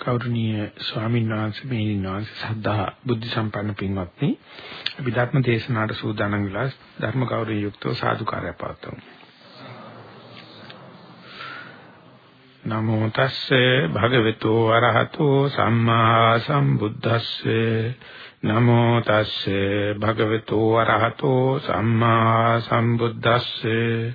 කෞරණීය ස්වාමීන් වහන්සේ මේනින් වහන්සේ සද්ධා බුද්ධ සම්පන්න පින්වත්නි. අපි ධර්ම දේශනාවට සූදානම් වෙලා ධර්ම කෞරණීය යුක්තව සාදුකාරය පවත්වමු. නමෝ තස්සේ භගවතු වරහතෝ සම්මා සම්බුද්දස්සේ. නමෝ තස්සේ භගවතු වරහතෝ සම්මා සම්බුද්දස්සේ.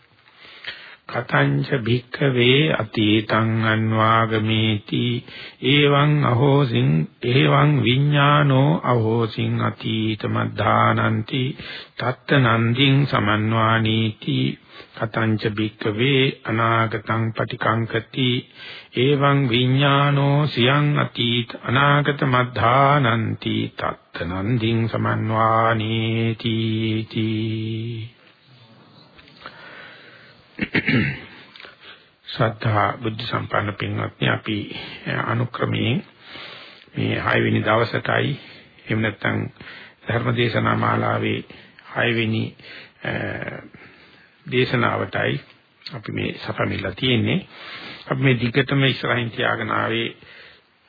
කතංච භික්ඛවේ අතීතං අන්වාගමේති එවං අහෝසින් එවං විඥානෝ අහෝසින් අතීත මද්ධානಂತಿ තත්ත නන්දින් සමන්වානීති කතංච භික්ඛවේ අනාගතං පටිකංකති එවං විඥානෝ සියං අතීත අනාගත මද්ධානಂತಿ තත්ත නන්දින් සමන්වානීති තී ශ්‍රද්ධා බුද්ධ සම්පන්න පින්වත්නි අපි අනුක්‍රමයෙන් මේ 6 වෙනි දවසටයි එහෙම නැත්නම් ධර්ම දේශනා මාලාවේ 6 වෙනි දේශනාවටයි අපි මේ සපමිලා තියෙන්නේ අපි මේ දිගටම ඉස්සරහින් තියාගෙන ආවේ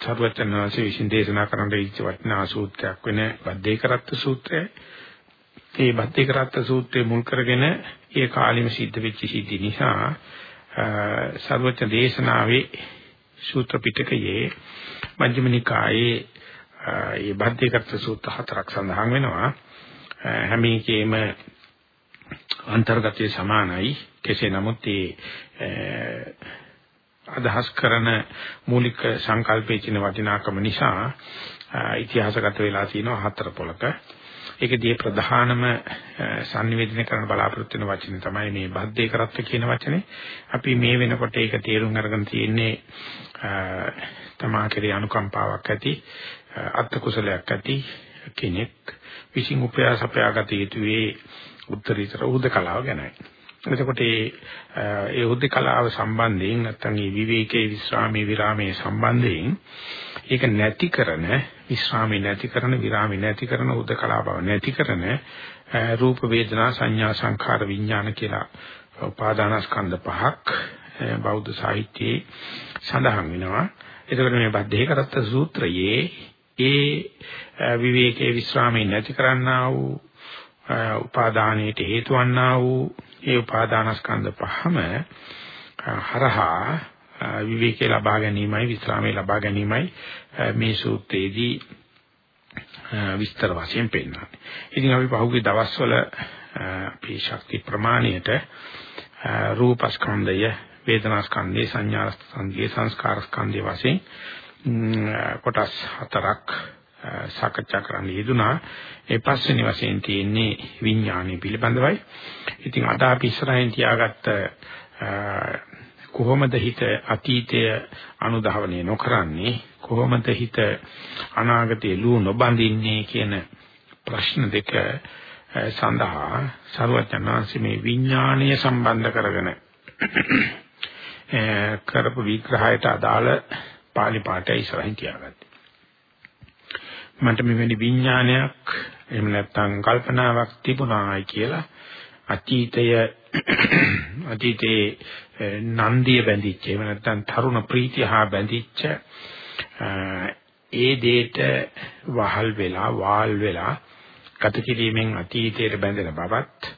සර්වචනවාසේ විසින් දේශනා කරන්න ඉච්ච වටිනා සූත්‍රයක් වෙන බද්දේ කරත්ත සූත්‍රය. මේ බද්දේ කරත්ත සූත්‍රය මුල් කරගෙන ඒ කාලෙම සිද්ධ වෙච්ච සිද්ධි නිසා සර්වචන දේශනාවේ සූත්‍ර පිටකයේ මජ්ක්‍ධිම නිකායේ මේ බද්දේකත් සූත්‍ර හතරක් සඳහන් වෙනවා. හැම එකේම අන්තර්ගතයේ සමානයි. කෙසේ නමුත් ඒ අදහස් කරන මූලික සංකල්පයේ තියෙන වටිනාකම නිසා ඉතිහාසගත වෙලා තියෙනවා හතර පොලක. ඒකදී ප්‍රධානම sannivedana කරන්න බලාපොරොත්තු වෙන වචනේ තමයි මේ බද්දේ කරත්ත කියන වචනේ. අපි මේ වෙනකොට ඒක තේරුම් අරගෙන තියෙන්නේ තමා කෙරේ අනුකම්පාවක් ඇති අත්ත කුසලයක් ඇති කෙනෙක් විසින් උපයාස අපයාගත යුතුයේ උත්තරීතර උදකලාව ගැනයි. එතකොට මේ ඒ උද්දකලාව සම්බන්ධයෙන් නැත්නම් මේ විවේකයේ විශ්‍රාමයේ විරාමයේ සම්බන්ධයෙන් ඒක නැති කරන විශ්‍රාමයේ නැති කරන විරාමයේ නැති කරන උද්දකලා බව නැති කරන රූප වේදනා සංඥා සංඛාර විඥාන කියලා උපාදානස්කන්ධ පහක් බෞද්ධ සාහිත්‍යයේ සඳහන් වෙනවා. එතකොට මේ බද්ධේ කරත්ත සූත්‍රයේ ඒ විවේකයේ විශ්‍රාමයේ නැති කරන්නා වූ උපාදානයට හේතු වන්නා වූ ඒ උපාදානස්කන්ධ පහම හරහා විවේකේ ලබා ගැනීමයි විස්රාමයේ ලබා ගැනීමයි මේ සූත්‍රයේදී විස්තර වශයෙන් පෙන්නනවා. ඉතින් අපි පහුගිය දවස්වල අපි ශක්ති ප්‍රමාණයට රූපස්කන්ධය, වේදනාස්කන්ධය, සංඥාස්කන්ධය, සංස්කාරස්කන්ධය වශයෙන් කොටස් හතරක් සාකච්ඡා කරන්න යෙදුනා. ඒ පස්වෙනි වශයෙන් තියෙන්නේ විඥානය පිළිබඳවයි. ඉතින් අද අපි ඉස්සරහින් තියාගත්ත කොහොමද හිත අතීතය අනුධාවනය නොකරන්නේ කොහොමද හිත අනාගතයේ ලු නොබඳින්නේ කියන ප්‍රශ්න දෙක සඳහා සරුවචනාංශ මේ විඥාණය සම්බන්ධ කරගෙන කරපු විග්‍රහයට අදාළ පාලි පාඨය ඉස්සරහින් තියාගත්තා. මට මෙවැනි විඥානයක් එහෙම නැත්නම් කල්පනාවක් තිබුණායි කියලා අතීතය අතීතේ නන්දිය බැඳිච්ච එහෙම නැත්නම් තරුණ ප්‍රීතිය හා බැඳිච්ච ඒ දෙයට වහල් වෙලා වාල් වෙලා ගත කිරීමෙන් අතීතයට බැඳෙන බවත්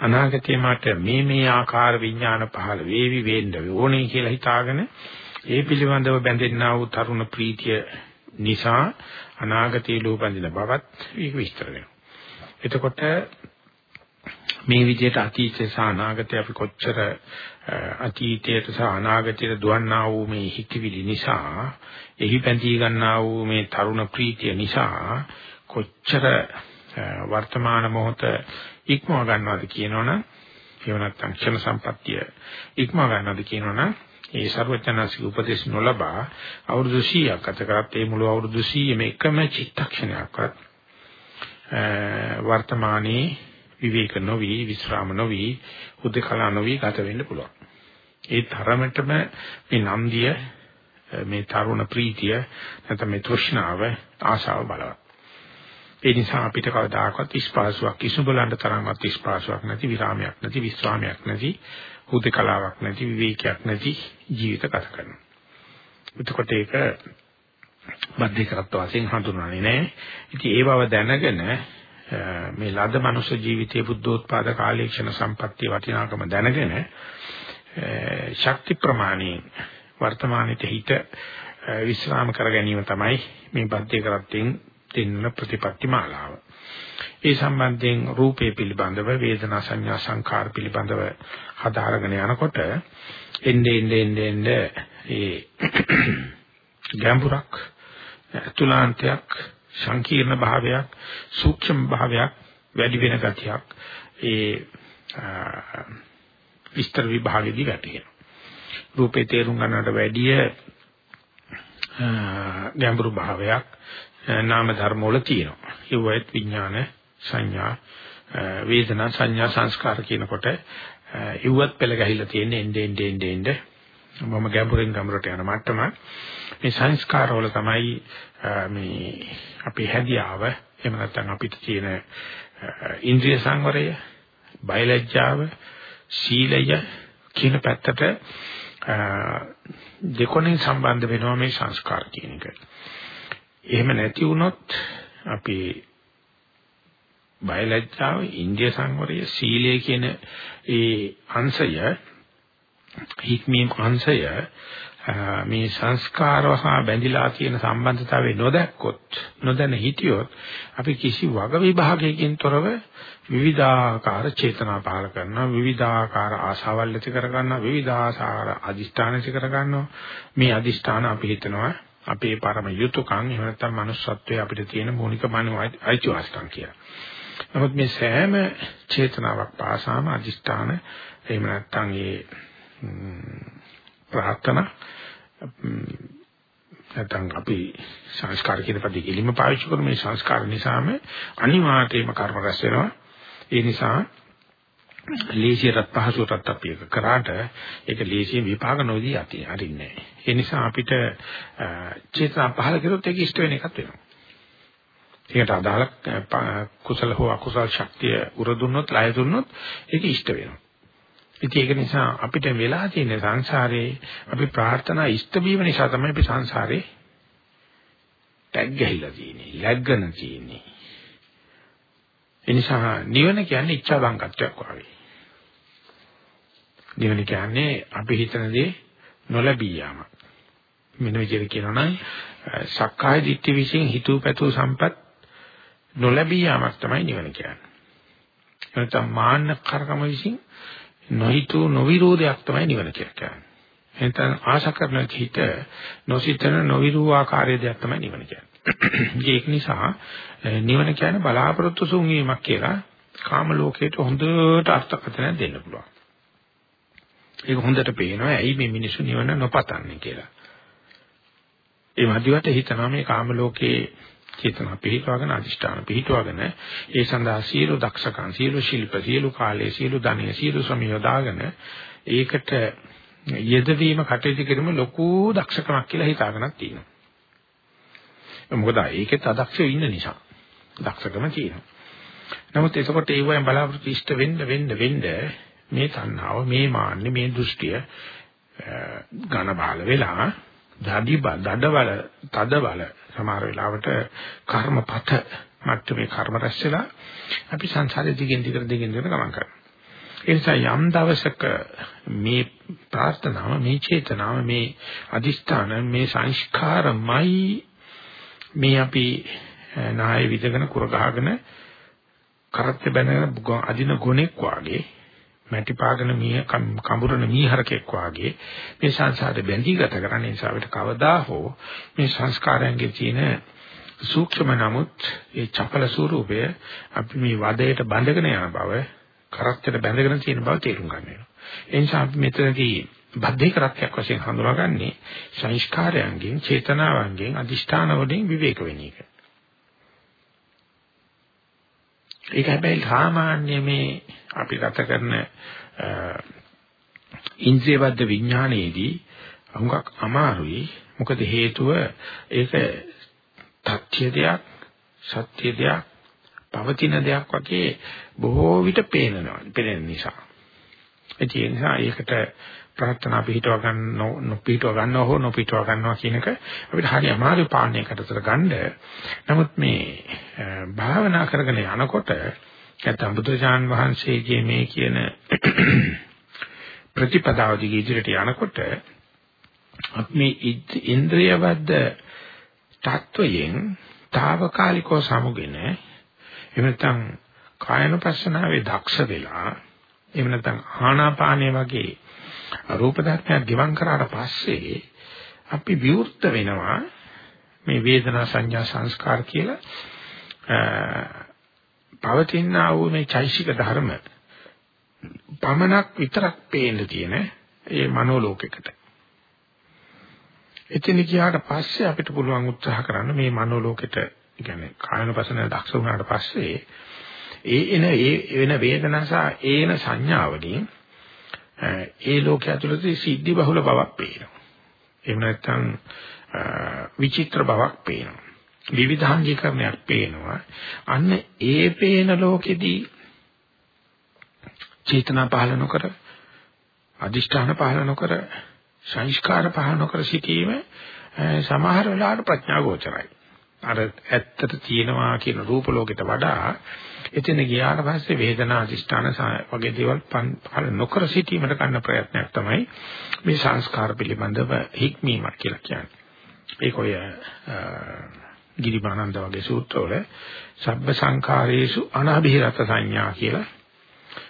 අනාගතේ මට මේ මේ ආකාර විඥාන පහළ වේවි වෙන්න ඕනේ කියලා හිතාගෙන ඒ පිළිබඳව බැඳෙන්නා වූ තරුණ ප්‍රීතිය නිසා අනාගතයේ ලෝබඳින බවත් ඒක විස්තර වෙනවා. එතකොට මේ විදිහට අතීතය සහ අනාගතය අපි කොච්චර අතීතයට සහ අනාගතයට දුවන්නා වූ මේ හිතවිලි නිසා එහි පැඳී ගන්නා වූ මේ තරුණ ප්‍රීතිය නිසා කොච්චර වර්තමාන මොහොත ඉක්මව ගන්නවද කියනවනම් ඒව නැත්තම් ක්ෂණ සම්පත්තිය ඉක්මව ගන්නවද කියනවනම් ඒ ਸਰවඥාසික උපදේශ නොලබා අවුරුදු 100ක් ගත කරත් ඒ මුළු අවුරුදු 100ෙම එකම චිත්තක්ෂණයක්වත් වර්තමානයේ විවේක නොවි විස්රාම නොවි උද්දකලා නොවි ගත වෙන්න පුළුවන්. ඒ තරමටම මේ නන්දිය මේ තරුණ ප්‍රීතිය නැත්නම් මේ තෘෂ්ණාව ආශාව බලවත්. ඒ නිසා අපිට කවදාකවත් ඉස්පාසුවක් කිසුබලන්ට තරම්වත් ඉස්පාසුවක් නැති විරාමයක් නැති විස්රාමයක් නැති හුදකලාවක් නැති විවේකයක් නැති ජීවිත ගත කරනවා. එතකොට ඒක බද්ධිකරත්ව වශයෙන් හඳුන්වන්නේ නැහැ. ඉතින් ඒ බව දැනගෙන මේ ලද මනුෂ්‍ය ජීවිතයේ බුද්ධෝත්පාද කාලීන ක්ෂණ සම්පත්තිය වටිනාකම දැනගෙන ශක්ති ප්‍රමාණයෙන් වර්තමානෙට හිත විශ්‍රාම කර ගැනීම තමයි මේ බද්ධිකරත්වයෙන් දෙන්න ප්‍රතිපත්ති මාලාව. ඒ සම්බන්ධයෙන් රූපේ පිළිබඳව වේදනා සංඥා සංකාර පිළිබඳව හදාරගෙන යනකොට එන්නේ එන්නේ එන්නේ ඒ ගැඹුරක් අතුලාන්තයක් සංකීර්ණ භාවයක් සූක්ෂම භාවයක් වැඩි වෙන ගතියක් ඒ විස්තර විභාගෙදී වැටෙනවා රූපේ තේරුම් ගන්නට වැඩිය ගැඹුරු භාවයක් නාම ධර්ම වල තියෙනවා. ඒවයිත් විඥාන සංඥා වේදනා සංඥා සංස්කාර කියනකොට ඉව්වත් පෙළ ගැහිලා තියෙන එnde ende ende ende මම ගැඹුරින් ගැඹුරට යන මට්ටම මේ සංස්කාර වල තමයි මේ අපේ හැදියාව එහෙම නැත්නම් අපිට තියෙන ඉන්ද්‍රිය සංවරය බයලජ්ජාව සීලය කියන පැත්තට දෙකොණින් සම්බන්ධ වෙනවා මේ සංස්කාර කියන එක. එහෙම නැති වුණොත් අපි බයලජ්ජාව ඉන්ද්‍රිය සංවරය සීලය කියන ඒ අංශය හික්මීම් අංශය මේ සංස්කාරව හා බැඳිලා තියෙන සම්බන්ධතාවය නොදැක්කොත් නොදැන හිටියොත් අපි කිසි වග විභාගයකින් තොරව විවිධාකාර චේතනා පහල කරනවා විවිධාකාර ආශාවල් ඇති කර ගන්නවා විවිධාකාර අදිෂ්ඨාන ඇති කර ගන්නවා මේ අදිෂ්ඨාන අපි හිතනවා අපේ පරම යුතුයකම් එහෙම නැත්නම් manussත්වයේ අපිට තියෙන මූලික මනෝ අයිතිවාසිකම් කියලා. නමුත් මේ සෑම චේතනාවක් පාසාම අදිෂ්ඨාන එහෙම නැත්නම් ඒ ප්‍රාර්ථනා නැත්නම් අපි සංස්කාර කියන පදේ කිලිම පාවිච්චි කරන මේ සංස්කාර නිසාම අනිවාර්යයෙන්ම කර්ම රැස් වෙනවා. ඒ නිසා ලේසියටත් පහසුවටත් අපි එක කරාට ඒක ලේසියෙන් විපාක නොදී යති හරින්නේ ඒ නිසා අපිට චේතනා පහල කරොත් ඒක ඉෂ්ට වෙන එකක් වෙනවා. ඒකට අදාළ කුසල හෝ අකුසල ශක්තිය උර දුන්නොත් ලය දුන්නොත් ඒක ඉෂ්ට වෙනවා. ඉතින් ඒක නිසා අපිට වෙලා තියෙන සංසාරේ අපි ප්‍රාර්ථනා ඉෂ්ට වීම නිසා තමයි අපි සංසාරේ ටැග් ගහලා තියෙන්නේ, läග්ගන තියෙන්නේ. ඒ නිසා නිවන කියන්නේ ඉච්ඡා බංකත්වයක් වගේ. නිවන කියන්නේ අපි හිතන දේ නොලැබී යාම. මෙන්න විදිහට කියනවා නම් සක්කාය දිට්ඨි විසින් හිතුව පැතුව සම්පත් නොලැබී යාමක් තමයි නිවන කියන්නේ. එතන මාන්න කරකම විසින් නොහිතූ නොවිරෝධයක් තමයි නිවන කියලා කියන්නේ. එතන ආශා කරන හිත නොසිතන නොවිරූ ආකාරයේ දෙයක් තමයි නිවන කියන්නේ. ඒක නිසා නිවන කියන්නේ බලාපොරොත්තු සුන්වීමක් කියලා කාම ලෝකයට හොඳට අර්ථකථනයක් දෙන්න පුළුවන්. ඒක හොඳට පේනවා ඇයි මේ මිනිස්සු නිවන නොපතන්නේ කියලා. ඒ මධ්‍යවට හිතනවා මේ කාම ලෝකයේ චේතනා පිහිටවගෙන අදිෂ්ඨාන පිහිටවගෙන ඒ සඳහා සියලු දක්ෂකම් සියලු ශිල්ප සියලු කාලයේ සියලු ධනෙ සියලු සමියදාගෙන ඒකට යෙදවීම කටයුතු කිරීම ලොකු දක්ෂකමක් කියලා හිතාගෙනක් තියෙනවා. මොකද ඒකෙත් අදක්ෂ ඉන්න නිසා දක්ෂකම තියෙනවා. නමුත් එතකොට ඒ වගේ බලාපොරොත්තු ඉෂ්ට වෙන්න වෙන්න වෙන්න මේ තණ්හාව මේ මාන්නේ මේ දෘෂ්ටිය ඝන බාල වෙලා දඩි දඩවල තදවල සමහර වෙලාවට කර්මපත මට්ටමේ කර්ම රැස් වෙලා අපි සංසාරේ දිගින් දිගට දිගින් දිගට ගමන් කරනවා. ඒ නිසා යම් දවසක මේ ප්‍රාර්ථනාව මේ චේතනාව මේ අදිස්ථාන මේ සංස්කාරමයි මේ අපි නාය විදගෙන කුර ගහගෙන කරත් බැනගෙන අදින ගුණෙක් වාගේ මැටි පාගන මීහ කඹුරන මීහරකෙක් වාගේ මේ සංසාරේ බැඳී ගත කරන නිසා අපිට කවදා හෝ මේ සංස්කාරයන්ගේ තියෙන සූක්ෂම නමුත් ඒ චපල ස්වરૂපය අපි මේ වදයට බැඳගෙන යන බව කරත්තට බැඳගෙන තියෙන බව තේරුම් ගන්න වෙනවා. ඒ නිසා අපි මෙතනදී බද්ධේ කරත්තයක් වශයෙන් හඳුනාගන්නේ සංස්කාරයන්ගෙන් චේතනාවන්ගෙන් අදිෂ්ඨාන වලින් විවේක වෙන එක. ඒක හැබැයි සාමාන්‍ය මේ අපි ගත කරන ඉන්ද්‍රියබද්ධ විඥානයේදී හුඟක් අමාරුයි. මොකද හේතුව ඒක තත්‍ය දෙයක් සත්‍ය දෙයක් පවතින දෙයක් වගේ බොහෝ විට පේනවා පේන නිසා. ඒ නිසා ඒකට ප්‍රාර්ථනා පිටව ගන්න නොපිටව ගන්නව හෝ නොපිටව ගන්නවා කියන එක අපිට හරි අමාරු පාණයකටතර ගන්න. නමුත් මේ භාවනා කරගෙන යනකොට නැත්නම් බුදුජාන් වහන්සේගේ මේ කියන ප්‍රතිපදාව දිගේ ඉදිරියට යනකොට අපි මේ ඉන්ද්‍රියවද්ද තත්වයෙන් తాවකාලිකව සමුගෙන එහෙම නැත්නම් කායනුපස්සනාවේ දක්ෂ වෙලා එහෙම නැත්නම් ආනාපානය වගේ රූප ධර්මයක් ගිවන් කරාට පස්සේ අපි විවෘත වෙනවා මේ වේදනා සංඥා සංස්කාර කියලා පවතින වූ මේ චෛසික ධර්ම පමණක් විතරක් පේන්න තියෙන ඒ මනෝලෝකයකට. එතන ගියාට පස්සේ අපිට පුළුවන් උත්සාහ කරන්න මේ මනෝලෝකෙට කියන්නේ කායනපසන දක්ෂ වුණාට පස්සේ ඒ එන ඒ වෙන වේදනා සහ ඒන සංඥාවලින් ඒ ලෝකයේ ඇතුළත සිද්ධි බහුල බවක් පේනවා. එහෙම නැත්නම් විචිත්‍ර බවක් පේනවා. විවිධාංගීකරණයක් පේනවා. අන්න ඒ පේන ලෝකෙදී චේතනා පහළ නොකර අදිෂ්ඨාන පහළ නොකර සංස්කාර පහළ නොකර සිටීම සමහර වෙලාවට ප්‍රඥා ගෝචරයි. අර ඇත්තට තියෙනවා කියන රූප ලෝකෙට වඩා එතන ගියාට පස්සේ වේදනා අධිෂ්ඨාන වගේ දේවල් පහළ නොකර සිටීමට ගන්න ප්‍රයත්නයක් තමයි මේ සංස්කාර පිළිබඳව හික්මීමක් කියලා කියන්නේ. ඒක ඔය ගිරිමානන්ද වගේ සූත්‍රවල සබ්බ සංඛාරේසු අනාභිරත සංඥා කියලා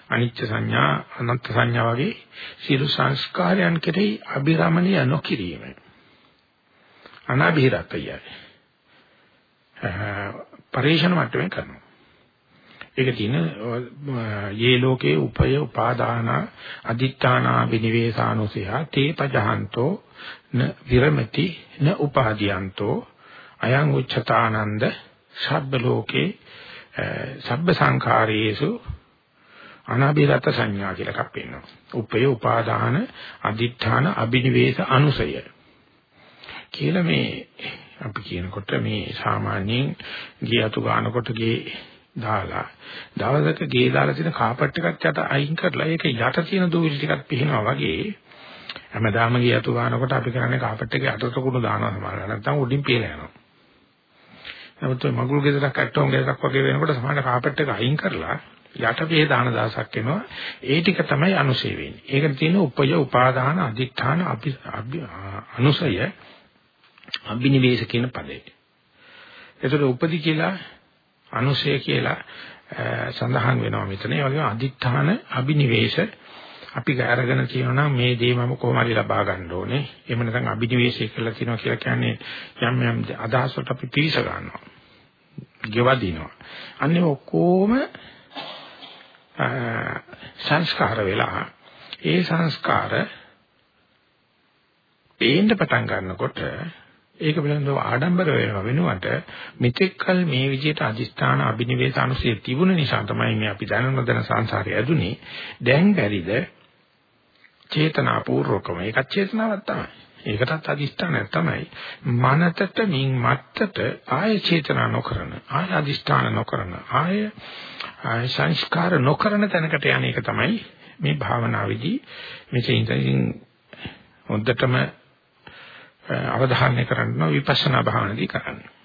අනිච්ච සංඥා අනන්ත සංඥා වගේ සියලු සංස්කාරයන් කෙරෙහි අභිරමණය නොකිරීම. අනාභිරතයයි පරිශන මට්ටමේ කරනවා. ඒක තියෙන යේ ලෝකේ උපය උපාදාන අදිත්‍යානා විනිවේසානුසය තේ පජහන්තෝ න විරමති න උපාදීයන්තෝ අයං උච්චතානන්ද සබ්බ ලෝකේ සබ්බ සංඛාරයේසු අනාභිරත සංඥා කියලා එකක් පෙන්නනවා. උපය උපාදාන අදිඨාන අබිනිවේෂ අනුසය කියලා මේ අපි කියනකොට මේ සාමාන්‍යයෙන් ගේ අතු ගන්නකොට ගේ දාලා දවසක ගේ දාලා තියෙන කාපට් එකක් යට අයින් කරලා ඒක යට තියෙන දූවිලි ටිකක් පිහිනවා වගේ හැමදාම ගේ අතු ගන්නකොට අපි කරන්නේ කාපට් එකේ අතට කුණු දානවා සමහරවිට නැත්නම් උඩින් පියලා යනවා. නමුත් මගුල් ගෙදරක් ඇටෝම් ගෙදරක් වගේ වෙනකොට සමහර කාපට් එක අයින් කරලා යට වේ දාන දවසක් එනවා. ඒ ටික තමයි අනුසය වෙන්නේ. ඒකට තියෙන උපය උපාදාන අදිඨාන අනුසය අභිනිවේෂ කියන පදේ. ඒතර උපදි කියලා අනුසය කියලා සඳහන් වෙනවා මෙතන. ඒ වගේම අදිඨාන අභිනිවේෂ අපි අරගෙන කියනවා මේ දේ මම කොහොම හරි ලබා ගන්න ඕනේ. එහෙම නැත්නම් අභිනිවේෂය කියලා කියනවා කියලා කියන්නේ යම් යම් අදහස් වලට අපි පිළිස ගන්නවා. ගෙවදිනවා. අන්නේ ඔක්කොම සංස්කාර වෙලා ඒ සංස්කාර පේන්න පටන් ගන්නකොට ඒක පිළිබඳව ආඩම්බර වෙනව වෙනුවට මෙතෙක්කල් මේ විදිහට අදිස්ථාන අභිනිවේෂ අනුසය තිබුණ නිසා තමයි මේ අපි දැන නොදැන සංසාරය ඇදුනේ. දැන් බැරිද? චේතනාපූර්වකම. ඒකත් චේතනාවක් තමයි. ඒකටත් අදිස්ථානයක් තමයි. මනතට මින් මත්තට ආය චේතනා නොකරන ආය අදිස්ථාන නොකරන ආය ආය සංස්කාර නොකරන තැනකට යන එක තමයි මේ භාවනාවේදී මෙතෙන් ඉතින් හොඳටම අවධානය කරන්න විපස්සනා භාවනාවේදී කරන්නේ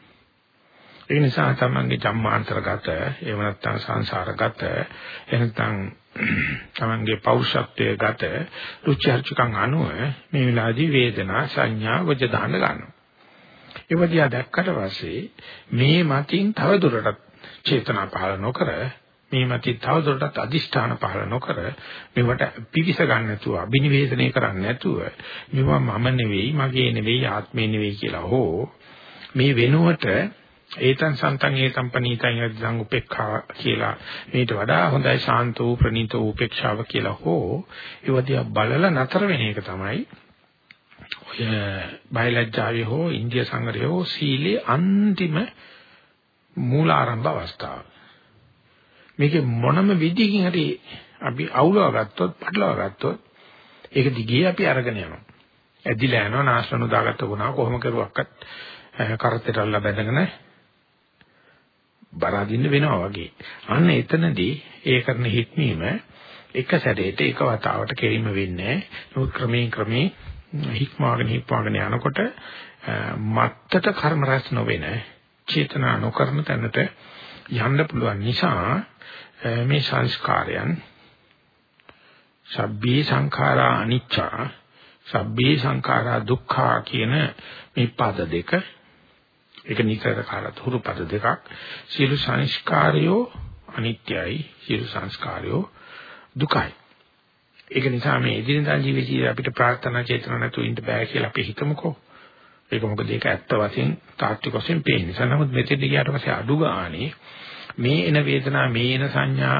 ඒ නිසා තමන්ගේ ජම්මාන්තරගත එහෙම නැත්නම් සංසාරගත එහෙම නැත්නම් තමන්ගේ පෞරුෂත්වයේ ගත රුචි අරුචිකම් අනුව මේ විලාදී වේදනා සංඥා වජ දාන්න ගන්නවා. ඒ වදියා දැක්කට පස්සේ මේ මතින් තව දුරටත් චේතනා පහළ නොකර මේ මතින් තව දුරටත් අදිෂ්ඨාන පහළ නොකර මේවට පිවිස ගන්න නැතුව අභිනිවේෂණය කරන්නේ නැතුව මේවා මම නෙවෙයි මගේ නෙවෙයි ආත්මේ නෙවෙයි කියලා හෝ මේ වෙනුවට ඒතං සන්තං ඒතං පනීතං යද්දං උපේක්ඛා කියලා මේට වඩා හොඳයි ශාන්තෝ ප්‍රණීතෝ උපේක්ෂාව කියලා හෝ ඒවදී බලලා නතර වෙන එක තමයි ඔය බයලජ්ජාවේ හෝ ඉන්දිය සංගරේ හෝ සීලේ අන්තිම මූල ආරම්භ අවස්ථාව. මේකේ මොනම විදිහකින් හරි අපි අවුලව ගත්තොත් පටලවා ගත්තොත් ඒක දිගේ අපි අරගෙන යනවා ඇදිලා යනවා නාස්රණු දාගත්ත ගුණා කොහොම කරුවක්වත් කරත්තට අල්ල බැඳගෙන බර අදින්න වෙනවා වගේ. අන්න එතනදී ඒ කරන හික්මීම එක සැරේට එක වතාවට කෙලින්ම වෙන්නේ නැහැ. ක්‍රමයෙන් ක්‍රමයෙන් හික්මාගෙන හික්මාගෙන යනකොට මත්තට කර්ම රැස් නොවෙන චේතනා නොකරන තැනට යන්න පුළුවන් නිසා මේ සංස්කාරයන් සබ්බේ සංඛාරා අනිච්චා සබ්බේ සංඛාරා දුක්ඛා කියන මේ පද දෙක ඒක නිතර කාලත් හුරු පද දෙකක්. සියලු සංස්කාරයෝ අනිත්‍යයි සියලු සංස්කාරයෝ දුකයි. ඒක නිසා මේ එදිනදා ජීවිතයේ අපිට ප්‍රාර්ථනා චේතන නැතුව ඉන්න බෑ කියලා අපි හිතමුකෝ. ඒක මොකද ඒක ඇත්ත වශයෙන් තාත්වික වශයෙන් පේන නිසා. නමුත් මෙතෙන්ට ගියාට පස්සේ අඩු ගානේ මේ එන වේදනා මේ එන සංඥා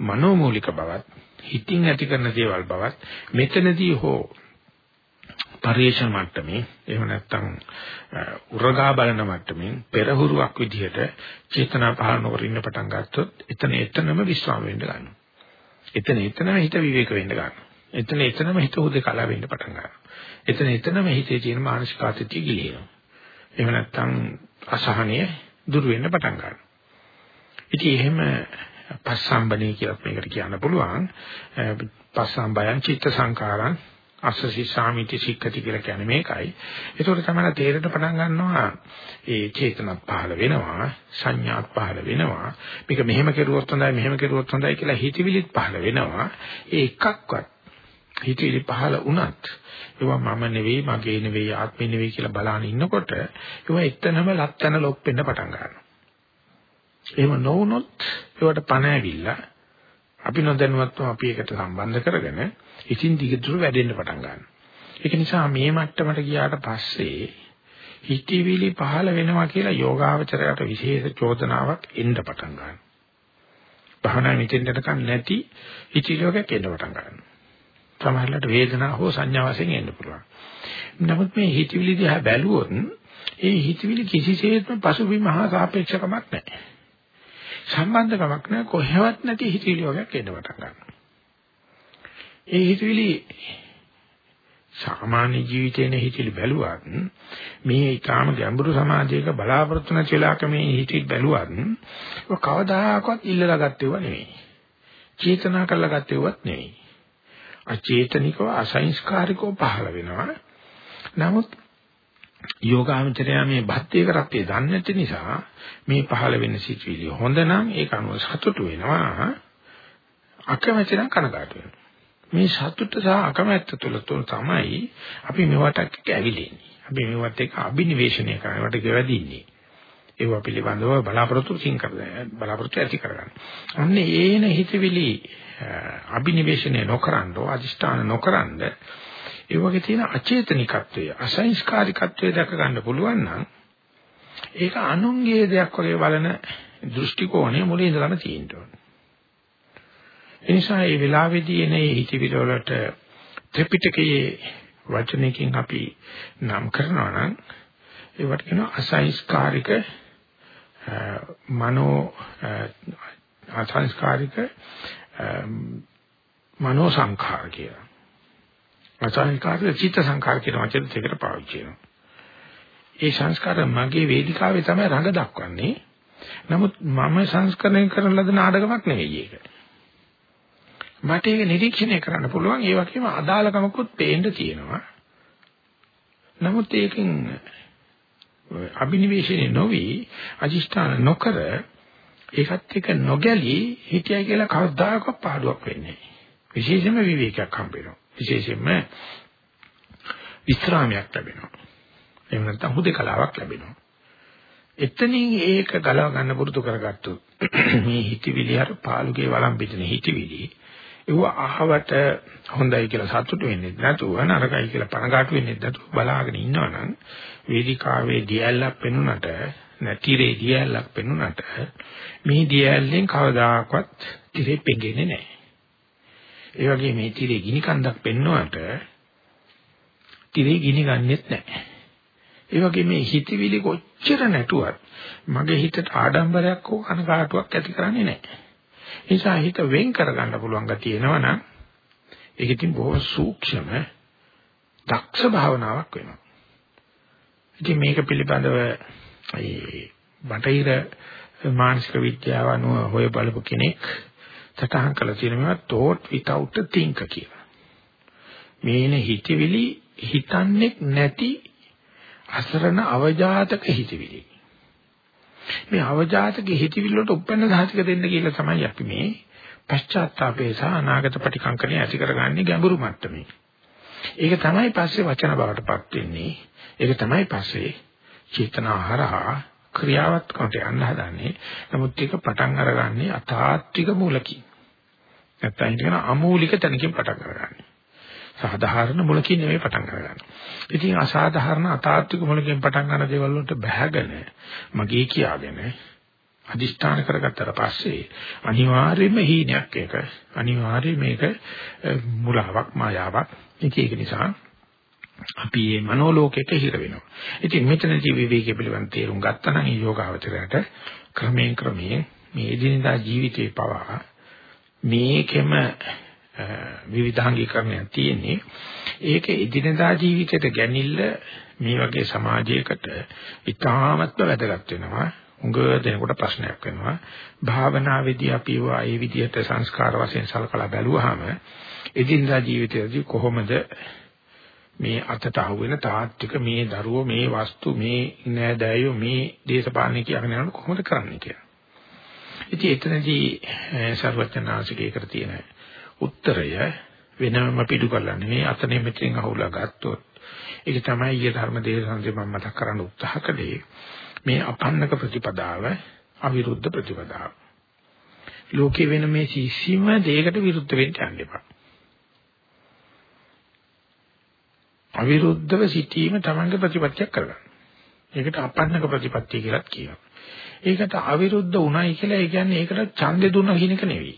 මනෝමූලික බවත් හිතින් ඇති කරන දේවල් බවත් මෙතනදී හෝ පරිේශන මට්ටමේ එහෙම නැත්නම් උරගා බලන මට්ටමින් පෙරහුරුවක් විදිහට චේතනා පහළ නොකර ඉන්න පටන් ගත්තොත් එතන එතනම විස්වාම වෙන්න ගන්නවා. එතන එතනම හිත විවේක වෙන්න ගන්නවා. එතන එතනම හිත උදේ කලාව වෙන්න පටන් ගන්නවා. එතන එතනම හිතේ තියෙන මානසික ආතතිය ගිලිනවා. එහෙම නැත්නම් අසහනය දුර වෙන්න පටන් ගන්නවා. ඉතින් එහෙම පස්සම්බනේ කියලා මේකට කියන්න පුළුවන්. පස්සම්බයං චිත්ත සංකාරං අස්සසි සාමිති සික්කති කියලා කියන්නේ මේකයි. ඒකට තමයි තේරෙන්න පටන් ගන්නවා ඒ චේතනත් පහළ වෙනවා, සංඥාත් පහළ වෙනවා. මේක මෙහෙම කෙරුවොත් හොඳයි, මෙහෙම කෙරුවොත් හොඳයි කියලා හිතවිලිත් පහළ වෙනවා. ඒ එකක්වත් හිතවිලි පහළ වුණත් ඒවා මම නෙවෙයි, මගේ නෙවෙයි, ආත්මෙ නෙවෙයි කියලා බලන ඉන්නකොට ඒවා එතනම ලක්තන ලොප් වෙන්න පටන් ගන්නවා. එහෙම නොවුනොත් ඒවට පණ ඇවිල්ලා අපි නොදැනුවත්වම අපි ඒකට සම්බන්ධ කරගෙන ඉතින් දිගටම වැඩෙන්න පටන් ගන්නවා. ඒක නිසා මේ මට්ටමට ගියාට පස්සේ හිතවිලි පහළ වෙනවා කියලා යෝගාවචරයට විශේෂ චෝදනාවක් එන්න පටන් ගන්නවා. භවනා මෙතෙන්ටකන් නැති හිතවිලියක් එන්න පටන් ගන්නවා. සමහරවිට වේදනාව හෝ සංඥා වශයෙන් එන්න පුළුවන්. නමුත් මේ හිතවිලි දිහා බැලුවොත් ඒ හිතවිලි කිසිසේත්ම පසුබිම හා සාපේක්ෂකමක් නැහැ. සම්බන්ධකමක් නැහැ කොහෙවත් නැති හිතවිලි වගේක් එන්න පටන් ගන්නවා. ඒ හිතවිලි සාමාන්‍ය ජීවිතේන හිතවිලි බැලුවත් මේ ඊටාම ගැඹුරු සමාජයක බලාපොරොත්තු නැති වෙලාවක මේ හිතවිලි බැලුවත් ඒක කවදාකවත් ඉල්ලලා ගත්තේව නෙවෙයි. චේතනා කරලා ගත්තේවත් නෙවෙයි. අචේතනිකව අසංස්කාරිකව පහළ වෙනවා. නමුත් යෝගාමචරය මේ භක්තිය කරත්තේ දන්නේ නැති නිසා මේ පහළ වෙන සිතුවිලි හොඳ නම් ඒක අනුව සතුටු වෙනවා. අකමැති නම් කනගාටු වෙනවා. මේ සතුට සහ අකමැත්ත තුළ තුන තමයි අපි මෙවට ඇවිලෙන්නේ අපි මෙවට එක අභිනිවේෂණය කරනවට ගෙවදින්නේ. ඒව පිළිබඳව බලාපොරොත්තු සිං කරලා බලාපොරොත්තු ඇති කරගන්න. අන්න ඒන හිතවිලි අභිනිවේෂණය නොකරනෝ අදිෂ්ඨාන නොකරනද ඒ වගේ තියෙන අචේතනිකත්වය අසංස්කාරිකත්වය දැක ගන්න පුළුවන් නම් ඒක අනුන්ගේ දෙයක් වගේ බලන දෘෂ්ටි කෝණය මුලින් ඉඳලාම තියෙන්න ඕනේ. ඒ නිසා මේ වෙලාවේදී එන මේ හිතවිලි වලට ත්‍රිපිටකයේ වචනකින් අපි නම් කරනවා නම් ඒවට කියනවා අසංස්කාරික මනෝ අසංස්කාරික මනෝ සංඛාර කියලා. අසංස්කාරක චිත්ත සංඛාර කියන වචන දෙකට පාවිච්චි කරනවා. ඒ සංස්කාර මගේ වේදිකාවේ තමයි රඟ දක්වන්නේ. නමුත් මම සංස්කරණය කරන ලද නාටකමක් නෙවෙයි ඒක. මට ඒක නිරීක්ෂණය කරන්න පුළුවන් ඒ වගේම අදාළකමකුත් පේන්න තියෙනවා. නමුත් ඒකෙන් අභිනිවේෂණය නොවි අදිෂ්ඨාන නොකර ඒකත් එක්ක නොගැලී හිතයි කියලා කවදාකවත් පාඩුවක් වෙන්නේ නැහැ. විශේෂම විවේකයක් හම්බ වෙනවා. විශේෂයෙන්ම විස්රාමයක් ලැබෙනවා. එහෙම නැත්නම් හුදේකලාවක් ලැබෙනවා. එතනින් ඒක ගලව ගන්න පුරුදු කරගත්තොත් මේ හිතවිලි අර පාළුගේ වළම් පිටින හිතවිලි ඒව අහවට හොඳයි කියලා සතුටු වෙන්නේ නැතුව නරකයි කියලා පනගාටු වෙන්නේ නැතුව බලාගෙන ඉන්නවනම් වේදිකාවේ දියැලක් පෙනුනට නැතිරේ දියැලක් පෙනුනට මේ දියැලෙන් කවදාකවත් තිරේ පෙඟෙන්නේ නැහැ. ඒ වගේ මේ තිරේ ගිනි කන්දක් පෙන්වුවට තිරේ ගිනි ගන්නෙත් නැහැ. ඒ වගේ මේ හිතවිලි කොච්චර නැටුවත් මගේ හිතට ආඩම්බරයක් හෝ අනකාටුවක් ඇති කරන්නේ නැහැ. ඒ නිසා හිත වෙන් කරගන්න පුළුවන් ගතිය එනවනම් ඒක ඉතින් බොහෝ සූක්ෂම දක්ෂ භාවනාවක් වෙනවා. ඉතින් මේක පිළිබඳව ඒ බටහිර මානසික විද්‍යාව අනුව හොය බලපු කෙනෙක් සටහන් කළ තියෙනවා thought without a thinker කියලා. මේන හිතවිලි හිතන්නේ නැති අසරණ අවජාතක හිතවිලි. මේ අවජාතක හිතවිලි වලට උපන්න සාහිතික දෙන්න කියලා තමයි අපි මේ පශ්චාත්තාපේ සහ අනාගත ප්‍රතිකංකණය ඇති කරගන්නේ ගැඹුරු මට්ටමේ. ඒක තමයි පස්සේ වචන බවටපත් වෙන්නේ. ඒක තමයි පස්සේ චේතනාහරහා ක්‍රියාවත් කොට යන්න හදන්නේ. නමුත් ඒක පටන් අරගන්නේ අතාත්වික මූලකින්. නැත්නම් කියන අමූලික තැනකින් පටන් අරගන්නේ. සාධාරණ මුලකින් නෙමෙයි පටන් අරගන්නේ. ඉතින් අසාධාරණ අතාත්වික මුලකින් පටන් ගන්න දේවල් වලට බැහැගෙන මගේ කියාගෙන අදිෂ්ඨාන කරගත්තට පස්සේ අනිවාර්යයෙන්ම හීනයක් ඒක. අනිවාර්යයෙන් මේක මුලාවක් මායාවක්. ඒක ඒක නිසා අපි මේ මනෝලෝකයට හිර වෙනවා. ඉතින් මෙතනදී විවේකයේ පිළිබඳ තේරුම් ගත්තා නම් යෝගාවචරයට ක්‍රමයෙන් ක්‍රමයෙන් මේ එදිනදා ජීවිතේ පවා මේකෙම විවිධාංගීකරණයක් තියෙන්නේ. ඒක එදිනදා ජීවිතයට ගැනිල්ල මේ වගේ සමාජයකට ඉතාමත්ම වැදගත් වෙනවා. උඟ දෙනකොට ප්‍රශ්නයක් වෙනවා. භාවනාවේදී අපි ඒවා ඒ විදිහට සංස්කාර වශයෙන් සලකලා බැලුවාම එදිනදා ජීවිතයේදී කොහොමද මේ අතට අහුවෙන තාත්වික මේ දරුවෝ මේ වස්තු මේ නෑදෑයෝ මේ දේශපාලනය කියන යනකොට කොහොමද කරන්නේ කියලා. ඉතින් එතනදී ਸਰවඥාසිකේකට තියෙන උත්තරය වෙනම පිටු කරලා නෙමෙයි අතනේ මෙතෙන් අහුලා ගත්තොත් ඒක තමයි ඊය ධර්ම දේශනාවේ මම මතක් කරන්න උත්සාහ කළේ මේ අපන්නක ප්‍රතිපදාව අවිරුද්ධ ප්‍රතිපදාව. ලෝකේ වෙන මේ කිසිම දෙයකට විරුද්ධ වෙන්න යන්න එපා. අවිරුද්ධව සිටීම තමන්ගේ ප්‍රතිපත්තියක් කරගන්න. ඒකට අපන්නක ප්‍රතිපත්තිය කියලාත් කියනවා. ඒකට අවිරුද්ධ උණයි කියලා ඒ කියන්නේ ඒකට ඡන්දෙ දුන්නා කියන එක නෙවෙයි.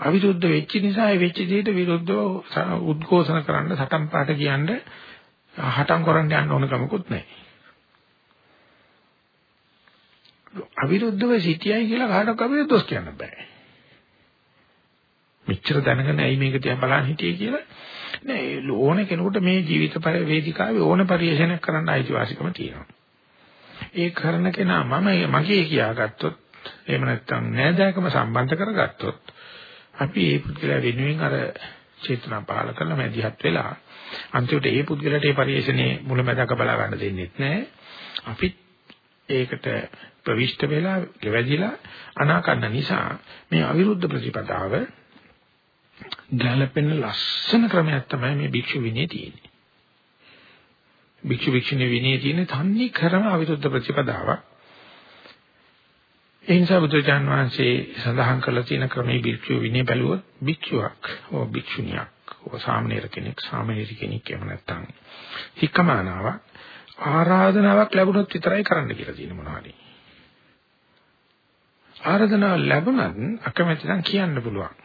අවිරුද්ධ වෙච්ච නිසා ඒ වෙච්ච දෙයට විරුද්ධව උද්ඝෝෂණ කරන්න සටන් පාට කියන්නේ හටම් කරන්න යන්න ඕන කමකුත් නැහැ. අවිරුද්ධව සිටියයි කියලා කාටවත් අපිට දොස් කියන්න බෑ. මෙච්චර දැනගෙන ඇයි මේක තියා බලන් හිටියේ කියලා නෑ ඕන කෙනෙකුට මේ ජීවිත වේදිකාවේ ඕන පරිශ්‍රණයක් කරන්න අයිතිවාසිකම තියෙනවා. ඒ කරන කෙනා මම මගේ කියාගත්තොත් එහෙම නැත්නම් නෑදෑකම සම්බන්ධ කරගත්තොත් අපි ඒ පුද්ගලයා වෙනුවෙන් අර චේතනා පහල කරලා මැදිහත් වෙලා අන්තිමට ඒ පුද්ගලයාට ඒ පරිශ්‍රණයේ මුලැමැදක බලා ගන්න දෙන්නෙත් නෑ. අපි ඒකට ප්‍රවිෂ්ඨ වෙලා ගෙවැදිලා අනාකරන නිසා මේ අවිරුද්ධ ප්‍රතිපදාව ගැළපෙන ලස්සන ක්‍රමයක් තමයි මේ භික්ෂු විනය තියෙන්නේ. භික්ෂු භික්ෂුණී විනය තියෙන්නේ තන්නේ කරම අවිරුද්ධ ප්‍රතිපදාවක්. ඒ නිසා බුදුචාන් වහන්සේ සඳහන් කරලා තියෙන ක්‍රමයේ භික්ෂු විනය බැලුවොත් භික්ෂුවක් ඕ භික්ෂුණියක් ඕ සාමණේර කෙනෙක් සාමණේර කෙනෙක් එහෙම නැත්නම් හික්කමානාවක් ආරාධනාවක් ලැබුණොත් විතරයි කරන්න කියලා තියෙන මොනවද? ආරාධනාවක් ලැබුණත් අකමැති නම් කියන්න පුළුවන්.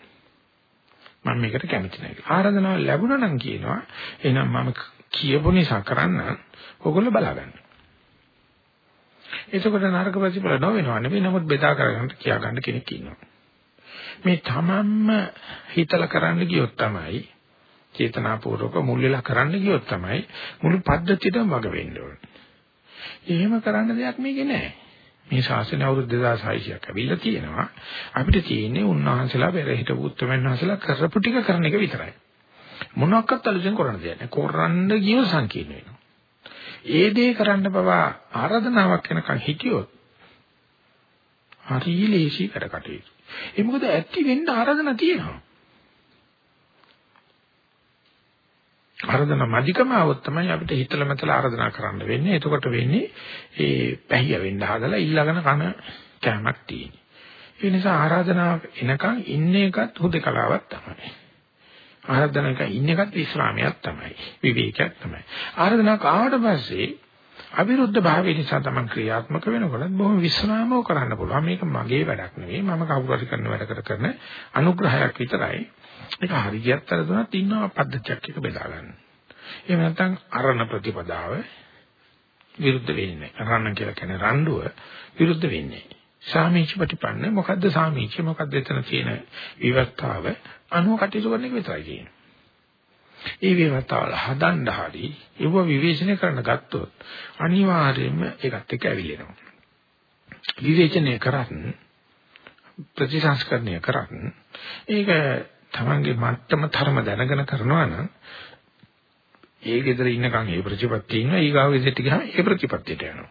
මම මේකට කැමති නැහැ. ආරාධනාවක් ලැබුණා නම් කියනවා එහෙනම් මම කියපු නිසා කරන්න ඕගොල්ලෝ බලාගන්න. එතකොට නරක ප්‍රතිඵල නොවෙනවා නෙවෙයි නමුත් බෙදා කරගන්න කියා ගන්න කෙනෙක් ඉන්නවා. මේ තමන්ම හිතලා කරන්න ගියොත් තමයි චේතනාපූර්වක මුල් වෙලා කරන්න ගියොත් තමයි මුළු පද්ධතියටම වග වෙන්න ඕනේ. එහෙම කරන්න දෙයක් මේකේ නැහැ. මේ ශාසනය අවුරුදු 2600ක් ඇවිල්ලා තියෙනවා. අපිට තියෙන්නේ උන්වහන්සේලා පෙර හිටපු උත්තරමන් වහන්සේලා කරපු ටික කරන එක විතරයි. මොනක්වත් අලුතෙන් කරන්න දෙයක් නැහැ. කරන්න ගියොත් සංකීර්ණ වෙනවා. ඒ දේ කරන්න බවා ආරාධනාවක් වෙනකන් හිටියොත් හරි ලේසි වැඩ කටයුතු. ඒ මොකද ඇති වෙන්න ආරාධනා තියෙනවා. ආරාධනා මධිකම આવොත් තමයි අපිට හිතල මතල ආරාධනා කරන්න වෙන්නේ. එතකොට වෙන්නේ ඒ පැහිය වෙන්න හදලා ඊළඟන කන කැමක් තියෙන්නේ. ඒ නිසා ආරාධනාවක් එනකන් ඉන්න එකත් හුදකලාවක් තමයි. ආරාධනාවක ඉන්න එකත් විශ්‍රාමයක් තමයි. විවේකයක් තමයි. ආරාධනාවක් ආවට පස්සේ අවිරුද්ධ භාවය නිසා තමයි ක්‍රියාත්මක වෙනකොට බොහොම විශ්‍රාමව කරන්න පුළුවන්. මේක මගේ වැඩක් නෙවෙයි. මම කවුරු හරි කරන වැඩකට කරන අනුග්‍රහයක් විතරයි. ඒක හරියට අරදුනත් ඉන්නවා පද්ධතියක් එක බෙදා ගන්න. එහෙම නැත්නම් අරණ ප්‍රතිපදාව විරුද්ධ වෙන්නේ. අරණ කියලා කියන්නේ රණ්ඩුව විරුද්ධ වෙන්නේ. සාමීච ප්‍රතිපන්න මොකද්ද සාමීච මොකද්ද එතන තියෙන විවස්ථාව අනුව කටයුතු කරන එක විතරයි කියන්නේ. ඒ විවස්ථාවල හදන්න හරි ඒව විවේචනය කරන්න ගත්තොත් අනිවාර්යයෙන්ම ඒකත් එක්ක ඇවිලෙනවා. විවේචනය කරත් ප්‍රතිසංස්කරණය කරත් ඒක තමන්ගේ මට්ටම ධර්ම දැනගෙන කරනවා නම් ඒ ගෙදර ඉන්නකන් ඒ ප්‍රතිපත්තිය ඉන්නවා. ඊගාව ගෙදරට ගියාම ඒ ප්‍රතිපත්තියට යනවා.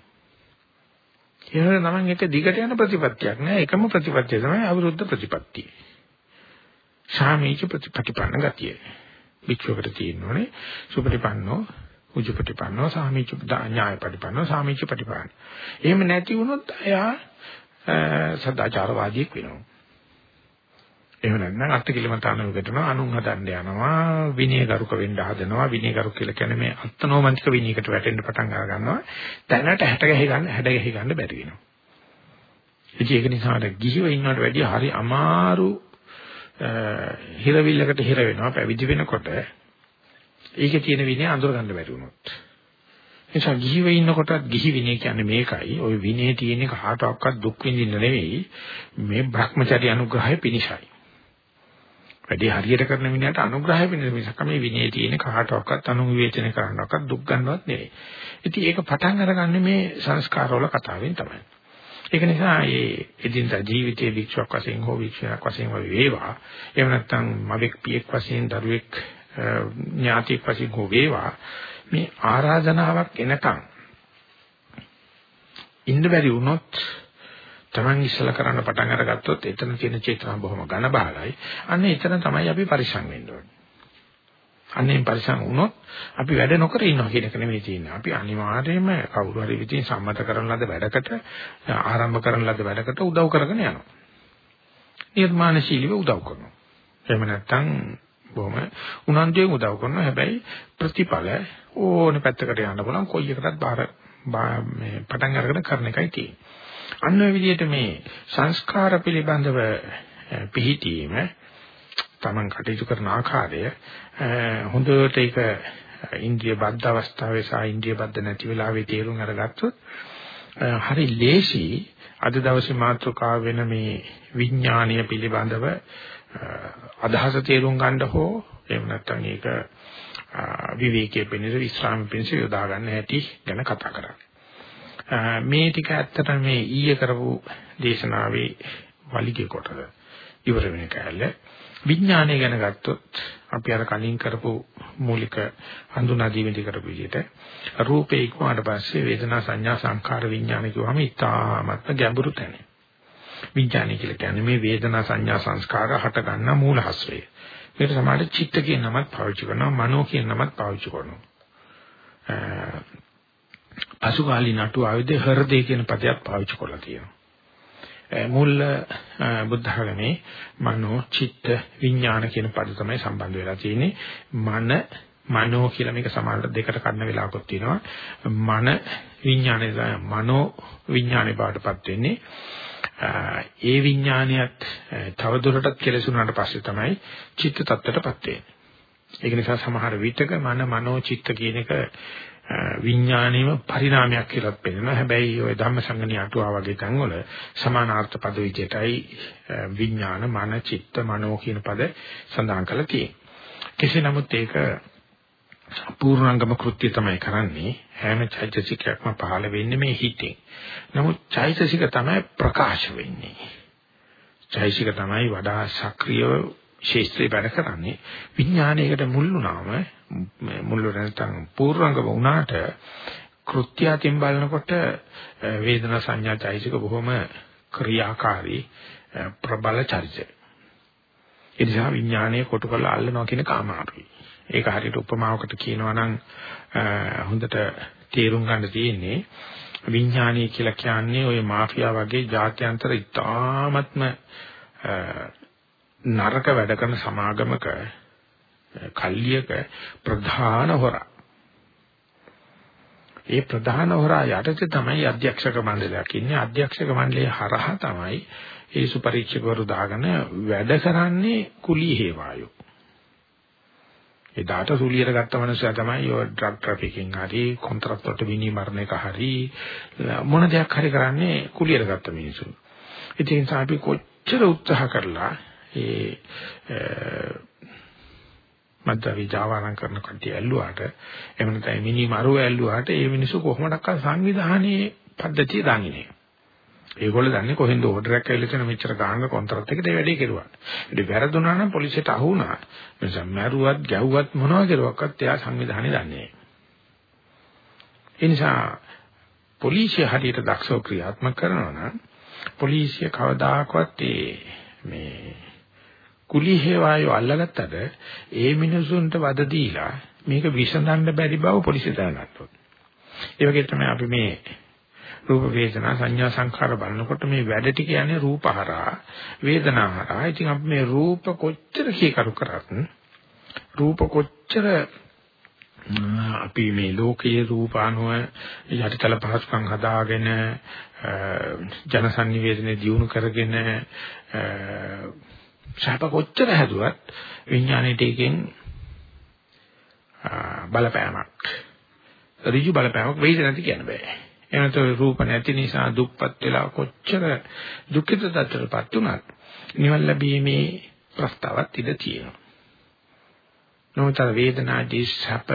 එහෙනම් තමන් එක දිගට යන ප්‍රතිපත්තියක් නෑ. එකම ප්‍රතිපත්තිය තමයි අවුරුද්ද ප්‍රතිපත්තිය. සාමීච ප්‍රතිපටිපන්න ගතිය. වික්ෂෝකට තියෙනෝනේ සුපටිපන්නෝ උජුපටිපන්නෝ සාමීච ඥායපටිපන්නෝ සාමීච පටිපන්න එහෙම නැති වුණොත් එයා සදාචාරවාදියෙක් වෙනවා. එහෙම නැත්නම් අත්කිලමතානුවකටම අනුන් හදන්න යනවා විනයගරුක වෙන්න හදනවා විනයගරුක කියලා කියන්නේ මේ අත්නෝමන්තික විනයකට වැටෙන්න පටන් අර ගන්නවා දැනට හැට ගැහි ගන්න හැඩ ගැහි ගන්න බැරි වෙනවා ඉතින් ඒක නිසා ගිහිව ඉන්නවට වැඩිය හරි අමාරු හිරවිල්ලකට හිර වෙනවා පැවිදි වෙනකොට ඒකේ තියෙන විනය අඳුර ගන්න බැරි වුණොත් නිසා ගිහිව ඉන්නකොටත් ගිහි විනය කියන්නේ මේකයි. ওই විනය තියෙන්නේ කාටවත් දුක් විඳින්න නෙවෙයි. මේ Brahmacharya අනුග්‍රහය පිණිසයි. වැඩි හරියට කරන මිනිහට අනුග්‍රහය වෙන මිසක මේ විනයේ තියෙන කාටවත් අනුවිවේචනය කරන්නවත් දුක් ගන්නවත් නෙවෙයි. ඉතින් ඒක පටන් අරගන්නේ මේ සංස්කාරවල කතාවෙන් තමයි. ඒක නිසා මේ එදිනදා ජීවිතයේ වික්ෂයක් වශයෙන් හෝ වික්ෂයක් වශයෙන් වේවා එහෙම නැත්නම් මවෙක් පියෙක් වශයෙන් දරුවෙක් ඥාතියෙක් වශයෙන් හෝ වේවා මේ ආරාධනාවක් එනකන් ඉන්න බැරි වුණොත් Taman ඉස්සලා කරන්න පටන් අරගත්තොත් එතන තියෙන චේතනා බොහොම ඝන බහලයි. අන්න එතන තමයි අපි පරිස්සම් වෙන්න ඕනේ. අන්නේ පරිස්සම් වුණොත් අපි වැඩ නොකර ඉන්නවා කියන එක නෙමෙයි තියෙන්නේ. අපි අනිවාර්යයෙන්ම කවුරු හරි විදිහින් සම්මත කරන ලද වැඩකට ආරම්භ කරන ලද වැඩකට උදව් කරගෙන යනවා. නිර්මාණශීලීව උදව් කරනවා. එහෙම නැත්නම් බොහොම උනන්දුවෙන් උදව් කරනවා. හැබැයි ප්‍රතිඵල ඕනේ පැත්තකට යන්න පුළුවන්. කොයි එකකටත් බාර මේ පටන් අරගෙන කරන එකයි තියෙන්නේ. අන්න ඔය විදිහට මේ සංස්කාර පිළිබඳව පිළිහිටීම Taman කටයුතු කරන ආකාරය හොඳට ඒක ඉන්ද්‍රිය බද්ධ අවස්ථාවේ සහ ඉන්ද්‍රිය බද්ධ නැති වෙලාවේ තේරුම් අරගත්තොත් හරි ලේසි අද දවසේ මාතෘකාව වෙන මේ විඥානීය පිළිබඳව අදහස තේරුම් ගන්න හෝ එහෙම නැත්නම් ඒක විවේකයේ පිණිස විස්රාම පිණිස යොදා ගන්න හැටි ගැන කතා කරන්නේ. මේ ටික ඇත්තට මේ ඊයේ කරපු දේශනාවේ වලිගේ කොටද ඉවර වෙන කැලල විඥානය ගැන ගත්තොත් අපි අර කලින් කරපු මූලික හඳුනා දීමේදී කරපු විදිහට රූපේ ඉක්මනට පස්සේ වේදනා සංඥා සංකාර විඥාන කියවම ඉතාමත්ම ගැඹුරු තැන. විඥානය කියලා කියන්නේ මේ වේදනා සංඥා සංස්කාර හට ගන්න මූල හස්රය. මේක සමාජ චිත්ත කියන නමත් පාවිච්චි කරනවා මනෝ කියන නමත් පාවිච්චි කරනවා. පසුකාලීන අටුවාවේදී හෘදේ කියන පදයක් පාවිච්චි කරලා තියෙනවා. මුල් බුද්ධ ධර්මයේ මනෝ චිත්ත විඥාන කියන පද තමයි සම්බන්ධ වෙලා තියෙන්නේ. මන මනෝ කියලා මේක සමානට දෙකට කඩන වෙලාවකුත් තියෙනවා. මන විඥානේ මනෝ විඥානේ බාටපත් වෙන්නේ. ඒ විඥානියත් තවදුරටත් කෙලසුනාට පස්සේ තමයි චිත්ත tattටපත් වෙන්නේ. ඒක නිසා සමහර විටක මන මනෝ චිත්ත කියන එක විඥානීය පරිණාමයක් කියලා පෙන්නනවා. හැබැයි ওই ධම්මසංගණී අටුවා වගේ තැන්වල සමානාර්ථ පද විදිහටයි විඥාන, මන, චිත්ත, මනෝ කියන පද සඳහන් කරලා තියෙන්නේ. කෙසේ නමුත් ඒක පූර්ණංගම කෘත්‍ය තමයි කරන්නේ. හැම චෛතසිකයක්ම පහළ වෙන්නේ මේ හිතෙන්. නමුත් චෛතසික තමයි ප්‍රකාශ වෙන්නේ. චෛතසික තමයි වඩා සක්‍රියව ශේස්ත්‍රේ වැඩ කරන්නේ. විඥානයකට මුල් වුණාම මුල් නැත්නම් පූර්වංගම වුණාට කෘත්‍යයෙන් බලනකොට වේදනා සංඥා චෛසික බොහොම ක්‍රියාකාරී ප්‍රබල චරිතය. ඒ නිසා විඥානයේ කොටු කරලා අල්ලනවා කියන කාමාරුයි. ඒක හරියට උපමාවකට කියනවා නම් හොඳට තේරුම් ගන්න තියෙන්නේ විඥානීය කියලා කියන්නේ ওই මාෆියා වගේ ජාත්‍යන්තර ඉතාමත්ම නරක වැඩ කරන සමාගමක කල්ලියක ප්‍රධාන හොරා. ඒ ප්‍රධාන හොරා යටතේ තමයි අධ්‍යක්ෂක මණ්ඩලයක් ඉන්නේ. අධ්‍යක්ෂක මණ්ඩලයේ හරහා තමයි ඒ සුපරීක්ෂකවරු දාගෙන වැඩ කරන්නේ කුලී හේවායෝ. එදාට සුලියට ගත්ත මනුස්සයා තමයි ඔය ඩ්‍රග් ට්‍රැෆිකින් හරි කොන්ත්‍රාත් වලට විනිමරණ එක හරි මොන දෙයක් හරි කරන්නේ කුලියට ගත්ත මිනිස්සු. ඉතින් අපි කොච්චර උත්සාහ කරලා ඒ මද්දවි ජාවාරම් කරන කට්ටිය ඇල්ලුවාට එහෙම නැත්නම් මිනි මරුව ඇල්ලුවාට ඒ මිනිස්සු කොහොමඩක්ක සංවිධානයේ පද්ධතිය දන්නේ ඒගොල්ලෝ දන්නේ කොහෙන්ද ඕඩර් එකක් ඇවිල්ලා තියෙන මෙච්චර ගානක කොන්ත්‍රාත් එකකට ඒ වැඩේ කෙරුවා. ඊට වැරදුනා නම් පොලිසියට අහු වුණා. නිසා මැරුවත් ගැව්වත් මොනවා කරුවක්වත් එයා සංවිධානය දන්නේ නැහැ. ඒ නිසා පොලිසිය හරියට දක්ෂව ක්‍රියාත්මක කරනවා නම් පොලිසිය කවදාකවත් මේ කුලිහේ වායෝ අල්ලගත්තට ඒ මිනිසුන්ට වද දීලා මේක විසඳන්න බැරි බව පොලිසිය දැනගන්නවා. ඒ වගේ තමයි අපි මේ රූප වේදනා සංඥා සංඛාර බලනකොට මේ වැඩ ටික යන්නේ රූපහරා වේදනාහරා. ඉතින් අපි මේ රූප කොච්චර කීකරු කරත් රූප කොච්චර අපි මේ ලෝකයේ රූපානුව යටිතල පහසුකම් හදාගෙන ජනසන්නිවේදනයේ දියුණු කරගෙන ශාප කොච්චර හැදුවත් විඥාණයට එකෙන් බලපෑමක් ඍජු බලපෑමක් වෙයිද නැති කියන්න බෑ. එනතෝ රූප නැති නිසා දුක්පත් වෙලා කොච්චර දුක්ඛිත තත්ත්වයටපත් උනත් නිවන් ලැබීමේ ප්‍රස්තාවක් ඉඳ තියෙනවා. නොතර වේදනාදී සැප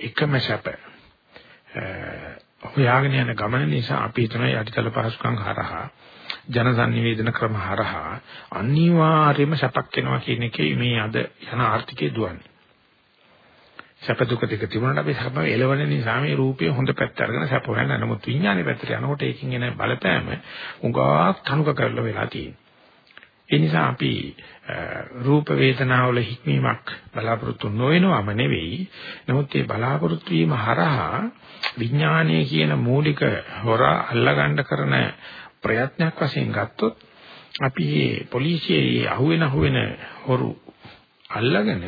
එකම සැප හොයාගෙන යන ගමන නිසා අපි හිතන යටිතල පහසුකම් හරහා ජනසන්නිවේදන ක්‍රම හරහා අනිවාර්යයෙන්ම සැපක් වෙනවා කියන එකේ මේ අද යන ආර්ථිකයේ දුවන්නේ. සැප දුක දෙක තිබුණාට අපි සැප එළවන නිසා මේ රූපය හොඳ පැත්ත අරගෙන සැප හොයන නමුත් විඥානේ පැත්තට යනකොට ඒකින් එන බලපෑම උගාක් තනුක කරලා වෙලා තියෙනවා. ඒ නිසා අපි රූප වේදනාවල හික්මීමක් බලාපොරොත්තු නොවෙනවම නෙවෙයි. නමුත් මේ බලාපොරොත්තු වීම හරහා විඥානයේ කියන මූලික හොරා අල්ලගන්න කරන ප්‍රයත්නයක් වශයෙන් ගත්තොත් අපි මේ පොලිසියේ අහුවෙන අහුවෙන හොරු අල්ලගෙන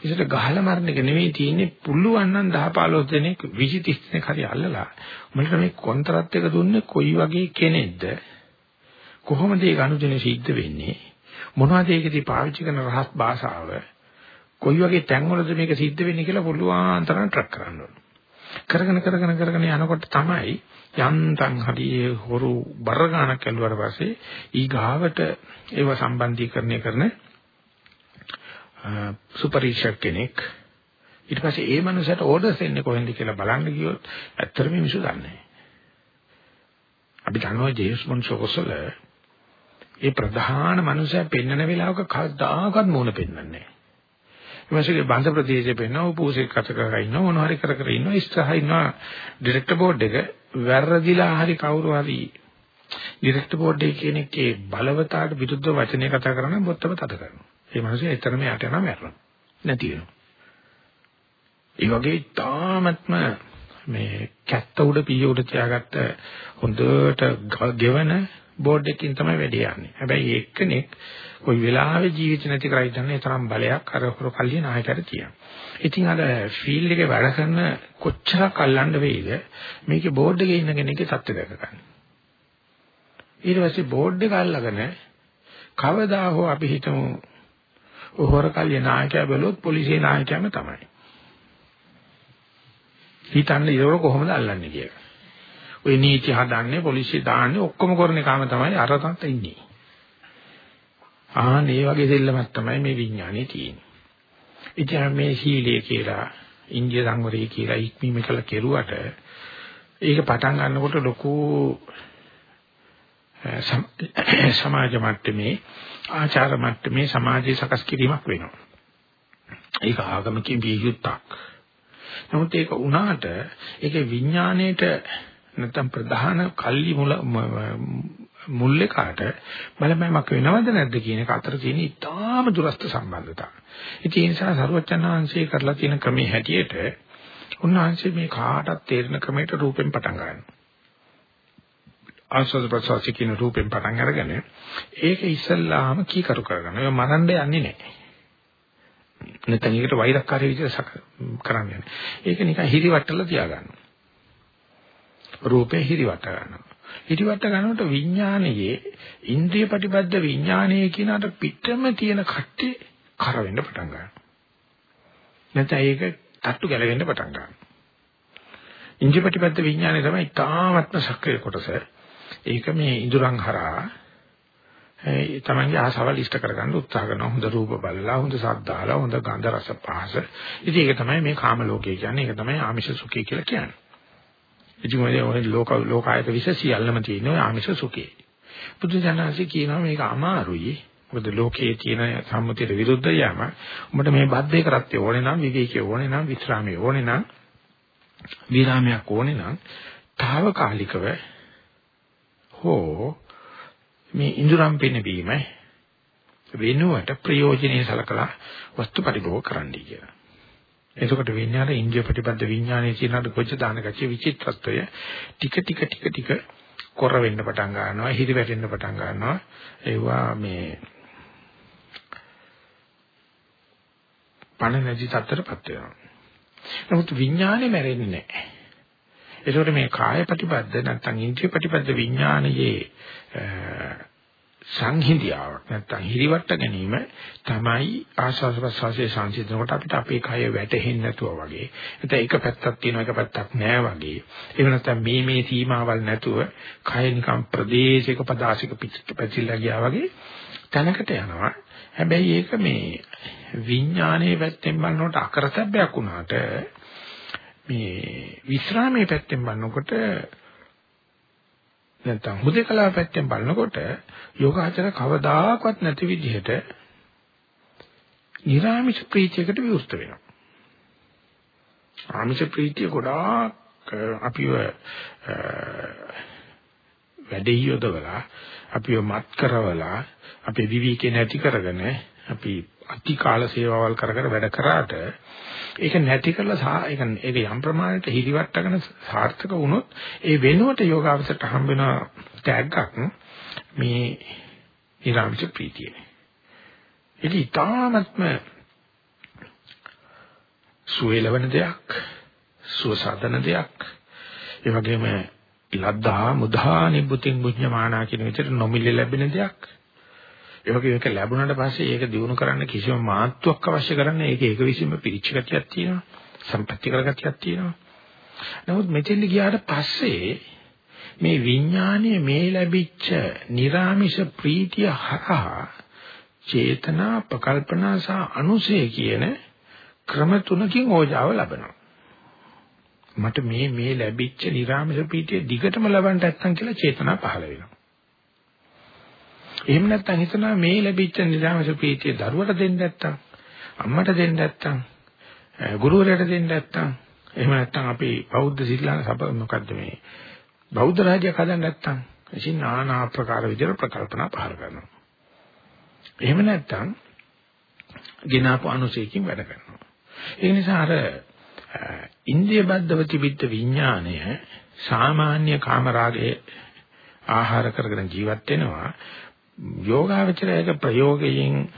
ඉතින් ගහලා මරණ එක නෙවෙයි තියෙන්නේ පුළුවන් නම් 10 15 දෙනෙක් 20 30 දෙනෙක් හරි අල්ලලා මට මේ කොන්ත්‍රාත් එක දුන්නේ කොයි වගේ කෙනෙක්ද? කොහොමද ඒ ගනුදෙනු සිද්ධ වෙන්නේ? මොනවද ඒකදී පාවිච්චි කරන රහස් භාෂාව? කොයි වගේ තැන්වලද මේක සිද්ධ වෙන්නේ කියලා පුළුවන් තරම් ට්‍රැක් කරන්න ඕන. කරගෙන කරගෙන කරගෙන යනකොට තමයි යන්තම් හරි හොරු බර ගන්නක් ඇල්ලුවාට පස්සේ ඊ ගාවට ඒව සම්බන්ධීකරණය කරන සුපරීක්ෂක කෙනෙක් ඊට පස්සේ ඒ මනුස්සයාට ඕඩර්ස් එන්නේ කොහෙන්ද කියලා බලන්න ගියොත් ඇත්තටම මිනිස්සු දන්නේ නැහැ. අපි දන්නවා ජේම්ස් බොන්ඩ් ෂෝසල ඒ ප්‍රධාන මනුස්සයා පෙන්වන වෙලාවක කවදාකවත් මූණ පෙන්වන්නේ නැහැ. ඊමණසේ බන්ද ප්‍රදේශයේ පෙන්වන උපෝසෙක් කත කර ඉන්නවා මොනවා හරි කර කර ඉන්නවා ඉස්සරහ ඉන්නවා ඩිරෙක්ටර් බෝඩ් එක වැරදිලා හරි කවුරු හරි ඩිරෙක්ටර් බෝඩ් එකේ කෙනෙක්ගේ බලවතාට විරුද්ධ වචනේ කතා කරන බොත්තම තද කරනවා. ඒ මිනිස්සු එතරම් යට යනවා මැරෙනවා. නැති වෙනවා. ඒ වගේ තාමත්ම මේ කැත්ත උඩ පීය උඩ තියාගත්ත හොඳට ගෙවන බෝඩ් එකකින් තමයි වැඩේ යන්නේ. හැබැයි එක්කෙනෙක් කොයි වෙලාවෙ ජීවිත නැති කරයි දන්නේ තරම් බලයක් අර හොර කල්ලිය නායකයට තියෙනවා. ඉතින් අර ෆීල්ඩ් එකේ වැඩ කරන කොච්චරක් අල්ලන්න වෙයිද මේකේ බෝඩ් එකේ ඉන්න කෙනෙක්ගේ තත්ත්වය දැක ගන්න. ඊට පස්සේ බෝඩ් එක අල්ලගෙන කවදා හෝ අපි හිතමු හොරකල්ය නායකයා බැලුවොත් පොලිසිය නායකයාම තමයි. හිතන්නේ ඒක කොහොමද අල්ලන්නේ කියලා. ওই නීති හදන්නේ පොලිසිය දාන්නේ ඔක්කොම කරන එකම තමයි අරතන්ට ඉන්නේ. ආන් මේ වගේ දෙල්ලමක් තමයි මේ විඥානේ තියෙන්නේ. ඉතින් මේ සීලය කියලා ඉන්දිය සංවරය කියලා ඉක්මීම කළ කෙරුවට ඒක පටන් ගන්නකොට ලොකු සමාජ මට්ටමේ ආචාර මට්ටමේ සමාජයේ සකස් කිරීමක් වෙනවා. ඒක ආගමකින් විය යුත්තක්. නමුත් ඒක වුණාට ඒකේ විඥාණයට නැත්තම් ප්‍රධාන කල්ලි මුල මුල් එකට බලපෑමක් වෙනවද නැද්ද කියන එක අතර තියෙන ඉතාම දුරස්ත සම්බන්ධතාවය. ඉතින් ඒ නිසා සරුවචනාංශය කරලා තියෙන ක්‍රමයේ හැටියට උන්වහන්සේ මේ කාටත් තේරෙන ක්‍රමයට රූපෙන් පටන් ගන්නවා. ආස්වාද ප්‍රසවාස කියන රූපෙන් පටන් අරගෙන ඒක ඉස්සල්ලාම කීකරු කරගන්න. ඒක මරන්න යන්නේ නැහැ. නැත්නම් ඒකට වෛරක්කාරී විදිහට කරන්නේ. ඒක නිකන් හිරිවට්ටලා තියාගන්න. රූපේ හිරිවට ගන්නවා. හිරිවට ගන්නකොට විඥානයේ ඉන්ද්‍රිය ප්‍රතිබද්ධ විඥානයේ කියන අර පිටම තියෙන කට්ටේ කර වෙන්න පටන් ගන්නවා. නැත්නම් ඒක තට්ටු ගැලවෙන්න පටන් ගන්නවා. ඉන්ද්‍රිය ප්‍රතිබද්ධ විඥානය තමයි තාමත්ම සක්‍රිය කොටස. ඒක මේ ඉඳුරන් හරහා ඒ තමන්ගේ ආසාවල් ඉෂ්ට කරගන්න උත්සාහ කරනවා හොඳ රූප බලලා හොඳ සද්දාලා හොඳ ගන්ධ රස පහස ඉතින් ඒක තමයි මේ කාම ලෝකය කියන්නේ ඒක තමයි ආමිෂ සුඛය කියලා කියන්නේ ඉතින් ඔය ලෝක ලෝකායත විශ සියල්ලම තියෙන ඔය ආමිෂ සුඛේ. බුදුජානසී කියනවා මේක අමාරුයි. මොකද ලෝකයේ තියෙන සම්මුතියට විරුද්ධ යෑම. උඹට මේ බද්දේ කරත් ඕනේ නම් විවේකී ඕනේ නම් විශ්‍රාමයේ ඕනේ නම් විරාමයක් ඕනේ නම් తాවකාලිකව හෝ මේ ඉඳුරම් පිනවීම වෙනුවට ප්‍රයෝජනෙයි සලකලා වස්තු පරිභෝග කරන්නයි කියලා. එතකොට විඥාන ඉන්ද්‍රිය ප්‍රතිපද විඥානයේ තියෙන කොච්ච දාන ගැචේ විචිත්‍රත්වය ටික ටික ටික ටික කොර වෙන්න පටන් ගන්නවා හිරි වැටෙන්න පටන් ගන්නවා. ඒවා මේ පණ නැති තත්ත්වයටපත් වෙනවා. නමුත් විඥානේ මැරෙන්නේ නැහැ. ඒකට මේ කාය ප්‍රතිපද නැත්නම් ඉන්ද්‍රිය ප්‍රතිපද විඥානයේ සංහිඳියාවක් නැත්තම් හිරිවට ගැනීම තමයි ආස්වාද ප්‍රසවාසයේ සංසිඳන කොට අපිට අපේ කය වැටෙන්නේ නැතුව වගේ. නැත්නම් එක පැත්තක් තියෙනවා එක පැත්තක් නෑ වගේ. එහෙම නැත්නම් මේ මේ සීමාවල් නැතුව කය නිකම් ප්‍රදේශයක පදාසික පිටට පැතිරලා ගියා වගේ තැනකට යනවා. හැබැයි ඒක මේ විඥානයේ පැත්තෙන් බලනකොට අකරතැබ්බයක් වුණාට මේ විස්රාමයේ පැත්තෙන් බලනකොට නැත්නම් හුදේකලාව පැත්තෙන් බලනකොට යෝගාචර කවදාකවත් නැති විදිහට නිර්ආමිෂ ප්‍රීතියකට විවෘත වෙනවා. ආමිෂ ප්‍රීතිය ගොඩාක් අපිව වැඩි යොදවලා අපිව මත් කරවලා අපේ විවිකේ නැති කරගෙන අපි අතිකාල සේවාවල් කර කර වැඩ කරාට ඒක නැති කරලා ඒක ඒක යම් ප්‍රමාණයට හිරිවට්ටගෙන සාර්ථක වුණොත් ඒ වෙනුවට යෝගාවචරයට හම්බ වෙන ටැග්ගක් මේ ඊරාමික ප්‍රීතිය. ඒක ඊටාත්ම සුවේලවන දෙයක්, සුවසාධන දෙයක්. ඒ වගේම ලද්දා මුධා නිබ්බුතින් බුඤ්ඤමානා කියන විදිහට නොමිලේ ලැබෙන දෙයක්. ඒ වගේ එක ලැබුණාට පස්සේ ඒක දිනු කරන්න කිසිම මාත්‍යක් අවශ්‍ය කරන්නේ ඒක ඒක විසීම පිරිච්ච ගතියක් තියෙනවා. සම්පත්‍ති කරගතියක් තියෙනවා. නමුත් මෙතෙන්දි ගියාට පස්සේ මේ විඥානය මේ ලැබිච්ච निराமிෂ ප්‍රීතිය හරහා චේතනා ප්‍රකල්පනා සහ අනුසය කියන ක්‍රම තුනකින් ඕජාව ලබනවා. මට මේ මේ ලැබිච්ච निराமிෂ ප්‍රීතිය දිගටම ලබන්න නැත්තම් කියලා චේතනා පහළ වෙනවා. එහෙම නැත්නම් හිතනවා මේ ලැබිච්ච නිරාමස ප්‍රීතිය දරුවට දෙන්න නැත්නම් අම්මට දෙන්න නැත්නම් ගුරුවරයාට දෙන්න නැත්නම් එහෙම නැත්නම් අපි බෞද්ධ සිල්ලාන සබ මොකද්ද මේ බෞද්ධ රාජ්‍යයක් හදන්න නැත්නම් ඉතින් নানা ආකාර විදිහට ප්‍රකල්පනා පහල කරනවා. එහෙම නැත්නම් ගිනාපු අනුසයකින් වැඩ කරනවා. ඒ නිසා අර ඉන්ද්‍රිය බද්ධව තිබිච්ච විඥාණය සාමාන්‍ය කාමරාගයේ ආහාර කරගෙන ජීවත් වෙනවා යෝගාවචරයක ප්‍රයෝගයෙන්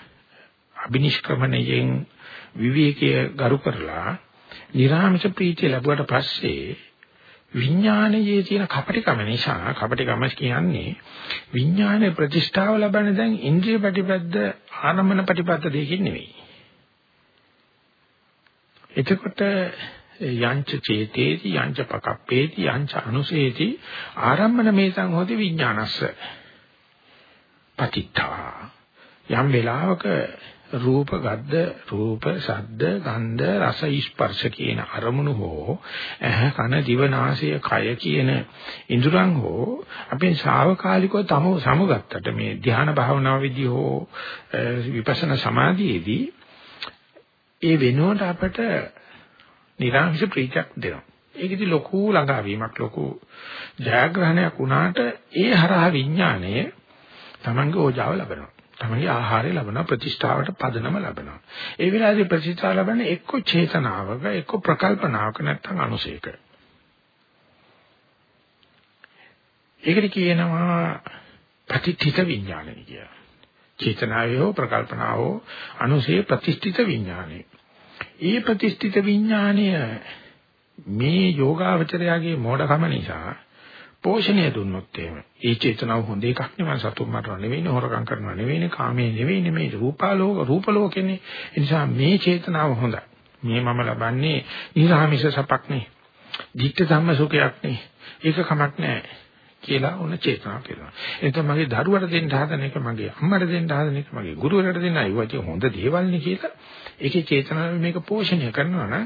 අබිනිෂ්ක්‍රමණයෙන් විවේකයේ ගරු කරලා නිර්ආමිෂ ප්‍රීතිය ලැබුවට පස්සේ විඥානයේ තියෙන කපටිකම නිසා කපටිකම කියන්නේ විඥානයේ ප්‍රතිෂ්ඨාව ලබන්නේ දැන් ඉන්ද්‍රිය ප්‍රතිපද ආනමන ප්‍රතිපද දෙකකින් නෙවෙයි. එතකොට යංච චේතේති යංච පකප්පේති යංච අනුසේති ආරම්මන මේසං හොති විඥානස්ස පතිත්තා යම් වෙලාවක රූප ගද්ද රූප ශබ්ද ගන්ධ රස ස්පර්ශ කියන අරමුණු හෝ ඇහ කන දිව නාසය කය කියන ඉඳුරන් හෝ අපේ ශාවකාලිකව තම සමුගත්තට මේ ධ්‍යාන භාවනාව විදි හෝ විපස්සනා සමාධියේදී ඒ වෙනුවට අපට නිරාංශ ප්‍රීතියක් දෙනවා. ඒකෙදි ලොකු ළඟාවීමක් ලොකු ජයග්‍රහණයක් වුණාට ඒ හරහා විඥාණය තමන්ගේ ඕජාව ලබනවා. තමන්ගේ ආහාරය ලබනවා ප්‍රතිෂ්ඨාවට පදනම ලබනවා. ඒ වෙලාවේදී ප්‍රතිෂ්ඨාව ලබන්නේ එක්ක චේතනාවක එක්ක ප්‍රකල්පනාවක නැත්නම් අනුසයක. ඒකට කියනවා ප්‍රතිඨිත විඥානය කියලා. චේතනාවේ හෝ ප්‍රකල්පනාව හෝ අනුසය ප්‍රතිෂ්ඨිත විඥානය. ඒ ප්‍රතිෂ්ඨිත විඥානය මේ යෝගාවචරයාගේ මෝඩකම නිසා පෝෂණය දුන්නොත් එහෙම. ඒ චේතනාව හොඳ එකක් නෙවෙයි සතුන් මරනවා නෙවෙයි හොරකම් කරනවා නෙවෙයි කාමයේ නෙවෙයි මේ රූපාලෝක රූප ලෝකෙනේ. ඒ නිසා මේ චේතනාව හොඳයි. මේ මම ලබන්නේ නිර්ආමිෂ සපක් නේ. ධිට්ඨ ධම්ම සුඛයක් නේ. ඒක කමක් නැහැ. කියලා ඔන්න චේතනාව කියනවා. එතකොට මගේ දරුවට දෙන්න හදන එක මගේ අම්මට දෙන්න හදන එක මගේ ගුරුවරට දෙන්න අයවදී හොඳ දේවල්නේ කියලා ඒකේ චේතනාව මේක පෝෂණය කරනවා නම්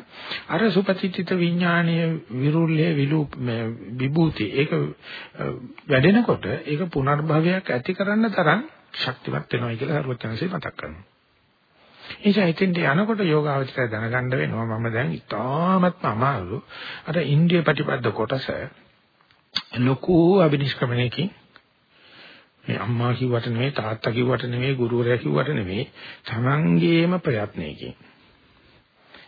අර සුපතිත්‍ිත විඥානීය විරුල්ලේ විලූප විභූති ඒක වැඩෙනකොට ඒක පුනර්භවයක් ඇති කරන්න තරම් ශක්තිමත් වෙනවා කියලා හරුවචනසේ මතක් කරනවා. එනිසා ඉතින්ට යනකොට යෝගාවචරය දැනගන්න වෙනවා මම දැන් ඉතාමත්ම අමාරු අර ඉන්ද්‍රිය ප්‍රතිපද කොටස ලොකු අභිනිෂ්ක්‍මණයකින් මේ අම්මා කිව්වට නෙමෙයි තාත්තා කිව්වට නෙමෙයි ගුරුවරයා කිව්වට නෙමෙයි තමන්ගේම ප්‍රයත්නයකින්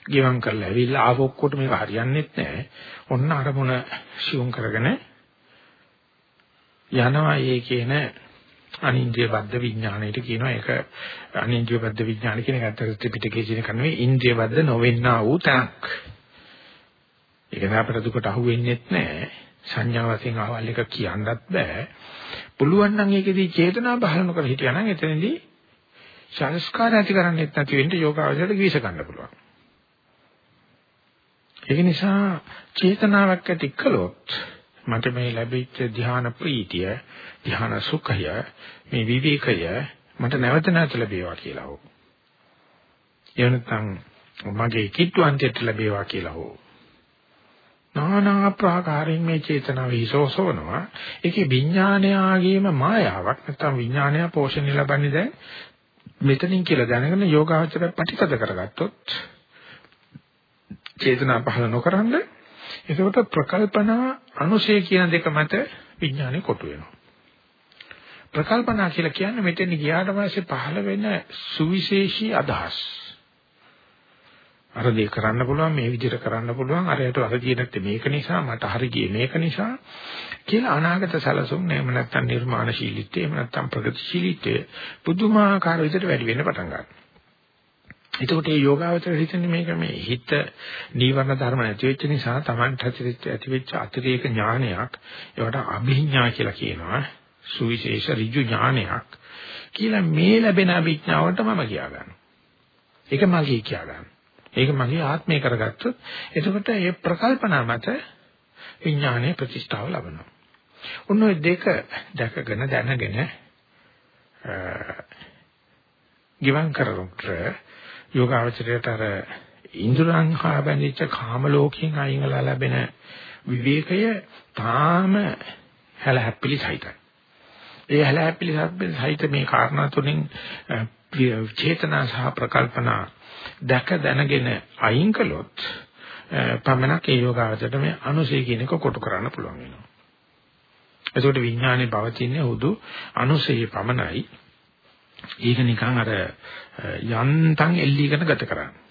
ගිවං කරලා ඇවිල්ලා ආව ඔක්කොට මේක හරියන්නේත් නැහැ. ඔන්න අරමුණ ශිවුම් කරගෙන යනවා. ඒ කියන අනින්ද්‍රිය බද්ධ විඥාණයට කියනවා. ඒක අනින්ද්‍රිය බද්ධ විඥාන කියන එක ඇත්තට ත්‍රිපිටකයේ කියන එක නෙවෙයි. ඉන්ද්‍රිය බද්ධ නොවෙන්නා වූ තැනක්. ඒක අපිට දුකට අහු වෙන්නේත් නැහැ. සංඥා වශයෙන් ආවල් එක කියන්නත් බෑ. පුළුවන් නම් ඒකෙදී චේතනා බහලන කර හිටියා නම් එතනදී සංස්කාර ඇති කරන්නේත් නැති වෙන්න යෝගාවචරයට ගිවිස ගන්න පුළුවන්. ඒක නිසා චේතනාවක් ඇති කළොත් මට මේ ලැබිච්ච ධ්‍යාන ප්‍රීතිය, ධ්‍යාන සුඛය, මේ විවේකය මට නැවත නැවත ලැබේවා කියලා හෝ. එවනතම් මගේ කිට්ටුවන්තයට ලැබේවා කියලා හෝ. নানা ආකාරයෙන් මේ චේතනාව හිසෝසවනවා. ඒකේ විඥානයාගේම මායාවක් නැත්නම් විඥානය පෝෂණය ලබන්නේ දැන් මෙතනින් කියලා දැනගෙන යෝගාචරය ප්‍රතිපද කරගත්තොත් චේතනා පහළ නොකරනද එතකොට ප්‍රකල්පනා අනුශය කියන දෙක මත විඥානේ කොටු වෙනවා. ප්‍රකල්පනා කියලා කියන්නේ මෙතන ගියාට පස්සේ පහළ වෙන සුවිශේෂී අදහස්. අර දේ කරන්න පුළුවන් මේ විදිහට කරන්න පුළුවන් අරයට අරදී නැත්තේ මේක නිසා මට හරි ගියේ මේක නිසා කියලා අනාගත සැලසුම් නෙම නැත්තම් නිර්මාණශීලීත්වය එහෙම නැත්තම් ප්‍රගතිශීලීත්වය පුදුමාකාර විදිහට වැඩි වෙන්න පටන් ගන්නවා. එතකොට මේ යෝගාවචර හිතන්නේ මේක මේ හිත නීවරණ ධර්ම නැති වෙච්ච නිසා Tamanට ඇති වෙච්ච අතිරේක ඥානයක් ඒවට අභිඥා කියලා කියනවා. සුවිශේෂ ඍජු ඥානයක් කියලා මේ ලැබෙන අභිඥාවට මම කියා ගන්නවා. ඒක මගේ කියා ගන්නවා. ඒක මගේ ආත්මය කරගත්තොත් එතකොට ඒ ප්‍රකල්පනා මත විඥානයේ ප්‍රතිෂ්ඨාව ලබනවා. ඔන්න ඔය දෙක දැකගෙන දැනගෙන ගිවන් කරොක්ට යෝගාවචරයට අර ඉන්ද්‍රයන් හා බැඳිච්ච කාම ලෝකයෙන් අයින් වෙලා ලැබෙන විවේකය තාම හැලහැප්පිලි සහිතයි. ඒ හැලහැප්පිලි සහිත මේ කාරණා තුنين චේතනා සහ ප්‍රකල්පනා දැක දැනගෙන අයින් කළොත් පමණක් ඒ යෝගාවචරයට මේ අනුසය කියන එක කොටු කරන්න පුළුවන් වෙනවා. එතකොට විඥානේ පවතින්නේ හුදු අනුසයේ පමණයි. ඒක නිකන් අර යන්තම් එල්ලීගෙන ගත කරන්නේ.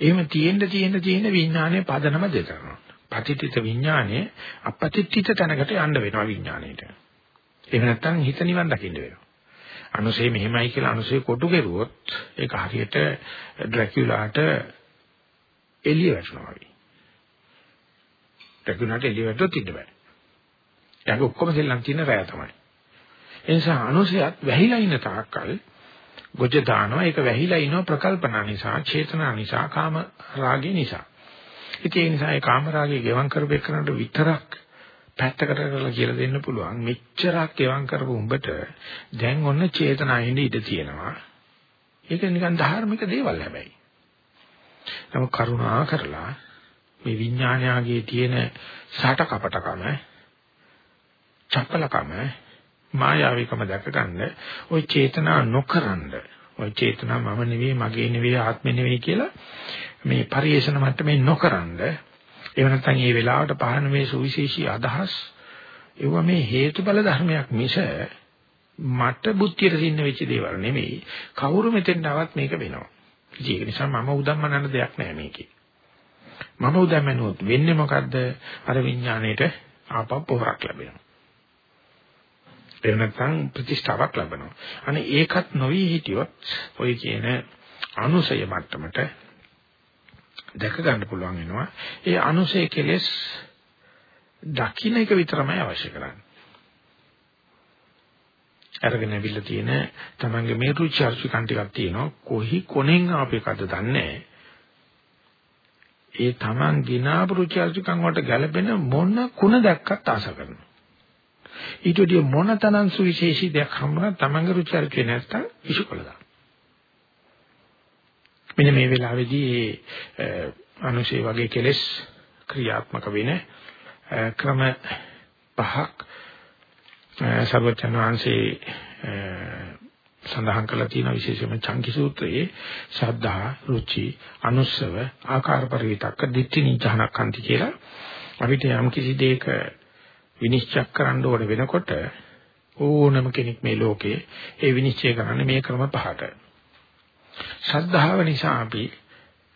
එහෙම තියෙන්න තියෙන්න තියෙන විඥානයේ පදනම දෙතරනවා. පතිතිත විඥානයේ අපතිතිත තැනකට යන්න වෙනවා විඥාණයට. එහෙම නැත්නම් හිත නිවන් දකින්න වෙනවා. අනුසේ මෙහෙමයි කියලා අනුසේ කොටු කෙරුවොත් ඒක හරියට ඩ්‍රැකියුලාට එළිය වැටෙනවා වගේ. ඩ්‍රැකියුලාට එළිය වැටුවොත් ඉන්න බෑ. ඒක ඔක්කොම සෙල්ලම් තියෙන රැය තමයි. ඒ නිසා අනුසයත් වැහිලා ඉන්න තාක්කල් ගොජ දානවා ඒක වැහිලා ඉනවා ප්‍රකල්පනා නිසා, චේතනා නිසා, කාම රාගය නිසා. ඉතින් ඒ නිසා ඒ කාම රාගය ගෙවම් කරපෙන්නට විතරක් පැත්තකට කරලා කියලා දෙන්න පුළුවන් මෙච්චරක් එවම් කරපු උඹට දැන් ඔන්න චේතනාවෙන් ඉඳ තියෙනවා ඒක නිකන් ධාර්මික දේවල් හැබැයි නමුත් කරුණා කරලා මේ විඥානයාගේ තියෙන සාට කපටකම චපලකම මායාවිකම දැක ගන්න ওই චේතනා නොකරනද ওই චේතනා මම නෙවෙයි මගේ නෙවෙයි ආත්මෙ නෙවෙයි කියලා මේ පරිේශන මට්ටමේ නොකරනද එහෙම නැත්නම් මේ වෙලාවට පහන මේ සුවිශේෂී අදහස් ඒව මේ හේතුඵල ධර්මයක් මිස මට බුද්ධියට සින්න වෙච්ච දේවල් නෙමෙයි කවුරු මෙතෙන් ආවත් මේක වෙනවා. ඒක නිසා මම උදම්මනන දෙයක් නෑ මේකේ. මම උදම්මනුවොත් වෙන්නේ මොකද්ද? අර විඥාණයට ආපහු පොහොරක් ලැබෙනවා. එහෙම නැත්නම් ප්‍රතිෂ්ඨාවක් ලැබෙනවා. අනේ ඒකත් නොවි හිටියොත් ඔය කියන අනුසය මට්ටමට දැක ගන්න පුළුවන් වෙනවා. ඒ අනුසය කෙලෙස් දකින්න එක විතරමයි අවශ්‍ය කරන්නේ. අරගෙන ඇවිල්ලා තියෙන තමන්ගේ මේ රුචි අරුචිකන් ටිකක් තියෙනවා. කොහි කොනෙන් ආපේකද දන්නේ ඒ Taman ගිනාපු රුචි අරුචිකම් වලට ගැළපෙන මොන කුණ දැක්කත් ආස කරනවා. ඊට වඩා මොන තරම් සුවිශේෂී දෙයක් හම්බුණා Tamanගේ රුචි අරුචි නැත්තම් ඉෂුකල දාන. මෙන්න මේ වෙලාවේදී ඒ අනුශේ වගේ කෙලෙස් ක්‍රියාත්මක වෙන ක්‍රම පහක් සර්වචන් වහන්සේ සඳහන් කරලා තියෙන විශේෂයෙන්ම චංකි සූත්‍රයේ ශ්‍රද්ධා, රුචි, අනුස්සව, ආකාර පරිවිතක්ක, ditthi නිජහනක්ඛන්ති කියලා අපිට යම් කිසි දෙයක විනිශ්චය කරන්න ඕන වෙනකොට ඕනම කෙනෙක් මේ ලෝකේ ඒ විනිශ්චය කරන්නේ මේ ක්‍රම පහට. ශ්‍රද්ධාව නිසා අපි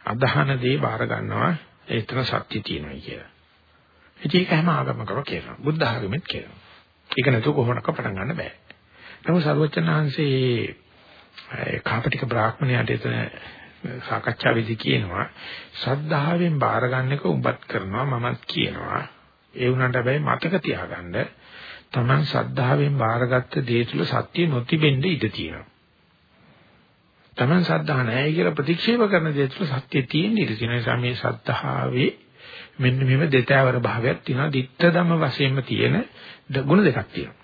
අදහන දේ බාර ගන්නවා ඒතර සත්‍ය තියෙනවා කියලා. ඒක හැම ආගමකම කියනවා. බුද්ධ ආගමෙත් කියනවා. ඒක නැතුව කොහොමනක පටන් ගන්න බෑ. නමුත් සර්වචනාංශේ කාපටික බ්‍රාහ්මණයාට එතන සාකච්ඡාවේදී කියනවා ශ්‍රද්ධාවෙන් බාර ගන්න එක උඹත් කරනවා මමත් කියනවා. ඒ වුණාට හැබැයි මතක තියාගන්න Taman ශ්‍රද්ධාවෙන් බාරගත්ත දේ තුල සත්‍ය නොතිබෙන්න ඉඩ තියෙනවා. Taman ශ්‍රද්ධා නැහැ කියලා ප්‍රතික්ෂේප කරන දේ තුල සත්‍ය තියෙන්න ඉඩ තියෙන නිසා මේ ශ්‍රද්ධාවේ මෙන්න මෙව දෙතෑවර භාවයක් තියෙනවා. ditta ධම වශයෙන්ම තියෙන ගුණ දෙකක් තියෙනවා.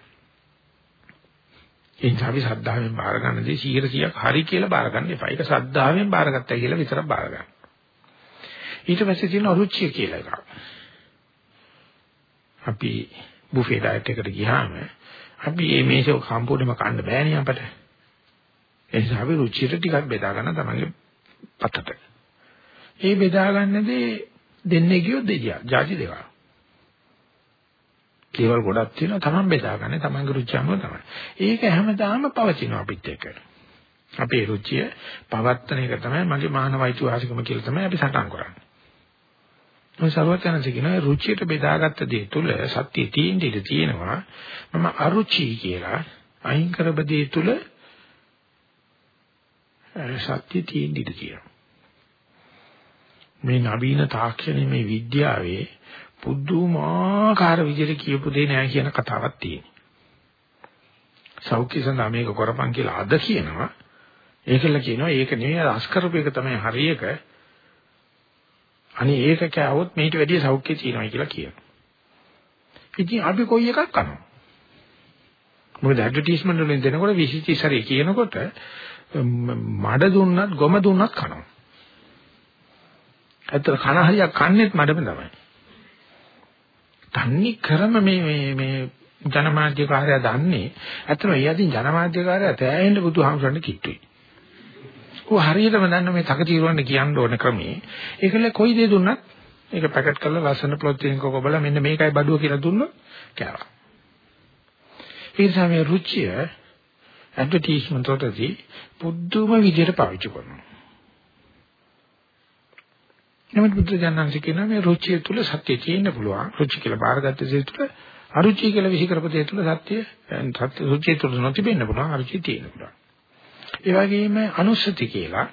ඒ නිසා අපි ශ්‍රද්ධාවෙන් බාර ගන්න දේ 100%ක් හරි කියලා බාර ගන්න එපා. ඒක ශ්‍රද්ධාවෙන් බාරගත්තා කියලා විතරක් බාර ගන්න. ඊට පස්සේ තියෙන අරුචිය කියලා එකක්. අපි බුෆේ ඩයට් එකට ගියාම අපි මේ මේක සම්පූර්ණයෙන්ම කන්න බෑනේ අපට. ඒ නිසා අපි රුචියට ටිකක් බෙදා ගන්න තමයි පතට. ඒ බෙදා ගන්නදී දෙන්නේ කියොත් දෙයියා. ಜಾති දෙකක්. කේවල් ගොඩක් තියෙනවා Taman බෙදාගන්නේ Tamanගේ රුචිය අනුව තමයි. ඒක හැමදාම පවතිනවා අපිත් එක්ක. අපේ රුචිය පවත්තන එක තමයි මගේ මානවයිතු ආශිකම කියලා තමයි අපි සටන් කරන්නේ. ඔය සර්වඥාන්සේ කියනවා රුචියට බෙදාගත්ත දේ තුල සත්‍ය තියෙන්න ඉඩ තියෙනවා. මම අරුචි කියලා අයින් කරබදේ තුල සත්‍ය තියෙන්න ඉඩ තියෙනවා. මේ නවීන තාක්ෂණයේ මේ විද්‍යාවේ පුදුමාකාර විදිහට කියපු දෙයක් නෑ කියන කතාවක් තියෙනවා. සෞඛ්‍ය සඳහා මේක කරපන් කියලා අද කියනවා. ඒකල කියනවා ඒක නෙවෙයි අස්කරපු එක තමයි හරියක. අනේ ඒක කෑවොත් මේට වැඩිය සෞඛ්‍ය තියෙනවා කියලා කියනවා. ඉතින් අපි කොයි එකක් කරනවා? මොකද ඇඩ්වර්ටයිස්මන්ට් වලින් දෙනකොට විශේෂ ඉස්සරේ කියනකොට මඩ දුන්නත් ගොම දුන්නත් කනවා. ඇත්තට කන හරියක් කන්නේත් මඩම තමයි. තන්නේ කරම මේ මේ මේ ජනමාධ්‍යකාරයා දන්නේ ඇත්තම එයාදීන් ජනමාධ්‍යකාරයා තෑයෙන්න බුදුහාමුදුරන්ට කිට්ටුයි. ਉਹ හරියටම දන්න මේ තකතිරුවන්න කියන්න ඕන ක්‍රමේ. ඒකල කොයි දේ දුන්නත් ඒක පැකට් කරලා ලස්සන ප්ලොත් එකක කොබලා මෙන්න මේකයි බඩුව කියලා දුන්නොත් කෑවා. ඒ නිසා මේ රුචිය ඇඩ්වර්ටයිස්මන්ට් වලදී පුදුම විදිහට පාවිච්චි කරනවා. නමුත් බුදුජානන්ස කියනවා මේ රුචිය තුල සත්‍ය තියෙන්න පුළුවන්. රුචි කියලා බාරගත්ත දේ තුල අරුචි කියලා විහි කරපු දේ තුල සත්‍ය සත්‍ය රුචිය තුල නොතිබෙන්න පුළුවන්. අරුචි තියෙන්න පුළුවන්. ඒ වගේම අනුස්සති කියලා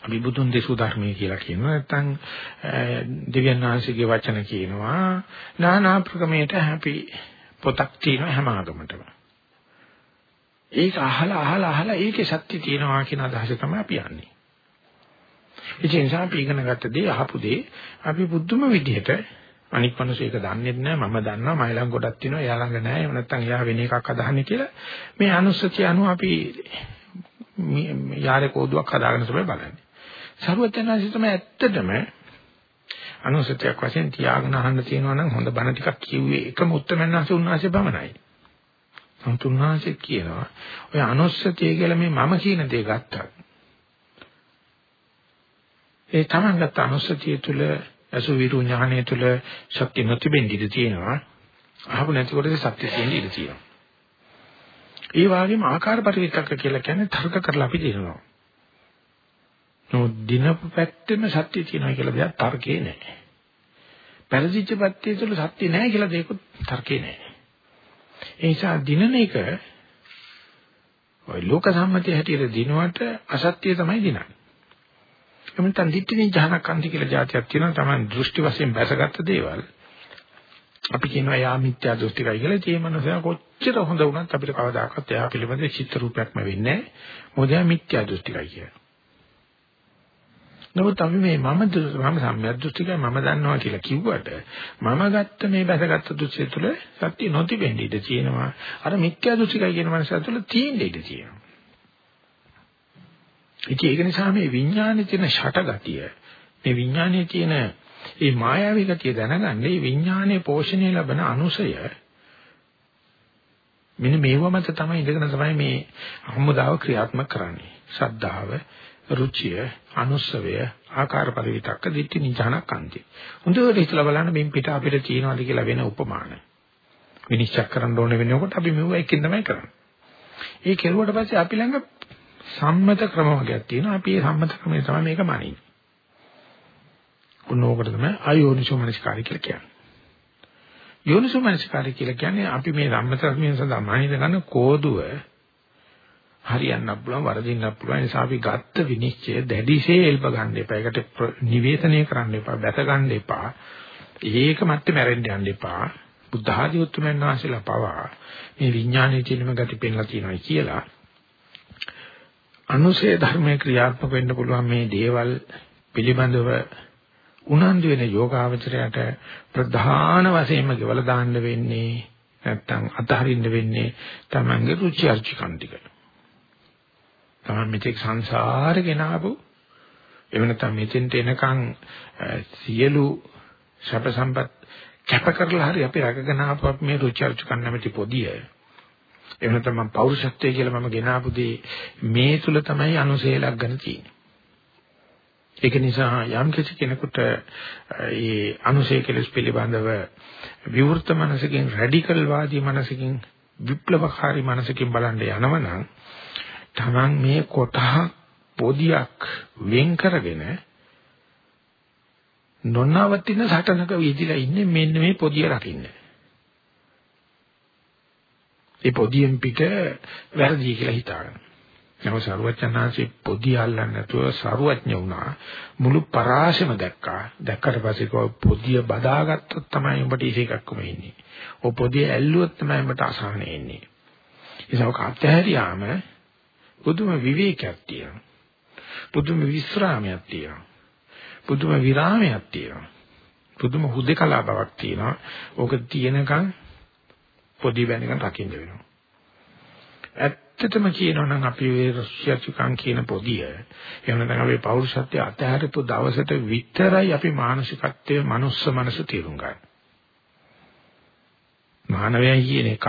අපි බුදුන් දෙසු ධර්මයේ කියලා කියනවා නැත්නම් දෙවියන් වහන්සේගේ වචන කියනවා නානා ප්‍රකමයට අපි පොතක් තියෙනවා හැම ආගමකටම ඒක අහලා අහලා අහලා ඒකේ සත්‍ය තියෙනවා කියන අදහස තමයි අපි යන්නේ ඒ නිසා අපි ඉගෙන ගත්ත දේ අහපු දේ අපි බුද්ධම විදිහට අනික් මිනිස්සු ඒක දන්නේ නැහැ මම දන්නවා මයි ළඟ ගොඩක් තියෙනවා එයා ළඟ නැහැ එහෙම නැත්නම් එයා වෙන එකක් අදහන්නේ කියලා මේ අනුස්සතිය අනුව අපි යාරේ කෝදුවක් හදාගෙන තමයි බලන්නේ. සරුවචනාංශය තමයි ඇත්තටම අනුසතියක් වශයෙන් තියාගෙන අහන්න තියෙනවා නම් හොඳ බණ ටිකක් කිව්වේ එකම උත්තරමන්නාංශ උන්වහන්සේ පමණයි. සම්තුන්වහන්සේ කියනවා ඔය අනුස්සතිය කියලා මේ මම කියන දේ ගත්තා. ඒ තමන් ගත්ත අනුස්සතිය තුළ අසු විරු ඥානය තුළ ශක්තිය නොතිබෙන්න ඉඩ තියෙනවා. අහපු නැතිකොට සත්‍ය තියෙන්න ඉඩ තියෙනවා. ඒ වගේම ආකාර පරිවිතක්ක කියලා කියන්නේ තර්ක කරලා අපි දෙනවා. නමුත් දිනපු පැත්තෙම සත්‍ය තියෙනවා කියලා දෙයක් තර්කේ නැහැ. පරිදිච්ච පැත්තේ තුල සත්‍ය නැහැ කියලා දෙයක්වත් තර්කේ නැහැ. ඒ නිසා දිනන එක ඔය ලෝක සම්මතිය හැටියට දිනුවට අසත්‍ය තමයි දිනන්නේ. එමුතන් දිට්ඨිනි ජහනකන්ති කියලා જાතියක් තියෙනවා තමයි දෘෂ්ටි වශයෙන් බැසගත්ත දේවල්. අපි කියනවා යා මිත්‍යා දෘෂ්ටිකයි කියලා. ඒ මනසයා කොච්චර හොඳ වුණත් අපිට කවදාකවත් එයා පිළිබඳ චිත්ත රූපයක්ම වෙන්නේ නැහැ. මොකද එයා මිත්‍යා දෘෂ්ටිකයි කියලා. නමුත් අපි මේ මම මම සම්මියදෘෂ්ටිකයි මම දන්නවා කියලා කිව්වට මම ගත්ත මේ බැසගත්ත දෘෂ්ටිය තුළ සත්‍ය නොතිබෙන්න ඉඩ තියෙනවා. අර මිත්‍යා දෘෂ්ටිකයි කියන මනස තුළ තියෙන්න ඉඩ තියෙනවා. ඉතින් ඒක නිසා මේ විඥානයේ තියෙන ෂටගතිය මේ විඥානයේ තියෙන මේ මායාවී ගතිය දැනගන්න මේ විඥානයේ පෝෂණය ලැබෙන අනුසය මෙන්න මේව මත තමයි ඉඳගෙන තමයි මේ අහමුදාව ක්‍රියාත්මක කරන්නේ. ශ්‍රද්ධාව, රුචිය, අනුස්සවය, ආකාර පරිවිතක්ක දිට්ඨි නිජානක් අන්ති. හොඳට හිතලා බලන්න මින් පිට අපිට තියනවාද කියලා වෙන උපමාන. විනිශ්චය කරන්න ඕනේ වෙනකොට අපි මෙව එකකින් තමයි කරන්නේ. ඒ කෙරුවට පස්සේ අපි ළඟ සම්මත ක්‍රම වර්ගයක් තියෙනවා. අපි මේ සම්මත ක්‍රමය තමයි මේක මනින්නේ. උනෝකට තමයි අයෝනිසෝ මනස්කාරය කියලා කියන්නේ. යෝනිසෝ මනස්කාරය කියලා කියන්නේ අපි මේ ධම්මතරමිය සඳහා මානින ගන්න කෝදුව හරියන්නත් පුළුවන් වරදින්නත් පුළුවන් ඒ නිසා අපි ගත්ත විනිශ්චය දැඩිසේ එල්බ ගන්න එපා. ඒකට නිවේදනය කරන්න එපා. බැස ගන්න එපා. ඒක මැත්තේ මැරෙන්න යන්න එපා. බුද්ධ ආදී උතුම්යන් වහන්සේලා පවා මේ විඥානයේ තියෙනම ගති පෙන්ලා තියෙනවා කියලා අනුසේ ධර්මයේ ක්‍රියාත්මක වෙන්න පුළුවන් මේ දේවල් පිළිබඳව උනන්දු වෙන යෝගාවචරයට ප්‍රධාන වශයෙන්ම ගෙවල දාන්න වෙන්නේ නැත්තම් අතහරින්න වෙන්නේ තමන්ගේ රුචි අරුචිකම් ටික. තමන් මෙතෙක් සංසාරේ ගෙනාවු එහෙම නැත්නම් මෙතෙන්ට එනකන් සියලු සැප සම්පත් කැප කරලා හරි අපි රැකගෙන ආපු මේ රුචි අරුචිකම් නැමැති පොදිය එහෙම නැත්නම් මම පෞරුෂත්වයේ කියලා මම ගෙනාපු දේ මේ තුල තමයි අනුසේලක් ගන්න තියෙන්නේ. ඒක නිසා යම් කිසි කෙනෙකුට මේ අනුසේ කෙලස් පිළිබඳව විවෘත මනසකින් රැඩිකල් වාදී මනසකින් විප්ලවකාරී මනසකින් බලන්න යනවනම් තමන් මේ කොටහ පොදියක් වෙන් කරගෙන නොනවතින සටනක විදිලා ඉන්නේ මෙන්න මේ පොදිය රකින්න. ඒ පොදියෙන් පිට වැරදි කියලා හිතාගන්න. නම සරුවචනාංශේ පොදි අල්ලන්නේ නැතුව සරුවඥ වුණා. මුළු පරාශෙම දැක්කා. දැක්කට පස්සේ කෝ පොදිය බදාගත්තොත් තමයි උඹට ඉසේකක්කම ඉන්නේ. ඔය පොදිය ඇල්ලුවොත් තමයි උඹට අසහනෙ එන්නේ. ඒසව කාත්‍යහැරියාම පුදුම විවේකයක් තියෙනවා. පුදුම විස්රාමයක් තියෙනවා. පුදුම විරාමයක් තියෙනවා. පුදුම හුදේකලා බවක් තියෙනවා. ඕක තියෙනකන් පොඩි වෙනකන් රකින්න වෙනවා. ඇත්තටම කියනවා නම් අපි මේ රුස්යචුකම් කියන පොදිය එහෙම නැත්නම් අපි පෞරුෂත්වය අතහැරපු දවසට විතරයි අපි මානසිකත්වයේ මනුස්ස මනස තේරුම් ගන්න. මානවයයි කියන එක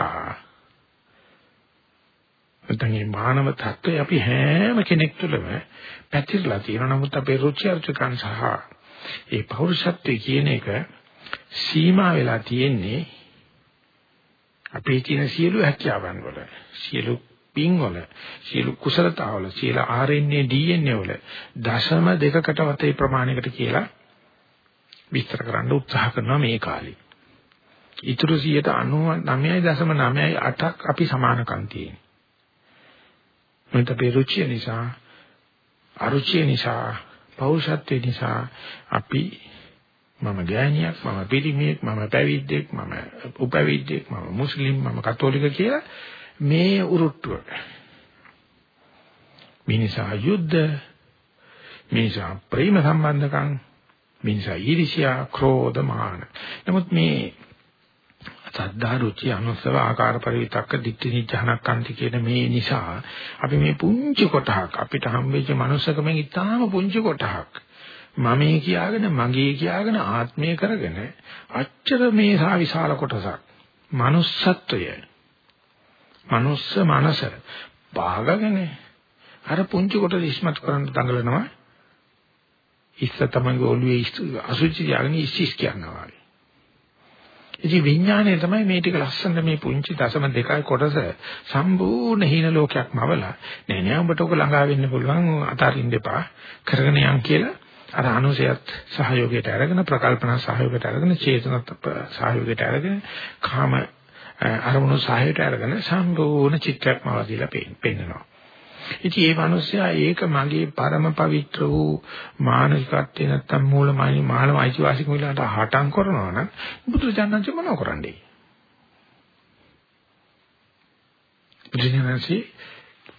නැත්නම් මේ මානව තත්ත්වය අපි හැම කෙනෙක් තුළම පැතිරලා තියෙනවා. නමුත් අපේ රුචි අරුචිකම් සහ ඒ පෞරුෂත්වය කියන එක සීමා වෙලා තියෙන්නේ අපේ තියෙන සියලු හැකියාවන් වල සියලු පින් වල සියලු කුසලතාවල සියලු RNA DNA වල දශම දෙකකට වතේ ප්‍රමාණයකට කියලා විස්තර කරන්න උත්සාහ කරනවා මේ කාලේ. ඊටු 99.9.8ක් අපි සමානකම් තියෙනවා. මොකද අපේ රුචිය නිසා අරුචිය නිසා පෞරුෂත්වය නිසා අපි මම ගෑණියක් මම පිරිමියෙක් මම පැවිද්දෙක් මම උපවිද්දෙක් මම මුස්ලිම් මම කතෝලික කියලා මේ උරුට්ටුව. මිනිසා යුද්ධ මිනිසා ප්‍රේම සම්බන්ධකම් මිනිසා ඊර්ෂ්‍යා ක්‍රෝධ මාන. නමුත් මේ සද්ධා රුචි අනුසව ආකාර පරිවිතක්ක දිට්ඨි නිජහනක්කන්ති කියන මේ නිසා අපි මේ පුංචි කොටහක් අපිට හම්බෙච්ච මනුස්සකමෙන් ඉතාම පුංචි කොටහක්. මමේ කියාගෙන මගේ කියාගෙන ආත්මය කරගෙන අච්චර මේ සා විශාල කොටසක්. manussත්වය මනුස්ස මනස පාගගෙන අර පුංචි කොට ඉස්මතු කරන්න දඟලනවා. ඉස්ස තමයි ඔළුවේ අසුචි තියාගෙන ඉස්සිස් කියනවා වගේ. ඉතින් විඥානය තමයි මේ ටික ලස්සන මේ පුංචි දශම දෙකයි කොටස සම්පූර්ණ හීන ලෝකයක්ම අවලා නෑ නෑ උඹට ඔක ළඟා වෙන්න පුළුවන් අතාරින්න එපා කරගෙන යන් කියලා අර අනුසයත් සහයෝගයට අරගෙන ප්‍රකල්පනා සහයෝගයට අරගෙන චේතනත් සහයෝගයට අරගෙන කාම අරමුණු සහයට අරගෙන සම්පූර්ණ චිත්‍රයක්ම වදිලා පෙන්නනවා. ඉතින් මේ මිනිස්සයා ඒක මගේ පරම පවිත්‍ර වූ මානසිකත්වේ නැත්තම් මූලමයි මානව අයිතිවාසිකම විලාට හටම් කරනවා නම් බුදුරජාණන් මොනව කරන්නේ? බුදුරජාණන්සි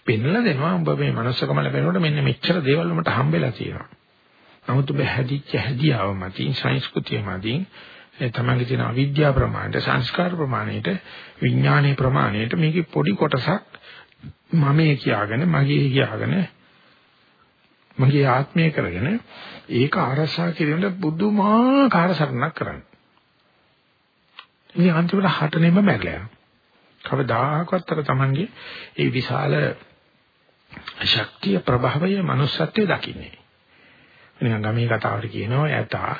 පෙන්ලා දෙනවා උඹ මේ manussකම ලැබෙනකොට මෙන්න මෙච්චර දේවල් උඹට හම්බෙලා තියෙනවා. නමුත් ඔබ හැදිච්ච හැදියාව මතින් සංස්කෘතිය මතින් තමන්ගේ තියෙන අවිද්‍යාව ප්‍රමාණයට සංස්කාර ප්‍රමාණයට විඥානයේ ප්‍රමාණයට මේකේ පොඩි කොටසක් මමයේ කියාගෙන මගේ කියාගෙන මගේ ආත්මය කරගෙන ඒක ආරසා කිරීමට බුදුමාකාර සරණක් කරන්නේ. ඉතින් අන්තිමට හටනෙම මැරලා යනවා. කවදාකවත් අර Tamange ඒ විශාල ශක්තිය ප්‍රභාවය manussත්වයේ දකින්නේ. නිකන් ගමේ කතාවට කියනවා යතා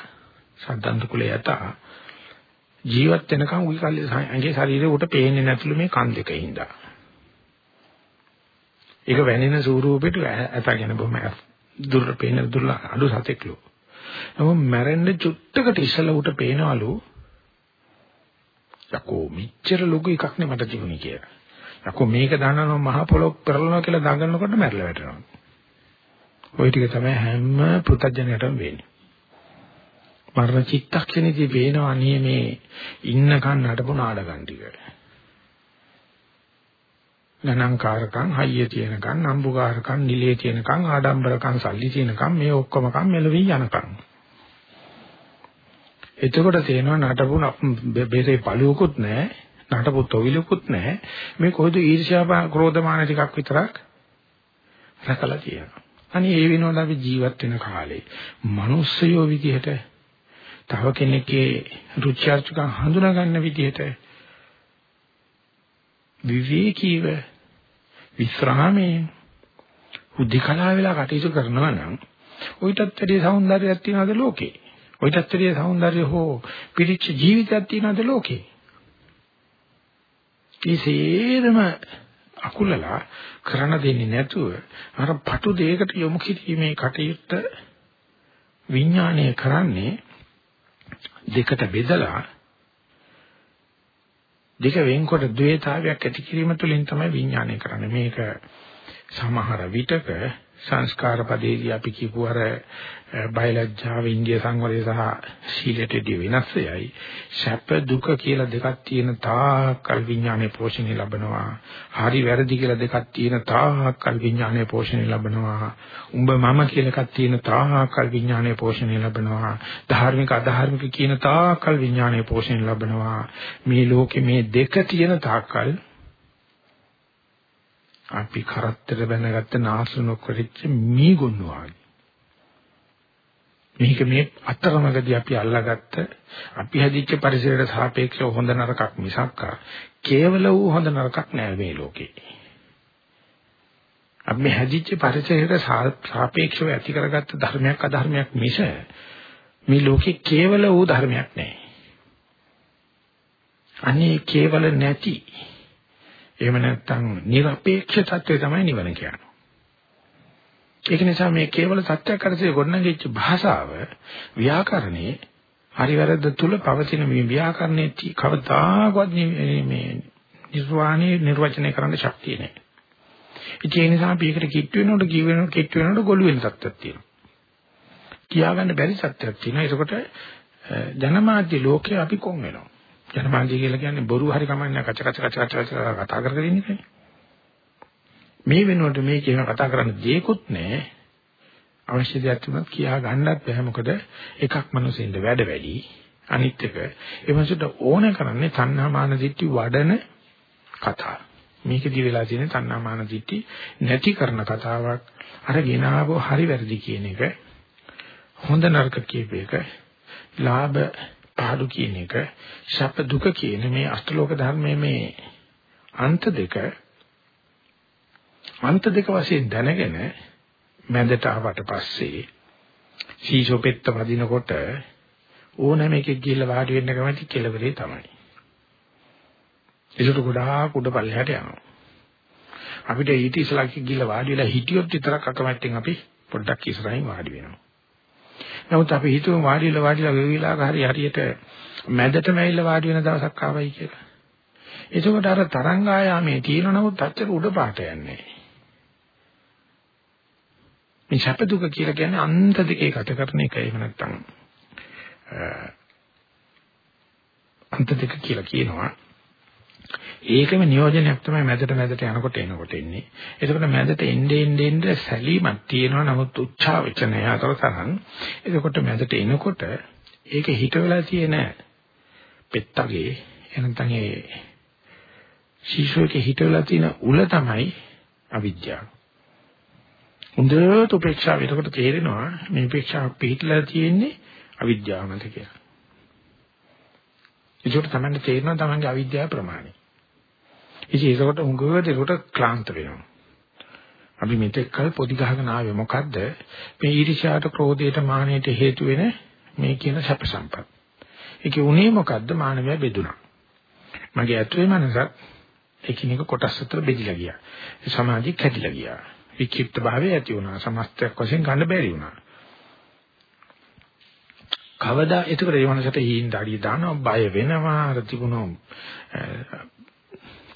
සද්දන්ත කුලේ යතා ජීවත් වෙනකන් උයි කල්ලි ඇඟේ ශරීරේ උට පේන්නේ නැතුළු මේ කන් දෙක හින්දා. ඒක වැනෙන ස්වරූපෙට ඇතගෙන බොහොම දුර පේන දුර අඩු සතෙක්ලු. නමුත් මැරෙන්න චුට්ටකට ඉස්සලා උට පේනවලු යකෝ මෙච්චර ලොකු එකක් නේ මට තිබුණේ කියලා. යකෝ මේක දන්නව මහ පොළොක් පෙරලනවා කියලා දඟනකොට මැරලා වැටෙනවා. ওই ටික තමයි හැම පෘථජනයටම වෙන්නේ. මරණ චිත්තක්ෂණේදී පේනවා අනේ මේ ඉන්නකන් නටපු නාඩගම් ටික. ගණන්කාරකම් හයිය තියෙනකම් නම්බුකාරකම් නිලයේ තියෙනකම් ආඩම්බරකම් සල්ලි තියෙනකම් මේ ඔක්කොම කම් මෙලවි යනකම්. එතකොට තේනවා නටපු බෙරේ පළුවකුත් නැහැ නටපු තොවිලකුත් නැහැ මේ කොහොද ඊර්ෂ්‍යා ක්‍රෝධමාන ටිකක් විතරක් රැකලා තියෙනවා. අනේ ඒ වෙනවල අපි ජීවත් වෙන කාලේ මිනිස්සයෝ විදිහට තව කෙනෙක්ගේ රුචි අරුචිකම් හඳුනා ගන්න විදිහට විවේකීව විස්රාමයේ බුද්ධි කලාව වෙලා කටයුතු කරනවා නම් ඔයිටත් වැඩිය సౌందර්යයක් තියනවාද ලෝකේ? ඔයිටත් වැඩිය సౌందර්ය හෝ පිරිච්ච ජීවිතයක් තියනවාද ලෝකේ? කිසිේරම අකුලලා කරන දෙන්නේ නැතුව අර පටු දෙයකට යොමු කිරීමේ කටයුත්ත විඥාණය කරන්නේ දෙකට බෙදලා දෙක වෙන්කොට ද්වේතාවයක් ඇති කිරීම තුළින් තමයි විඥානය කරන්නේ. මේක සමහර විටක සංස්කාර පදේදී අපි කියපු අර බයලජ්ජාව ඉන්දිය සංවරය සහ සීලයටදී වෙනස් වෙයි. සැප දුක කියලා දෙකක් තියෙන තාකල් විඥානයේ පෝෂණය ලැබනවා. හරි වැරදි කියලා දෙකක් තියෙන තාකල් විඥානයේ පෝෂණය ලැබනවා. උඹ මම කියලා එකක් තියෙන තාකල් විඥානයේ පෝෂණය ලැබනවා. ධාර්මික අධාර්මික කියන තාකල් විඥානයේ පෝෂණය ලැබනවා. මේ ලෝකේ මේ දෙක තියෙන තාකල් අපි කරත්තර බැනගත්ත නාසුනක් වෙච්ච මීගොන්නු වගේ. මේක මේ අතරමඟදී අපි අල්ලාගත්ත අපි හැදිච්ච පරිසරයට සාපේක්ෂව හොඳ නරකක් මිසක් කේවල වූ හොඳ නරකක් නෑ මේ ලෝකේ. අපි මේ හැදිච්ච පරිසරයට සාපේක්ෂව ඇති කරගත්ත ධර්මයක් අධර්මයක් මිස මේ ලෝකේ කේවල වූ ධර්මයක් නෑ. අනේ කේවල නැති එහෙම නැත්නම් নিরপেক্ষ தত্ত্বය තමයි නිවන කියන්නේ. ඒක නිසා මේ කේවල සත්‍යයක් අරසේ ගොඩනගෙච්ච භාෂාව ව්‍යාකරණේ හරි වැරද්ද තුල පවතින මේ ව්‍යාකරණයේ කවදාකවත් මේ නිර්වාණය නිර්වචනය කරන්න ශක්තිය නැහැ. ඒ නිසා අපි ඒකට කිට්ටු වෙනකොට කිව් වෙනකොට කිට්ටු වෙනකොට ගොළු වෙන සත්‍යයක් තියෙනවා. කියාගන්න බැරි සත්‍යයක් තියෙනවා. ඒකට ජනමාධ්‍ය ලෝකේ අපි කොන් වෙනවා. ජනමාධ්‍ය කියලා කියන්නේ බොරු හරි කමන්නේ කච කච කච කච කතා කරගෙන ඉන්නේ. මේ වෙනුවට මේ කියන කතා කරන්න දෙයක්වත් නැහැ. අවශ්‍ය දෙයක් තුනක් කියා ගන්නත් බෑ මොකද එකක් මිනිස්සුන්ට වැඩ වැඩි අනිත් එක ඒ මිනිස්සුන්ට ඕන කරන්නේ තණ්හා මාන දිට්ඨි වඩන කතා. මේකදී වෙලා තියෙන තණ්හා මාන දිට්ඨි නැති කරන කතාවක් අර ගෙනාවෝ හරි වැරදි කියන එක හොඳ නරක කියප එක ලාභ පාඩු කියන එක සැප දුක කියන මේ අෂ්ටලෝක ධර්මයේ මේ අන්ත දෙක අන්ත දෙක වශයෙන් දැනගෙන මැදට ආවට පස්සේ සීසොපෙත්ත වදිනකොට ඕනෑම එකෙක් ගිහිල්ලා වාඩි වෙන්න කැමති කෙලවරේ තමයි. ඒකට ගොඩාක් උඩ පල්ලෙහාට යනවා. අපිට ඊට ඉස්සලා ගිහිල්ලා වාඩි වෙලා හිටියොත් විතරක් අකමැත්තෙන් අපි පොඩ්ඩක් ඉස්සරහින් වාඩි වෙනවා. නමුත් අපි හිතුවම වාඩිලා වාඩිලා වෙවිලාක හරි හරියට මැදටම ඇවිල්ලා වාඩි වෙන දවසක් ආවයි කියලා. එතකොට අර තරංග ආයාමේ තියෙන නමුත් අච්චර උඩ පාට යන්නේ. මේ සැප දුක කියලා කියන්නේ අන්ත දෙකේ ගත කරන එක එහෙම නැත්නම් අන්ත දෙක කියලා කියනවා. ඒකම නියෝජනයක් තමයි මැදට මැදට යනකොට එනකොට එන්නේ. එතකොට මැදට එන්නේ එන්නේ එන්නේ සැලීමක් තියෙනවා නමුත් උච්චාවචනය අතර තරම්. එතකොට මැදට එනකොට ඒක හිතවලා තියෙන පෙත්තගේ එනතන් ඒ ශීශෝකේ හිතවලා තියෙන උල තමයි අවිද්‍යාව. හොඳට උපේක්ෂාව එතකොට තේරෙනවා මේ උපේක්ෂාව පිළිట్లా තියෙන්නේ අවිද්‍යාව මත කියලා. ඒකට තමයි තේරෙනවා තමන්ගේ අවිද්‍යාව ප්‍රමාණය. ඉතින් ඒකට උඟුව දෙකට ක්ලාන්ත වෙනවා. අපි මෙතෙක් කල පොඩි ගහගෙන ආවේ මොකද්ද? මේ ඊර්ෂ්‍යාවට, ක්‍රෝධයට, මානයට හේතු වෙන මේ කියන සැප සම්පත්. ඒකේ උනේ මොකද්ද? මානවය බෙදුණා. මගේ ඇතුලේ මනසක් එකිනෙක කොටස් අතර බෙදිලා ගියා. ඒ සමාධිය කැඩිලා ගියා. විචිත්ත භාවය ඇති වුණා. සමස්තයක් වශයෙන් ගන්න බැරි වුණා. කවදා එතකොට මේ මනසට හීන දාඩිය දානවා බය වෙනවා අර තිබුණු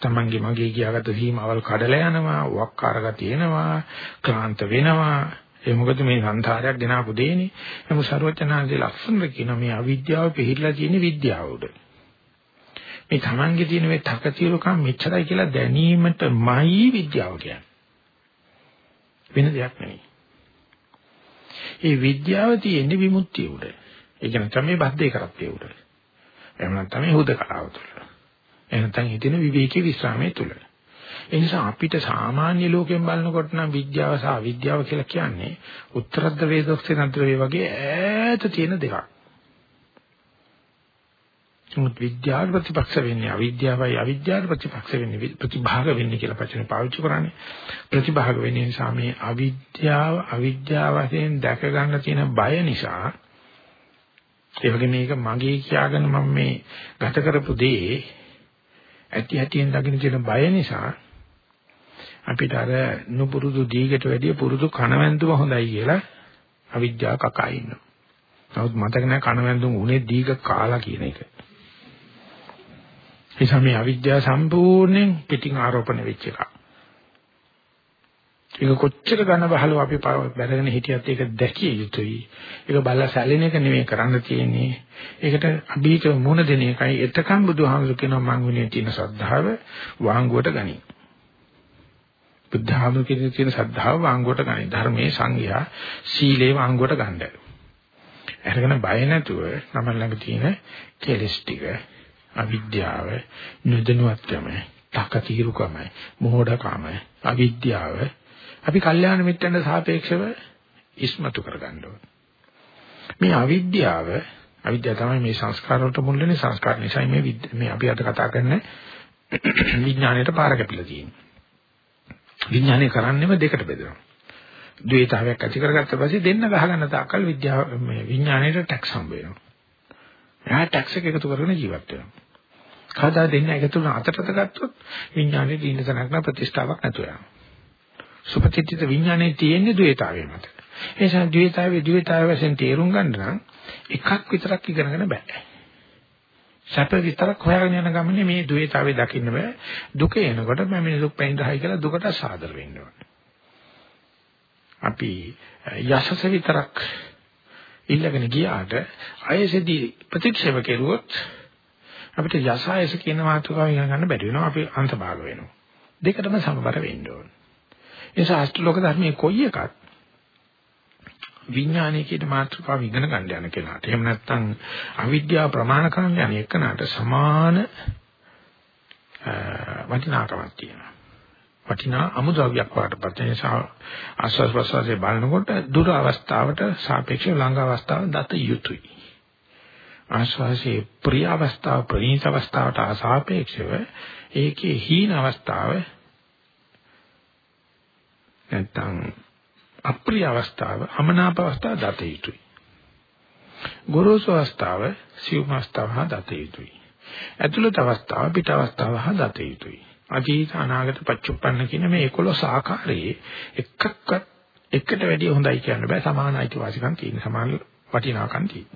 තමන්ගේ මගේ කියාගත්ත සීමාවල් කඩලා යනවා වක්කාර ගතිය එනවා ක්ලාන්ත වෙනවා. ඒ මොකද මේ සංසාරයක් ගෙනාපු දෙන්නේ නමුත් ਸਰවඥාන්සේ ලක්ෂණ කියන මේ අවිද්‍යාව පිළිහිලා තියෙන විද්‍යාව උඩ. මේ තමන්ගේ තියෙන මේ තකතිරුකම් මෙච්චරයි කියලා දැනීමටමයි විද්‍යාව කියන්නේ. වෙන දෙයක් නෙවෙයි ඒ විද්‍යාව තියෙන්නේ විමුක්තිය උඩ. ඒ කියන්නේ තමයි බද්දේ කරත්තේ උඩ. එහෙම නැත්නම් හුදකලාව තුළ. එහෙම නැත්නම් හිතෙන විවේකී විස්රාමයේ තුල. ඒ නිසා අපිට සාමාන්‍ය ලෝකයෙන් බලනකොට නම් විද්‍යාව සහ අවිද්‍යාව කියලා කියන්නේ උත්තරද්ද වේදොක්සේ නතර වේ වගේ ඈත තියෙන දෙකක්. මුත් විද්‍යාව ප්‍රතිපක්ෂ වෙන්නේ අවිද්‍යාවයි අවිද්‍යාව ප්‍රතිපක්ෂ වෙන්නේ ප්‍රතිභාග වෙන්නේ කියලා වචන පාවිච්චි කරන්නේ. ප්‍රතිභාග වෙන්නේ නිසා මේ අවිද්‍යාව අවිද්‍යාව වශයෙන් දැක ගන්න තියෙන බය නිසා ඒ වගේ මේක මගේ කියාගෙන මම මේ ගත කරපු දේ ඇති ඇතිෙන් දකින්න තියෙන බය නිසා අපිට අර නුපුරුදු දීගට වැඩිය පුරුදු කණවැන්දුම හොඳයි කියලා අවිද්‍යාව කකා ඉන්නවා. නමුත් මතක නැහැ කණවැන්දුම උනේ දීග කාලා කියන එක. ඒ සමේ අවිද්‍යාව සම්පූර්ණයෙන් පිටින් ආරෝපණය වෙච්ච එකක්. ඒක කොච්චර ඝන බහලව අපි බැලගෙන හිටියත් ඒක දැකිය යුතුයි. ඒක බලලා සැලෙන එක නෙමෙයි කරන්න තියෙන්නේ. ඒකට අභීත මුණ දෙන එකයි. එතකන් බුදුහාමුදුරු කියනවා මං විනේ තියෙන ශ්‍රද්ධාව වාංගුවට ගනි. බුද්ධහාමුදුරු කියන ශ්‍රද්ධාව වාංගුවට ගනි. ධර්මයේ සංගියා සීලේ වාංගුවට ගන්න. අරගෙන බය නැතුව නම් ළඟ තියෙන කෙලස් ටික අවිද්‍යාව නුදනුවත්කම තකතිරුකම මොහොඩකම අවිද්‍යාව අපි කල්යාණ මිත්‍රන්ට සාපේක්ෂව ඉස්මතු කරගන්න ඕනේ. මේ අවිද්‍යාව අවිද්‍යාව තමයි මේ සංස්කාර වලට මුල් වෙන්නේ සංස්කාර නිසා මේ මේ අපි අද කතා කරන විඥාණයට පාර කැපිලා තියෙන්නේ. විඥානය කරන්නේම දෙකට බෙදෙනවා. ද්වේතාවයක් ඇති කරගත්ත පස්සේ දෙන්න ගහගන්න තාක්කල් විද්‍යාව මේ විඥාණයට ටැක්ස් හම්බ වෙනවා. එයා ටැක්ස් එක එකතු කරගෙන ජීවත් වෙනවා. කවදා දෙන්න එකතු වුණ අතටද ගත්තොත් විඥානයේ දින තනක් ප්‍රතිෂ්ඨාවක් නැතුව යනවා. සුපතිත්‍ිත විඥානයේ තියෙන්නේ ද්වේතාවය මත. ඒ නිසා ද්වේතාවේ ද්වේතාව වශයෙන් තේරුම් ගන්න නම් එකක් විතරක් ඉගෙනගෙන බෑ. සැප විතරක් හොයාගෙන යන ගමනේ මේ ද්වේතාවේ දකින්න බෑ. දුක එනකොට මම මේ දුක් පැනිරහයි කියලා දුකට සාදර වෙන්න ඕනේ. අපි යසස විතරක් ඉල්ලගෙන ගියාට අයසෙදී ප්‍රතික්ෂේප කෙරුවොත් අපිට යසායස කියන මාතෘකාව ඉගෙන ගන්න බැරි වෙනවා. අපි අන්තභාග වෙනවා. දෙකටම සමබර වෙන්න ඕනේ. ඒ ශාස්ත්‍රලෝක ධර්මයේ කොයි එකත් විඥානයේ කියන මාතෘකාව ඉගෙන ගන්න යන කෙනාට එහෙම නැත්නම් අවිද්‍යාව ප්‍රමාණ කරන්න යන එකනට සමාන වටිනාකමක් තියෙනවා. වටිනා අමුද්‍රව්‍යයක් වඩපත් ඒ නිසා ආස්වාස් ප්‍රසවාසයේ බලනකොට දුර අවස්ථාවට සාපේක්ෂව ළඟ අවස්ථාව දත යුතුයි. ආස්වාසේ ප්‍රිය අවස්ථාව ප්‍රණීත අවස්ථාවට සාපේක්ෂව ඒකේ හීන අවස්ථාව නැත්නම් අප්‍රිය අවස්ථාව අමනාප අවස්ථාව දත යුතුයි. ගොරෝසු අවස්ථාව සියුම් අවස්ථාව හා දත යුතුයි. ඇතුළත අවස්ථාව පිට අවස්ථාව හා දත යුතුයි. අතීත අනාගත පච්චුප්පන්න කියන මේ 11 ආකාරයේ එකක්වත් එකට වැඩිය හොඳයි කියන්න බෑ සමාන අයිතිවාසිකම් තියෙන සමාන වටිනාකම් තියෙන.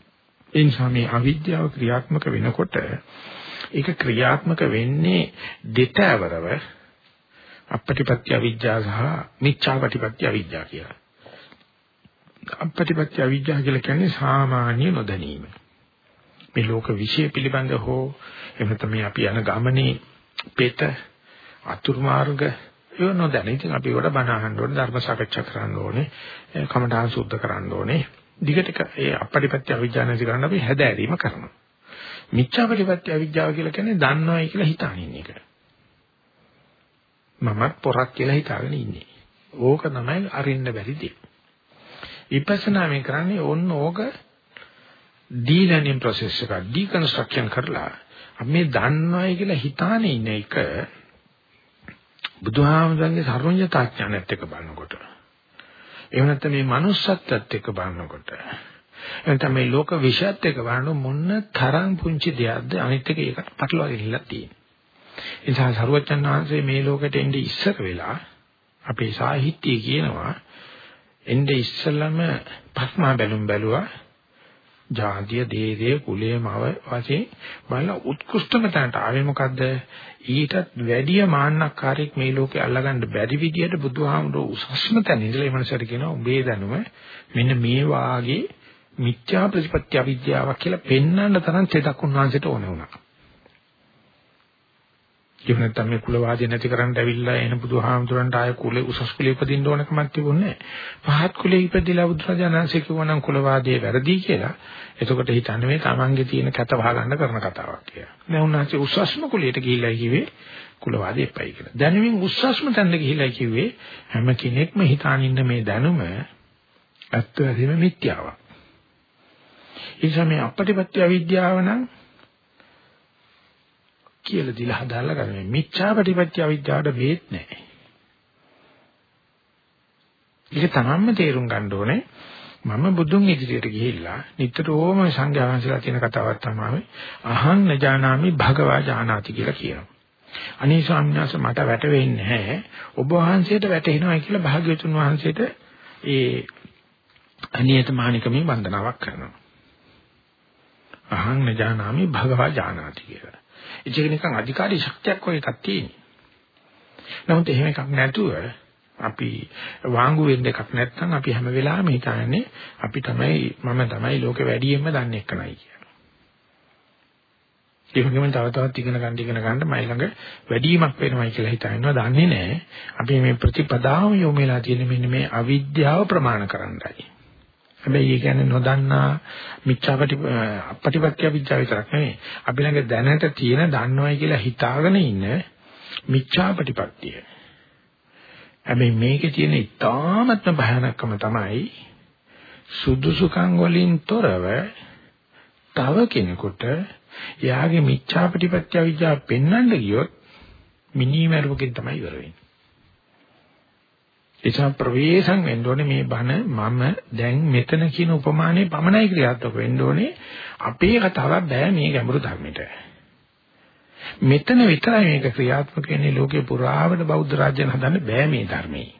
ඒ නිසා මේ අවිද්‍යාව ක්‍රියාත්මක වෙනකොට ඒක ක්‍රියාත්මක වෙන්නේ දෙතවරව අපපටිපත්‍ය අවිජ්ජා සහ මිච්ඡාපටිපත්‍ය අවිජ්ජා කියලා. අපපටිපත්‍ය අවිජ්ජා කියලා කියන්නේ සාමාන්‍ය නොදැනීම. මේ ලෝක විශ්ය පිළිබඳ හෝ එහෙම තමයි අපි යන ගමනේ පෙත අතුරු මාර්ග ඒව නොදැන. ඉතින් අපි ඒවට බණ අහන්න ඕනේ, ධර්ම සාකච්ඡා කරන්න ඕනේ, කමඨාන් සුද්ධ කරන්න ඕනේ. දිගට ඒ අපටිපත්‍ය අවිජ්ජා නැති කරන්න අපි හැදෑරීම කරනවා. මිච්ඡාපටිපත්‍ය අවිජ්ජාව කියලා කියන්නේ දන්නවයි කියලා හිතානින් එක. මමත් පොරක් කියලා හිතාගෙන ඉන්නේ. ඕක තමයි අරින්න බැරි දේ. විපස්සනා මේ කරන්නේ ඕන්න ඕක ඩීලර්නින් process එක ඩිකන්ස්ට්‍රක්ෂන් කරලා අපි මේ දන්නවයි කියලා හිතානේ ඉන්න එක බුදුහාමුදුරන්ගේ සර්වඥතා ඥානයත් එක්ක බලනකොට එහෙම නැත්නම් මේ manussත්වයත් එක්ක බලනකොට එහෙනම් මේ ලෝක විශ්යත් එක්ක බලන මොන තරම් පුංචි දෙයක්ද අනිත් එක ඒකට පටලවාගෙන ඉහිලා තියෙන්නේ. ඒ නිසා සරුවච්චන් වහන්සේ මේ ලෝකෙට එන්නේ ඉස්සර වෙලා අපේ සාහිත්‍යය කියනවා එnde ඉස්සලම පස්මා බැලුම් බැලුවා. ජාතිය දේදේ කුලයේ මව වශයෙන් බලන උත්කෘෂ්ඨම තැනට ආවේ. මොකද්ද? ඊටත් වැඩිය මාන්නක්කාරයෙක් මේ ලෝකේ අල්ලගන්න බැරි විදියට බුදුහාමුදුරුවෝ උසස්ම තැන ඉඳලා ඒ මනසට කියනවා උඹේ දැනුම මෙන්න මේ වාගේ මිත්‍යා ප්‍රතිපත්‍ය අවිද්‍යාවක් කියලා පෙන්වන්න තරම් තෙදක් උන්වහන්සේට ඕන වුණා. එහෙම නැත්නම් මේ කුලවාදී නැති කරන්න ඇවිල්ලා එන බුදුහාමුදුරන්ට ආය කුලේ උසස් කුලේ ඉපදින්න ඕන කමක් තිබුණේ නැහැ. පහත් කුලේ ඉපදිලා බුදුරජාණන්සේ කිව්වනම් කුලවාදී වැරදි කියලා. එතකොට හිතන්නේ මේ තමන්ගේ තියෙන කැත වහගන්න කරන කතාවක් කියලා. දැන් උන්වහන්සේ උසස්ම කුලයට ගිහිල්ලා කිව්වේ කුලවාදී එපයි කියලා. දැනුමින් උසස්ම තැනට ගිහිල්ලා කිව්වේ හැම කෙනෙක්ම හිතාන ඉන්න මේ දැනුම ඇත්ත වැදීම මිත්‍යාවක්. ඒ නිසා මේ අපටිපත්‍ය අවිද්‍යාව නම් කියලා දිලා හදාලා ගන්න. මිච්ඡාපටිපත්‍ය අවිද්‍යාවට බේත් නැහැ. ඒක තමන්ම තේරුම් ගන්න ඕනේ. මම බුදුන් ඉදිරියට ගිහිල්ලා නිතරම සංඝයා වහන්සේලා කියන කතාවක් තමයි අහං නජානාමි භගවා ජානාති කියලා කියනවා. අනේ ස්වාමීන් වහන්සේ මට වැටෙන්නේ නැහැ. ඔබ වහන්සේට වැටෙනවා කියලා භාග්‍යවතුන් වහන්සේට ඒ අනියත මානිකමින් වන්දනාවක් කරනවා. අහං නජානාමි භගවා ජානාති කියලා. ඒක නිකන් අධිකාරී ශක්තියක් වගේ එකක් තියෙනවා. නමුත් එහෙම එකක් නැතුව අපි වාංගු වෙන්න එකක් නැත්නම් අපි හැම වෙලාවෙම හිතන්නේ අපි තමයි මම තමයි ලෝකෙ වැඩියෙන්ම දන්නේ එක්කනයි කියලා. ඒ වගේම තව තවත් ඉගෙන ගන්න ඉගෙන ගන්න මයි ළඟ වැඩිවීමක් වෙනවයි කියලා හිතනවා දන්නේ නැහැ. අපි මේ ප්‍රතිපදාවම යොමු වෙලා තියෙන මෙන්න මේ අවිද්‍යාව ප්‍රමාණ කරන්නයි. හැබැයි ඒ කියන්නේ නොදන්නා මිච්ඡාපටි අපටිපත්‍ය විද්‍යාව විතරක් නෙවෙයි. අපි ළඟ දැනට තියෙන දන්නවයි කියලා හිතාගෙන ඉන්න මිච්ඡාපටිපත්‍ය. හැබැයි මේකේ තියෙන ඉතාමත්ම භයානකම තමයි සුදුසුකම් වලින් තොරව තව කෙනෙකුට යාගේ මිච්ඡාපටිපත්‍ය විද්‍යාව පෙන්වන්න ගියොත් මිනිමරුවකින් තමයි ඉවර වෙන්නේ. එචා ප්‍රවේශම් වෙන්න ඕනේ මේ බණ මම දැන් මෙතන කියන උපමානේ පමණයි ක්‍රියාත්මක වෙන්න ඕනේ. අපේ කතාවක් බෑ මේ ගැඹුරු ධර්මෙට. මෙතන විතරයි මේක ක්‍රියාත්මක වෙන්නේ. ලෝකේ පුරාවට බෞද්ධ රාජ්‍යන හදන්න බෑ මේ ධර්මයේ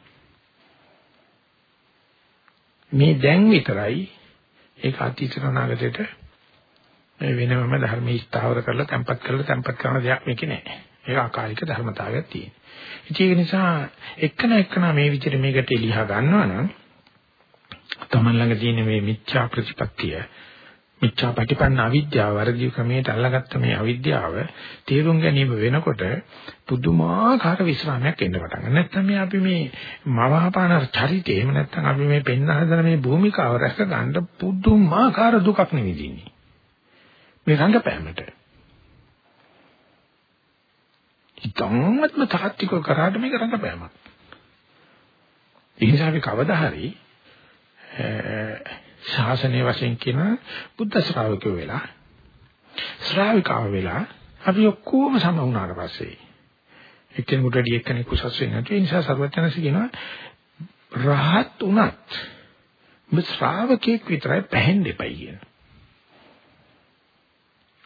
මේ දැන් විතරයි ඒක අතීත අනාගතයට වෙනම ධර්මයේ ස්ථාවර කරලා තැම්පත් කරලා තැම්පත් කරන දෙයක් මේකේ නෑ. ඒක අකාලික ධර්මතාවයක් තියෙනවා. ඒක නිසා එක්කන එක්කන මේ විදිහට මේකට එලියා ගන්නවා නම් තමන් ළඟ තියෙන මේ මිච්ඡා ප්‍රතිපත්තිය මිච්ඡා ප්‍රතිපන්න අවිද්‍යාව වර්ධි ක්‍රමයට අල්ලගත්ත මේ අවිද්‍යාව තේරුම් ගැනීම වෙනකොට පුදුමාකාර විශ්‍රාමයක් එන්න පටන් ගන්නවා. නැත්නම් මේ අපි මේ මවහපාන චරිතේ එහෙම නැත්නම් අපි මේ පෙන්න හදන මේ භූමිකාව රැක ගන්න පුදුමාකාර දුකක් නෙවෙයි මේ රංගපෑමට. ඉතාමත්ම තාත්විකව කරාට මේක රඟපෑමක්. ඒ නිසා අපි කවදා හරි ශාසනීය වශයෙන් කියන බුද්ධ ශ්‍රාවකයෝ වෙලා ශ්‍රාවිකාව වෙලා අපි ඔක්කොම සම වුණාට පස්සේ එක්කෙනෙකුට වැඩි එක්කෙනෙක් උසස් වෙන්නේ නැතු ඒ නිසා සර්වඥාන්සේ කියනවා රහත් උනත් ඔබ ශ්‍රාවකෙක් විතරයි පැහැෙන්න එපයි කියන.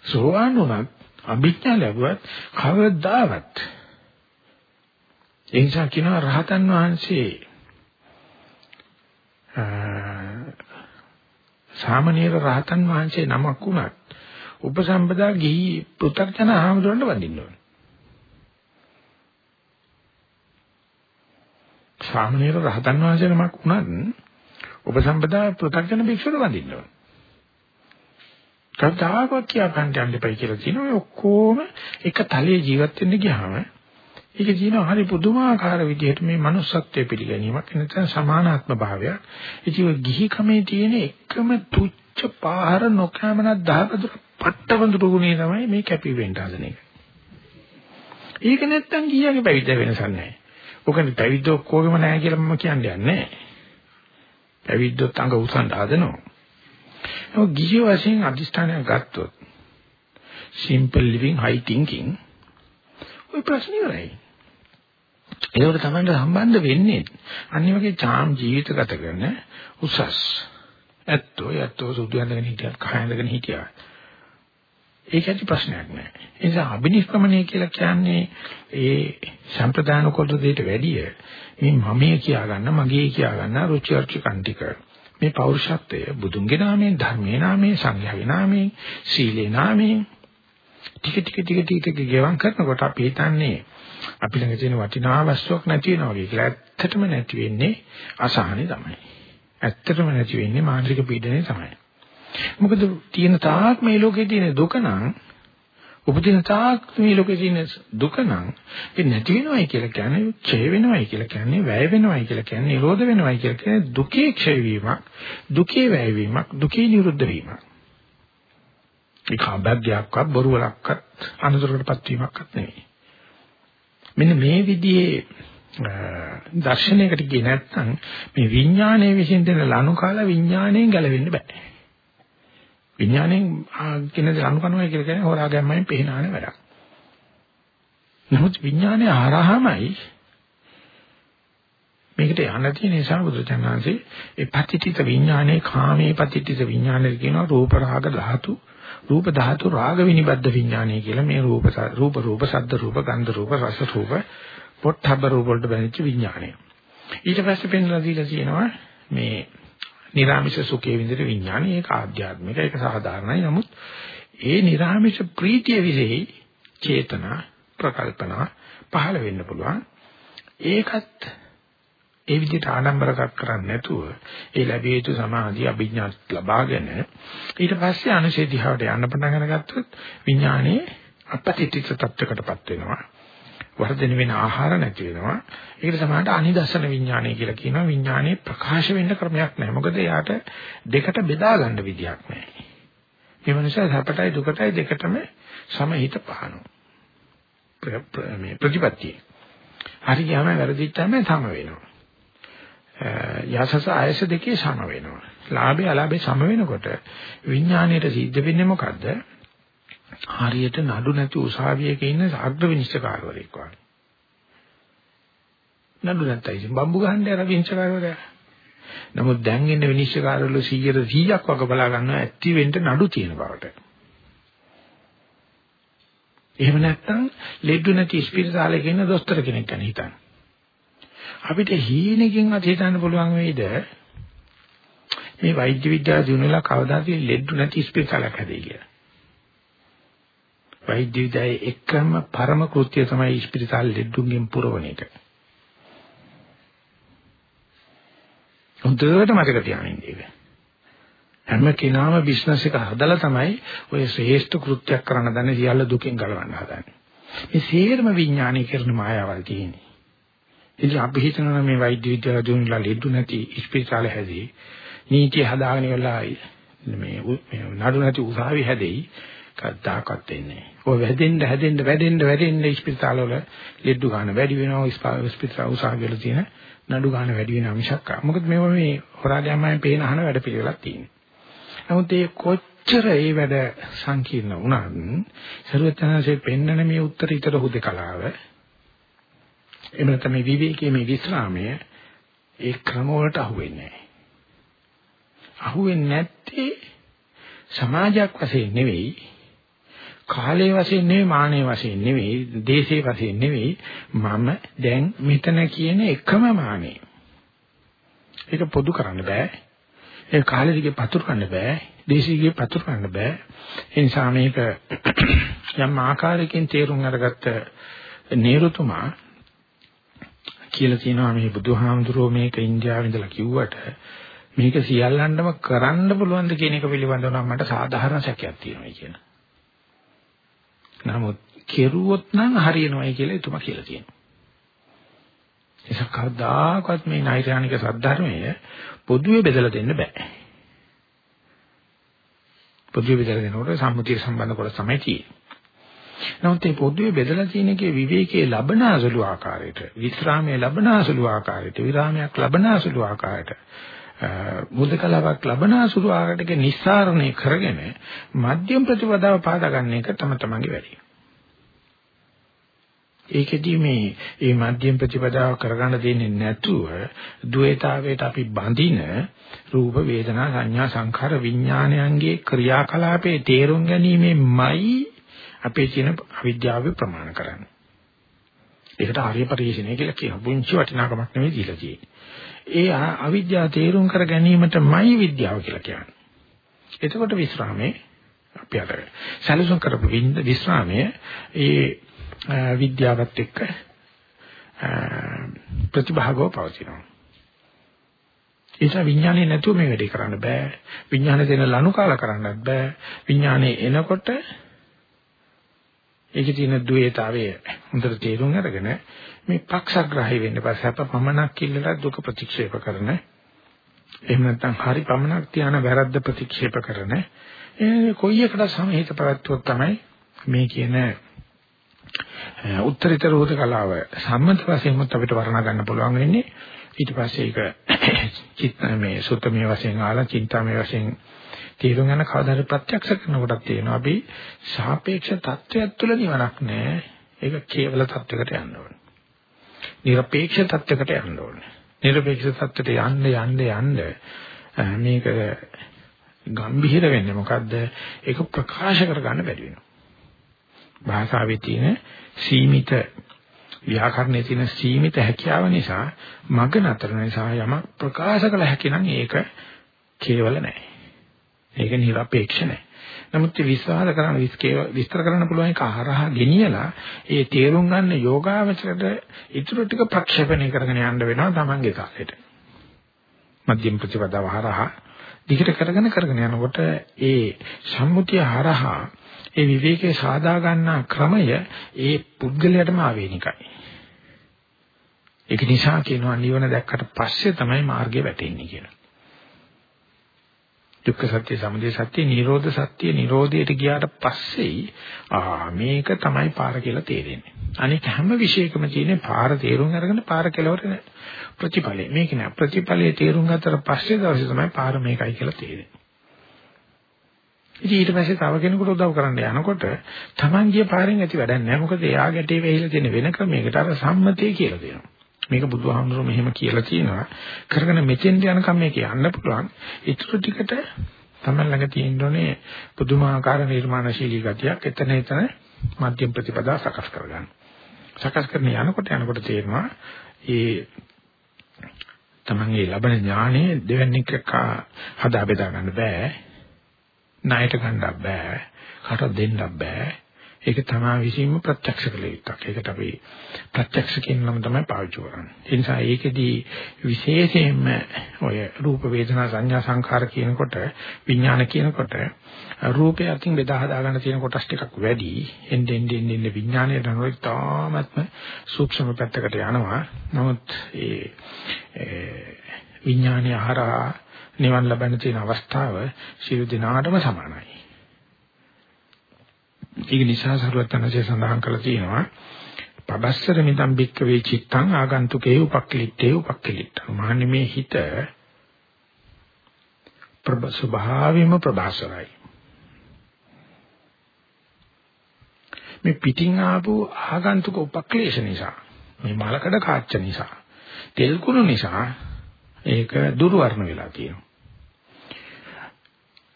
සෝවාන් උනත් අභිඥා ලැබුවත් කවදාවත් ඒ නිසා කියනවා රහතන් වහන්සේ සාමණේර රහතන් වහන්සේ නමක් වුණත් උපසම්පදා ගිහි පෘථග්ජන ආමතුරන්ට වඳින්න ඕනේ. සාමණේර රහතන් වහන්සේ නමක් වුණත් උපසම්පදා පෘථග්ජන භික්ෂුවට වඳින්න ඕනේ. කවදාකවත් කියා ගන්න යන්න එපයි කියලා කියනවා. ඔක්කොම එක තලයේ ජීවත් වෙන්න ගියාම ඒක කියනවා හරි පුදුමාකාර විදිහට මේ manussත්වයේ පිළිගැනීමක් නැත්නම් සමානාත්ම භාවයක්. ඉතින් ගිහි කමේ තියෙන එකම තුච්ච පාහර නොකෑමනක් දහවදුර පට්ටවඳුරු ගුණේ තමයි මේ කැපි වෙන්න හදන එක. ඒක නැත්තම් ගියාගේ පැවිද්ද වෙනසක් නැහැ. ඔකනේ පැවිද්ද ඔක්කොගෙම නැහැ කියලා මම කියන්නේ නැහැ. පැවිද්දොත් අඟ උසන් හදනවා. ඒක ගිහි වශයෙන් අදිෂ්ඨානයක් ගත්තොත් simple living high thinking ඔය ප්‍රශ්නේ ඉවරයි. ඒකට තමයි සම්බන්ධ වෙන්නේ. අනිත් වගේ චාම් ජීවිත ගත කරන උසස් ඇත්තෝ ඇත්තෝ සුදු ඇඳගෙන හිටියත් කහ ඇඳගෙන හිටියා. ඒක ඇති ප්‍රශ්නයක් නෑ. ඒ නිසා අබිනිෂ්ක්‍මණය කියලා කියන්නේ ඒ සම්ප්‍රදාන කොට දෙයට වැඩිය මේ මමයේ කියා ගන්න මගේ කියා ගන්න රුචි අරුචිකන් ටික මේ පෞරුෂත්වය බුදුන්ගේ නාමයෙන් ධර්මයේ නාමයෙන් සංඝයාගේ නාමයෙන් සීලේ නාමයෙන් ටික ටික ටික ටික ගෙවම් කරනකොට අපි හිතන්නේ අපි ළඟ තියෙන වටිනා වස්තුවක් නැති වෙනවා වගේ කියලා. ඇත්තටම නැති වෙන්නේ අසහනෙ තමයි. ඇත්තටම නැති වෙන්නේ මානසික පීඩනය තමයි. මොකද තියෙන තාක් මේ ලෝකේ තියෙන දුක නම් උපදින තාක් මේ ලෝකේ තියෙන දුක නම් ඒ නැති වෙනවයි කියලා කියන්නේ ඡය වෙනවයි කියලා කියන්නේ වැය වෙනවයි කියලා කියන්නේ නිරෝධ වෙනවයි කියලා කියන්නේ දුකේ ක්ෂය වීමක් දුකේ වැය වීමක් දුකේ නිරුද්ධ වීමක් ඒක අභග්යයක්වත් බොරුවලක්වත් අනුතරකටපත් වීමක්වත් නෙවෙයි මෙන්න මේ විදිහේ දර්ශනයකට ගියේ නැත්නම් මේ විඥානයේ විසින් දෙන ලනු කාලා විඥාණයෙන් ගැලවෙන්න බෑ. විඥාණයෙන් කියන ලනු කනවා කියලා කියන්නේ හොරා ගැම්මෙන් පේනාන වැඩක්. නමුත් විඥානයේ ආරහමයි මේකට යන්න තියෙන නිසා බුදුචානන්සේ ඒ පතිතිත විඥානයේ කාමයේ පතිතිත විඥානයේ කියනවා රූප රාග ධාතු රූප ධාතු රාග විනිබද්ධ විඥානය කියලා මේ රූප රූප රූප ශබ්ද රූප ගන්ධ රූප රස රූප පොට්ටබ්බ රූප වලට බැඳිච්ච විඥානය. ඊට පස්සේ පෙන්ලා දීලා තියෙනවා මේ නිරාමිෂ සුඛේ විඳින විඥානය ඒක ආධ්‍යාත්මික ඒක සාධාරණයි. නමුත් ඒ නිරාමිෂ ප්‍රීතිය විසෙහි චේතනා ප්‍රකල්පනා පහළ වෙන්න පුළුවන්. ඒකත් ඒ විදිහට ආඩම්බරකම් කරන්නේ නැතුව ඒ ලැබිය යුතු සමාධිය අභිඥා ලබාගෙන ඊට පස්සේ අනුශේ දිහාවට යන්න පටන් අරගත්තොත් විඥානයේ අපතිතිත තත්වයකටපත් වෙනවා වර්ධන වෙන ආහාර නැති වෙනවා. ඒකට සමානට අනිදස්සන විඥානය කියලා කියනවා. විඥානයේ ප්‍රකාශ වෙන්න ක්‍රමයක් නැහැ. මොකද එයාට දෙකට බෙදා ගන්න විදියක් නැහැ. ඒ නිසා සපටයි දුකටයි දෙකටම සමහිත පහනවා. මේ ප්‍රතිපත්තිය. හරි ගියාම වැරදිච්චාම සම වෙනවා. යසස ආයස දෙකේ සම වෙනවා. ලාභය අලාභය සම වෙනකොට විඥාණයට සිද්ධ වෙන්නේ මොකද්ද? හරියට නඩු නැති උසාවියක ඉන්න අග්‍ර විනිශ්චයකාරවරයෙක් වගේ. නඩු නැත්තයි බම්බු ගහන්නේ අර විනිශ්චයකාරවරයා. නමුත් දැන් ඉන්න විනිශ්චයකාරවල 100ට 100ක් වගේ බලා ගන්නවා ඇක්ටිව් වෙන්න නඩු තියෙන බවට. එහෙම නැත්නම් ලෙඩ නැති ස්පිරිතාලයක ඉන්න දොස්තර කෙනෙක් ගැන හිතන්න. අපිට හීනකින් අත හිතන්න පුළුවන් වෙයිද මේ වෛද්‍ය විද්‍යාව දිනුනලා කවදාද ලෙඩ නැති ස්පිරිතාලයක් හැදෙයි කියලා. වෛද්‍ය විද්‍යාවේ එකම පරම කෘත්‍යය තමයි ස්පිරිතාල ලෙඩුන්ගෙන් පුරවන එක. හොඳට මතක තියාගන්න ඒක. හැම කෙනාම බිස්නස් එක හදලා තමයි ඔය ශ්‍රේෂ්ඨ කෘත්‍යයක් කරන්න දන්නේ සියල්ල දුකින් ගලවන්න හදන්නේ. මේ සේරම විඥානීය කරන මායාවල් තියෙන්නේ. ඉතින් අපි හිතනවා මේ වෛද්‍ය විද්‍යාව දුන්නා ලෙඩු නැති ස්පිරිතාලේ හැදී නීතිය හදාගෙන ඉවරලා මේ නඩු නැති උසාවි හැදෙයි කද්දාකත් වෙන්නේ. ඔය වැදෙන්න හැදෙන්න වැඩෙන්න වැඩෙන්න ස්පිරිතාල වල ලෙඩු ගන්න වැඩි වෙනවා ස්පිරිතාල උසාවි වල තියෙන නඩු ගන්න වැඩි වෙනවා මිසක්. මොකද මේවා මේ හොරාගෑම්මෙන් පේන අහන වැඩ පිළිවෙලක් තියෙනවා. නමුත් ඒ කොච්චර ඒ වැඩ සංකීර්ණ වුණත් සර්වඥාන්සේ පෙන්නන මේ උත්තරීතර හුදකලාව එහෙම නැත්නම් මේ විවේකයේ මේ විස්රාමය ඒ ක්‍රම වලට අහුවෙන්නේ නැහැ. අහුවෙන්නේ නැත්තේ සමාජයක් වශයෙන් නෙවෙයි කාලයේ වශයෙන් නෙවෙයි මානයේ වශයෙන් නෙවෙයි දේශයේ වශයෙන් නෙවෙයි මම දැන් මෙතන කියන එකම මානෙ. ඒක පොදු කරන්න බෑ. ඒ කාලෙදිගේ පතුරු කරන්න බෑ. දේශීගේ පතුරු කරන්න බෑ. ඒ නිසා මේක යම් ආකාරයකින් තේරුම් අරගත්ත නේරුතුමා කියලා තියෙනවා මේ බුදුහාමුදුරුවෝ මේක ඉන්දියාවේ ඉඳලා කිව්වට මේක සියල්ලන්ටම කරන්න පුළුවන්ද කියන එක පිළිබඳව නම් මට සාධාරණ සැකයක් තියෙනවා කියන. නමුත් කෙරුවොත් නම් හරියනවායි කියලා එතුමා කියලා තියෙනවා. ඒක කවදාකවත් මේ නෛර්යානික සද්ධර්මයේ පොදුවේ බෙදලා දෙන්න බෑ. පොදුවේ බෙදලා දෙනකොට සම්මුතිය සම්බන්ධ කොට තමයි තියෙන්නේ. නමුත් මේ පොදුවේ බෙදලා තියෙන එකේ විවේකයේ ලබන අසලු ආකාරයට, විස්රාමයේ ලබන අසලු ආකාරයට, විරාමයක් ලබන අසලු ආකාරයට, බුද්ධකලාවක් ලබන අසලු ආකාරයක නිස්සාරණය කරගෙන මධ්‍යම ප්‍රතිපදාව පාදා ගන්න එක තම තමන්ගේ වැඩේ. ඒකෙදි මේ මේ මධ්‍යම ප්‍රතිපදාව කරගන්න දෙන්නේ නැතුව ද්වේතාවයට අපි බඳින රූප වේදනා සංඥා සංඛාර විඥානයන්ගේ ක්‍රියාකලාපයේ තේරුම් ගැනීමෙන්මයි අපේ තියෙන අවිද්‍යාව ප්‍රමාණ කරන්නේ. ඒකට ආර්ය පරිශ්‍රණය කියලා කියන පුංචි වටිනාකමක් නෙවෙයි දීලා තියෙන්නේ. ඒ අවිද්‍යාව තේරුම් කර ගැනීමටමයි විද්‍යාව කියලා කියන්නේ. එතකොට විස්රාමයේ අපි අර සැලසුම් කරපු විස්රාමයේ ඒ විද්‍යාවත් එක්ක ප්‍රතිභාගව පවතිනවා. ඒක විඥානේ නැතුව මේ වැඩේ කරන්න බෑ. විඥානේ දෙන ලනු කාල කරන්නත් බෑ. විඥානේ එනකොට ඒකේ තියෙන ද්වේතාවය හොඳට තේරුම් අරගෙන මේ පක්ෂග්‍රාහී වෙන්න පස්සේ අප පමනක් ඉල්ලලා දුක ප්‍රතික්ෂේප කරන එහෙම නැත්නම් හරි පමනක් තියාන වැරද්ද ප්‍රතික්ෂේප කරන ඒ කොයි එකට සමහිත පැවැත්වුවොත් තමයි මේ කියන උත්තරීතර රෝධ කලාව සම්මත වශයෙන්ම අපිට වර්ණනා ගන්න පුළුවන් වෙන්නේ. ඊට පස්සේ ඒක චිත්ත මේ සුත්තමේ වශයෙන් ආලා චින්තාමේ වශයෙන් තීරුම් ගන්න කවදාද ප්‍රත්‍යක්ෂ කරනකොටත් තියෙනවා අපි සාපේක්ෂ தත්වයක් තුළ නිවනක් නැහැ ඒක කේවල தත්වයකට යන්න ඕනේ. নিরপেක්ෂ தත්වයකට යන්න ඕනේ. නිරපේක්ෂ தත්වයට යන්න යන්න යන්න මේක ගම්භීර වෙන්නේ මොකද්ද? ඒක ප්‍රකාශ කරගන්න බැරි වෙනවා. භාෂාවේ තියෙන සීමිත ව්‍යාකරණයේ තියෙන සීමිත හැකියාව නිසා මග නතර නිසා යමක් ප්‍රකාශ කළ හැකි නම් ඒක කේවල නැහැ. ඒක නිරපේක්ෂ නැහැ. නමුත් විශ්වාස කරන විස්තර කරන්න පුළුවන් එක හරහා ගෙනියලා ඒ තේරුම් ගන්න යෝගාවචරයට ඊටු ටික ප්‍රක්ෂේපණය කරගෙන යන්න වෙනවා Tamange කාලෙට. මධ්‍යම ප්‍රතිපදාව හරහා දිගට කරගෙන කරගෙන යනකොට ඒ සම්මුතිය හරහා ඒ විවේකයේ සාදා ගන්නා ක්‍රමය ඒ පුද්ගලයාටම ආවේනිකයි. ඒක නිසා කියනවා නිවන දැක්කට පස්සේ තමයි මාර්ගය වැටෙන්නේ කියලා. දුක්ඛ සත්‍ය, සමුදය සත්‍ය, නිරෝධ සත්‍ය, නිරෝධයට ගියාට පස්සේ ආ මේක තමයි පාර කියලා තේරෙන්නේ. අනික හැම විශේෂකම තියෙන්නේ පාර තේරුම් අරගෙන පාර කෙලවර ප්‍රතිඵලය. මේක නෑ ප්‍රතිඵලයේ තේරුම් ගත්තට පස්සේ දවසේ තමයි පාර මේකයි කියලා තේරෙන්නේ. ඉතින් ඊට පස්සේ තව කෙනෙකුට උදව් කරන්න යනකොට Taman ගිය පාරෙන් ඇති වැඩක් නැහැ. මොකද එයා ගැටේ වෙහිලා තියෙන වෙන ක්‍රමයකට අර සම්මතය කියලා දෙනවා. මේක බුදුහාමුදුරුවෝ මෙහෙම කියලා තියෙනවා. කරගෙන මෙතෙන් යනකම් මේක යන්න පුළුවන්. ඊටු ටිකට Taman ළඟ තියෙන්නේ පුදුමාකාර නිර්මාණශීලී ගතියක්. එතන එතන මධ්‍යම ප්‍රතිපදා සකස් කරගන්න. සකස් කරන යනකොට යනකොට තේරෙනවා ඒ තමන්ගේ ලබන ඥානෙ දෙවන්නේක හදා බෙදා ගන්න බෑ ණයට ගන්නත් බෑ. කාටවත් දෙන්නත් බෑ. ඒක තමයි විසින්ම ප්‍රත්‍යක්ෂ කළ යුත්තක්. ඒකට අපි ප්‍රත්‍යක්ෂ කියන නම තමයි පාවිච්චි කරන්නේ. ඒ නිසා ඒකෙදී විශේෂයෙන්ම ඔය රූප වේදනා සංඥා සංඛාර කියනකොට විඥාන කියනකොට රූපය අතින් බෙදා හදා ගන්න තියෙන කොටස් ටිකක් වැඩි. එන්න එන්න එන්න විඥානයේ දනෝ තාමත්ම සූක්ෂම පැත්තකට යනවා. නමුත් ඒ විඥානය හරහා නිවන් ලබන්න තියෙන අවස්ථාව සියලු දිනාටම සමානයි. ඒක නිසා සරුවත්තරන්සේ සඳහන් කරලා තියෙනවා පබස්සර මිදම් බික්ක වේ චිත්තං ආගන්තුකේ උපක්ලිට්ඨේ උපක්ලිට්ඨ. මහන්නේ මේ හිත ප්‍රබ ස්වභාවයෙන්ම ප්‍රබාසරයි. මේ පිටින් ආපු ආගන්තුක උපක්ලේශ නිසා මේ මලකඩ කාච්ච නිසා තෙල් කුණු නිසා ඒක දුර්වර්ණ වෙලා තියෙනවා.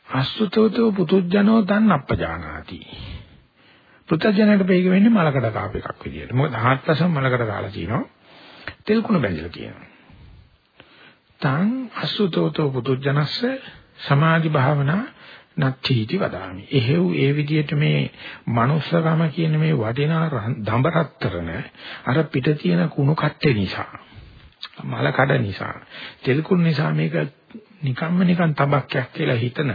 අසුතෝතෝ පුතුජනෝ තන් අප්පජානාති. පුතුජනට බේග වෙන්නේ මලකඩ කාප එකක් විදියට. මොකද හත්පසම මලකඩ දාලා තිනවා. තෙල් කුණ බැඳලා කියනවා. තං අසුතෝතෝ පුතුජනස්ස සමාධි භාවනා නත්ථීති වදාමි. එහෙව් ඒ විදිහට මේ manussකම කියන මේ වටිනා දඹ රත්තරන අර පිට තියෙන කුණු කට්ටේ නිසා මල කඩ නිසා තෙල් කුණු නිසා මේක නිකම්ම නිකන් තබක්යක් කියලා හිතන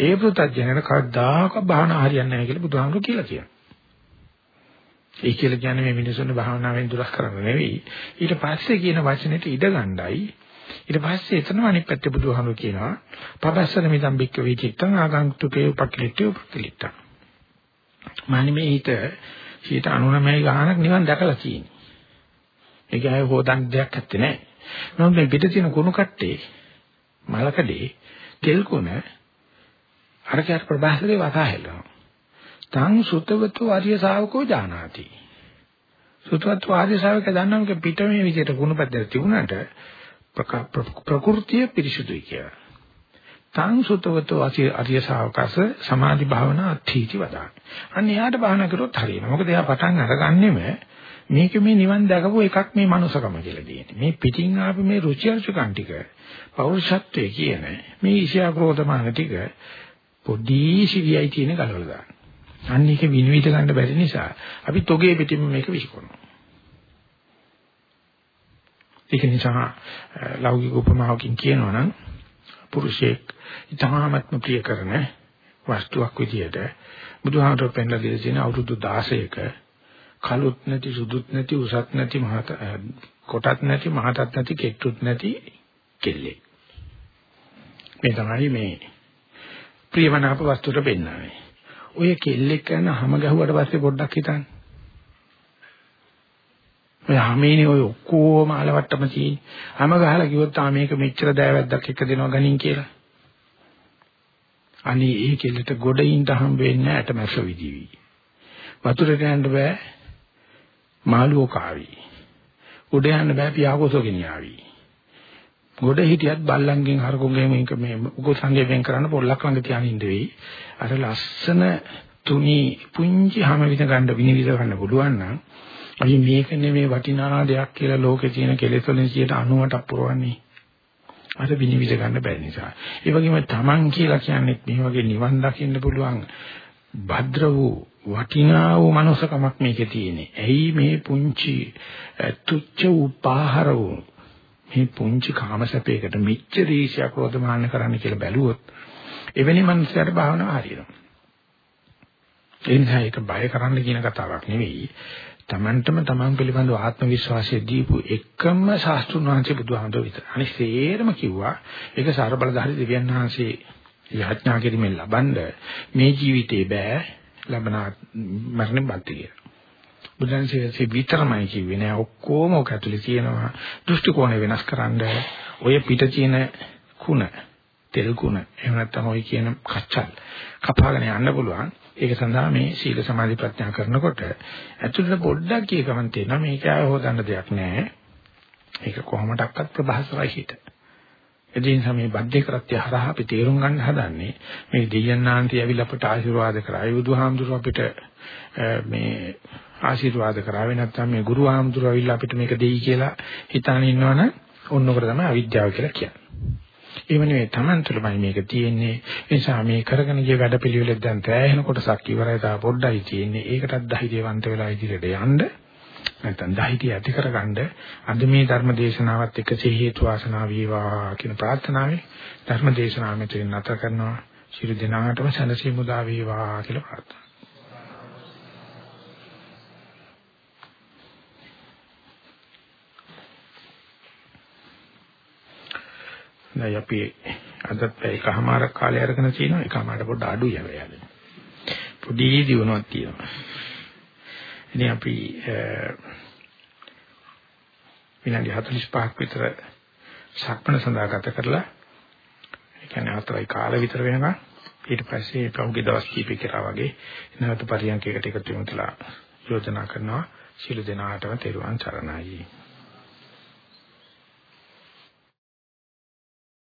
ඒ පුතඥයට කවදාක භාවනා හරියන්නේ නැහැ කියලා බුදුහාමුදුරු කියලා කියනවා. ඒ කියලා කියන්නේ මේ මිනිසුන් භාවනාවෙන් දුරස් කරන්න නෙවෙයි. ඊට පස්සේ කියන වචනෙට ඉඩ ගන්නයි. ඊට පස්සේ එතනම අනිත් පැත්තේ බුදුහාමුදුරු කියනවා පබස්සර මිදම් බික්ක වේචිත්තං ආගන්තුකේ උපක්ලිට්ඨ උපක්ලිට්ඨ. මානි මේ හිත හිත 99 ගානක් නිවන් දැකලා තියෙන්නේ. ඒක ඇය හොදන්න දෙයක් නැත්තේ නෑ. නමුත් මේ පිට තියෙන කුණු කට්ටේ මලකඩේ තෙල් කුණ අරකට ප්‍රබාසරේ වතාහෙලනවා. තං සුතවතු ආර්ය ශාවකෝ ජානාති. සුතවතු ආර්ය ශාවක දන්නම පිට මේ විදිහට කුණු පැද්දලා තිබුණාට ප්‍රകൃතිය පිරිසුදුයි කියලා. තං සුතවතු ආර්ය ශාවකස සමාධි භාවනා අත්ථීති වදාන. අන්න එයාට භාවනා කරොත් හරියනවා. මොකද එයා පටන් අරගන්නෙම මේක මේ නිවන් දැකපු එකක් මේ මනුසකම කියලා තියෙන්නේ. මේ පිටින් ආපු මේ රුචි අරුචිකම් ටික පෞරුෂත්වයේ කියන මේ ඊශා ක්‍රෝධමාන ටික පොඩි සිවියයි තියෙන ගලවලා දාන්න. අන්න ඒක විනිවිද ගන්න බැරි නිසා අපි තොගේ පිටින්ම මේක විසිකරනවා. ඒක නිසා ලෞකික උපමාවකින් කියනවා නම් පුරුෂයෙක් ඊටාත්ම ප්‍රිය කරන වස්තුවක් විදියට බුදුහාමර පෙන්ලා දීලා තියෙන අවුරුදු 16ක කලුත් නැති සුදුත් නැති උසත් නැති මහත කොටත් නැති මහතත් නැති කෙට්ටුත් නැති කෙල්ලෙක්. මේ තමයි මේ ප්‍රියමනාප වස්තුවට පෙන්වන්නේ. ඔය කෙල්ලෙක් කරන හැම ගැහුවට පස්සේ පොඩ්ඩක් හිතන්න. ඔය හැමේනේ ඔය ඔක්කොම අලවට්ටම තියෙන්නේ. හැම ගහලා කිව්වොත් ආ මේක මෙච්චර දෑවැද්දක් එක දෙනවා ගනින් කියලා. අනේ ඒ කෙල්ලට ගොඩින්ට හම්බ වෙන්නේ ඇටමැස්ස විදිවි. වතුරට යන්න බෑ මාළුවෝ කාවි. උඩ යන්න බෑ පියාකෝසෝ ගෙනියාවි. ගොඩ හිටියත් බල්ලන්ගෙන් හරකුන්ගෙන් මේක මේ උගසංගේ වෙන් කරන්න පොල්ලක් ළඟ තියාගෙන ඉඳ වෙයි. අර ලස්සන තුනි පුංචි හැම විද ගන්න විනිවිද ගන්න පුළුවන් නම් අපි මේක නෙමේ වටිනා දෙයක් කියලා ලෝකේ තියෙන කෙලෙස් වලින් 90ට පුරවන්නේ. අර විනිවිද ගන්න බැරි නිසා. ඒ වගේම Taman කියලා කියන්නේ මේ වගේ නිවන් දකින්න පුළුවන් භද්‍ර වූ වටිනා වූ මනුස්සකමක් මේකේ තියෙන්නේ. ඇයි මේ පුංචි තුච්ච වූ පාහර වූ මේ පුංචි කාමසැපයකට මෙච්චර ඊර්ෂ්‍යා ක්‍රෝධ මාන්න කරන්න කියලා බැලුවොත් එවැනි මනුස්සයර භාවනාව හරියනවා. ඒ නිසා ඒක බය කරන්න කියන කතාවක් නෙවෙයි. Tamanටම Taman පිළිබඳව ආත්ම විශ්වාසය දීපු එකම ශාස්ත්‍රුන් වහන්සේ බුදුහාමුදුරුවෝ විතර. අනිත් සේරම කිව්වා ඒක සර්බලධාරී දෙවියන් වහන්සේ යාඥා කිරීමෙන් ලබනද මේ ජීවිතේ බෑ ලබන මරණය බත් කියලා. බුදුන්සේ විතරමයි කිව්වේ නෑ. ඔක්කොම ඔක ඇතුලේ තියෙනවා. දෘෂ්ටි කෝණය වෙනස්කරනද ඔය පිට තියෙන කුණ තෙල් කුණ එහෙම නැත්නම් ඔය කියන කච්චල් කපාගෙන යන්න පුළුවන්. ඒක සඳහා මේ සීල සමාධි ප්‍රඥා කරනකොට ඇතුළට පොඩ්ඩක් කියකමන් තියෙනවා මේක ආය හොදන්න දෙයක් නෑ. ඒක කොහොමඩක්වත් ප්‍රබහසරයි හිත. එදින සමේ බද්ධේ කරත්‍ය හරහා අපි තේරුම් ගන්න හදන්නේ මේ දෙයයන්ාන්ති ඇවිල්ලා අපට ආශිර්වාද කරා. ඒ බුදුහාමුදුරුව අපිට මේ ආශිර්වාද කරාවේ නැත්නම් මේ ගුරු හාමුදුරුව ඇවිල්ලා අපිට මේක දෙයි කියලා හිතාන ඉන්නවනම් ඕනෝකට තමයි අවිද්‍යාව කියලා කියන්නේ. එහෙම නෙවෙයි Taman තුළමයි මේක තියෙන්නේ. ඒ නිසා මේ කරගෙන ගිය වැඩපිළිවෙලෙන් දැන් තෑහෙන කොටසක් ඉවරයි තා පොඩ්ඩයි තියෙන්නේ. ඒකටත් ධෛර්යවන්ත වෙලා ඉදිරියට යන්න. නැත්නම් ධෛර්යය ඇති කරගන්න අද මේ ධර්ම දේශනාවත් එකසේ හේතු වාසනා වේවා කියන ප්‍රාර්ථනාවයි ධර්ම දේශනාව මෙතන නැත කරනවා. ශිරු දිනාටම සැනසීම උදා වේවා කියලා ප්‍රාර්ථනා දැන් අපි අදත් එකමාරක් කාලය අරගෙන තිනවා එකමාරට පොඩ්ඩ අඩුයි හැබැයි. පොඩි දිනුවක් තියෙනවා. ඉතින් අපි විනාඩි 45ක් විතර සක්මණ සඳහා ගත කරලා ඒ කියන්නේ හතරයි කාල විතර වෙනකන් ඊට පස්සේ පහුගිය දවස් කීපෙක කරා වගේ නැවත පරියන්කයකට එකතු වෙමුලා යෝජනා කරනවා ශිළු දෙනාටම තෙරුවන් සරණයි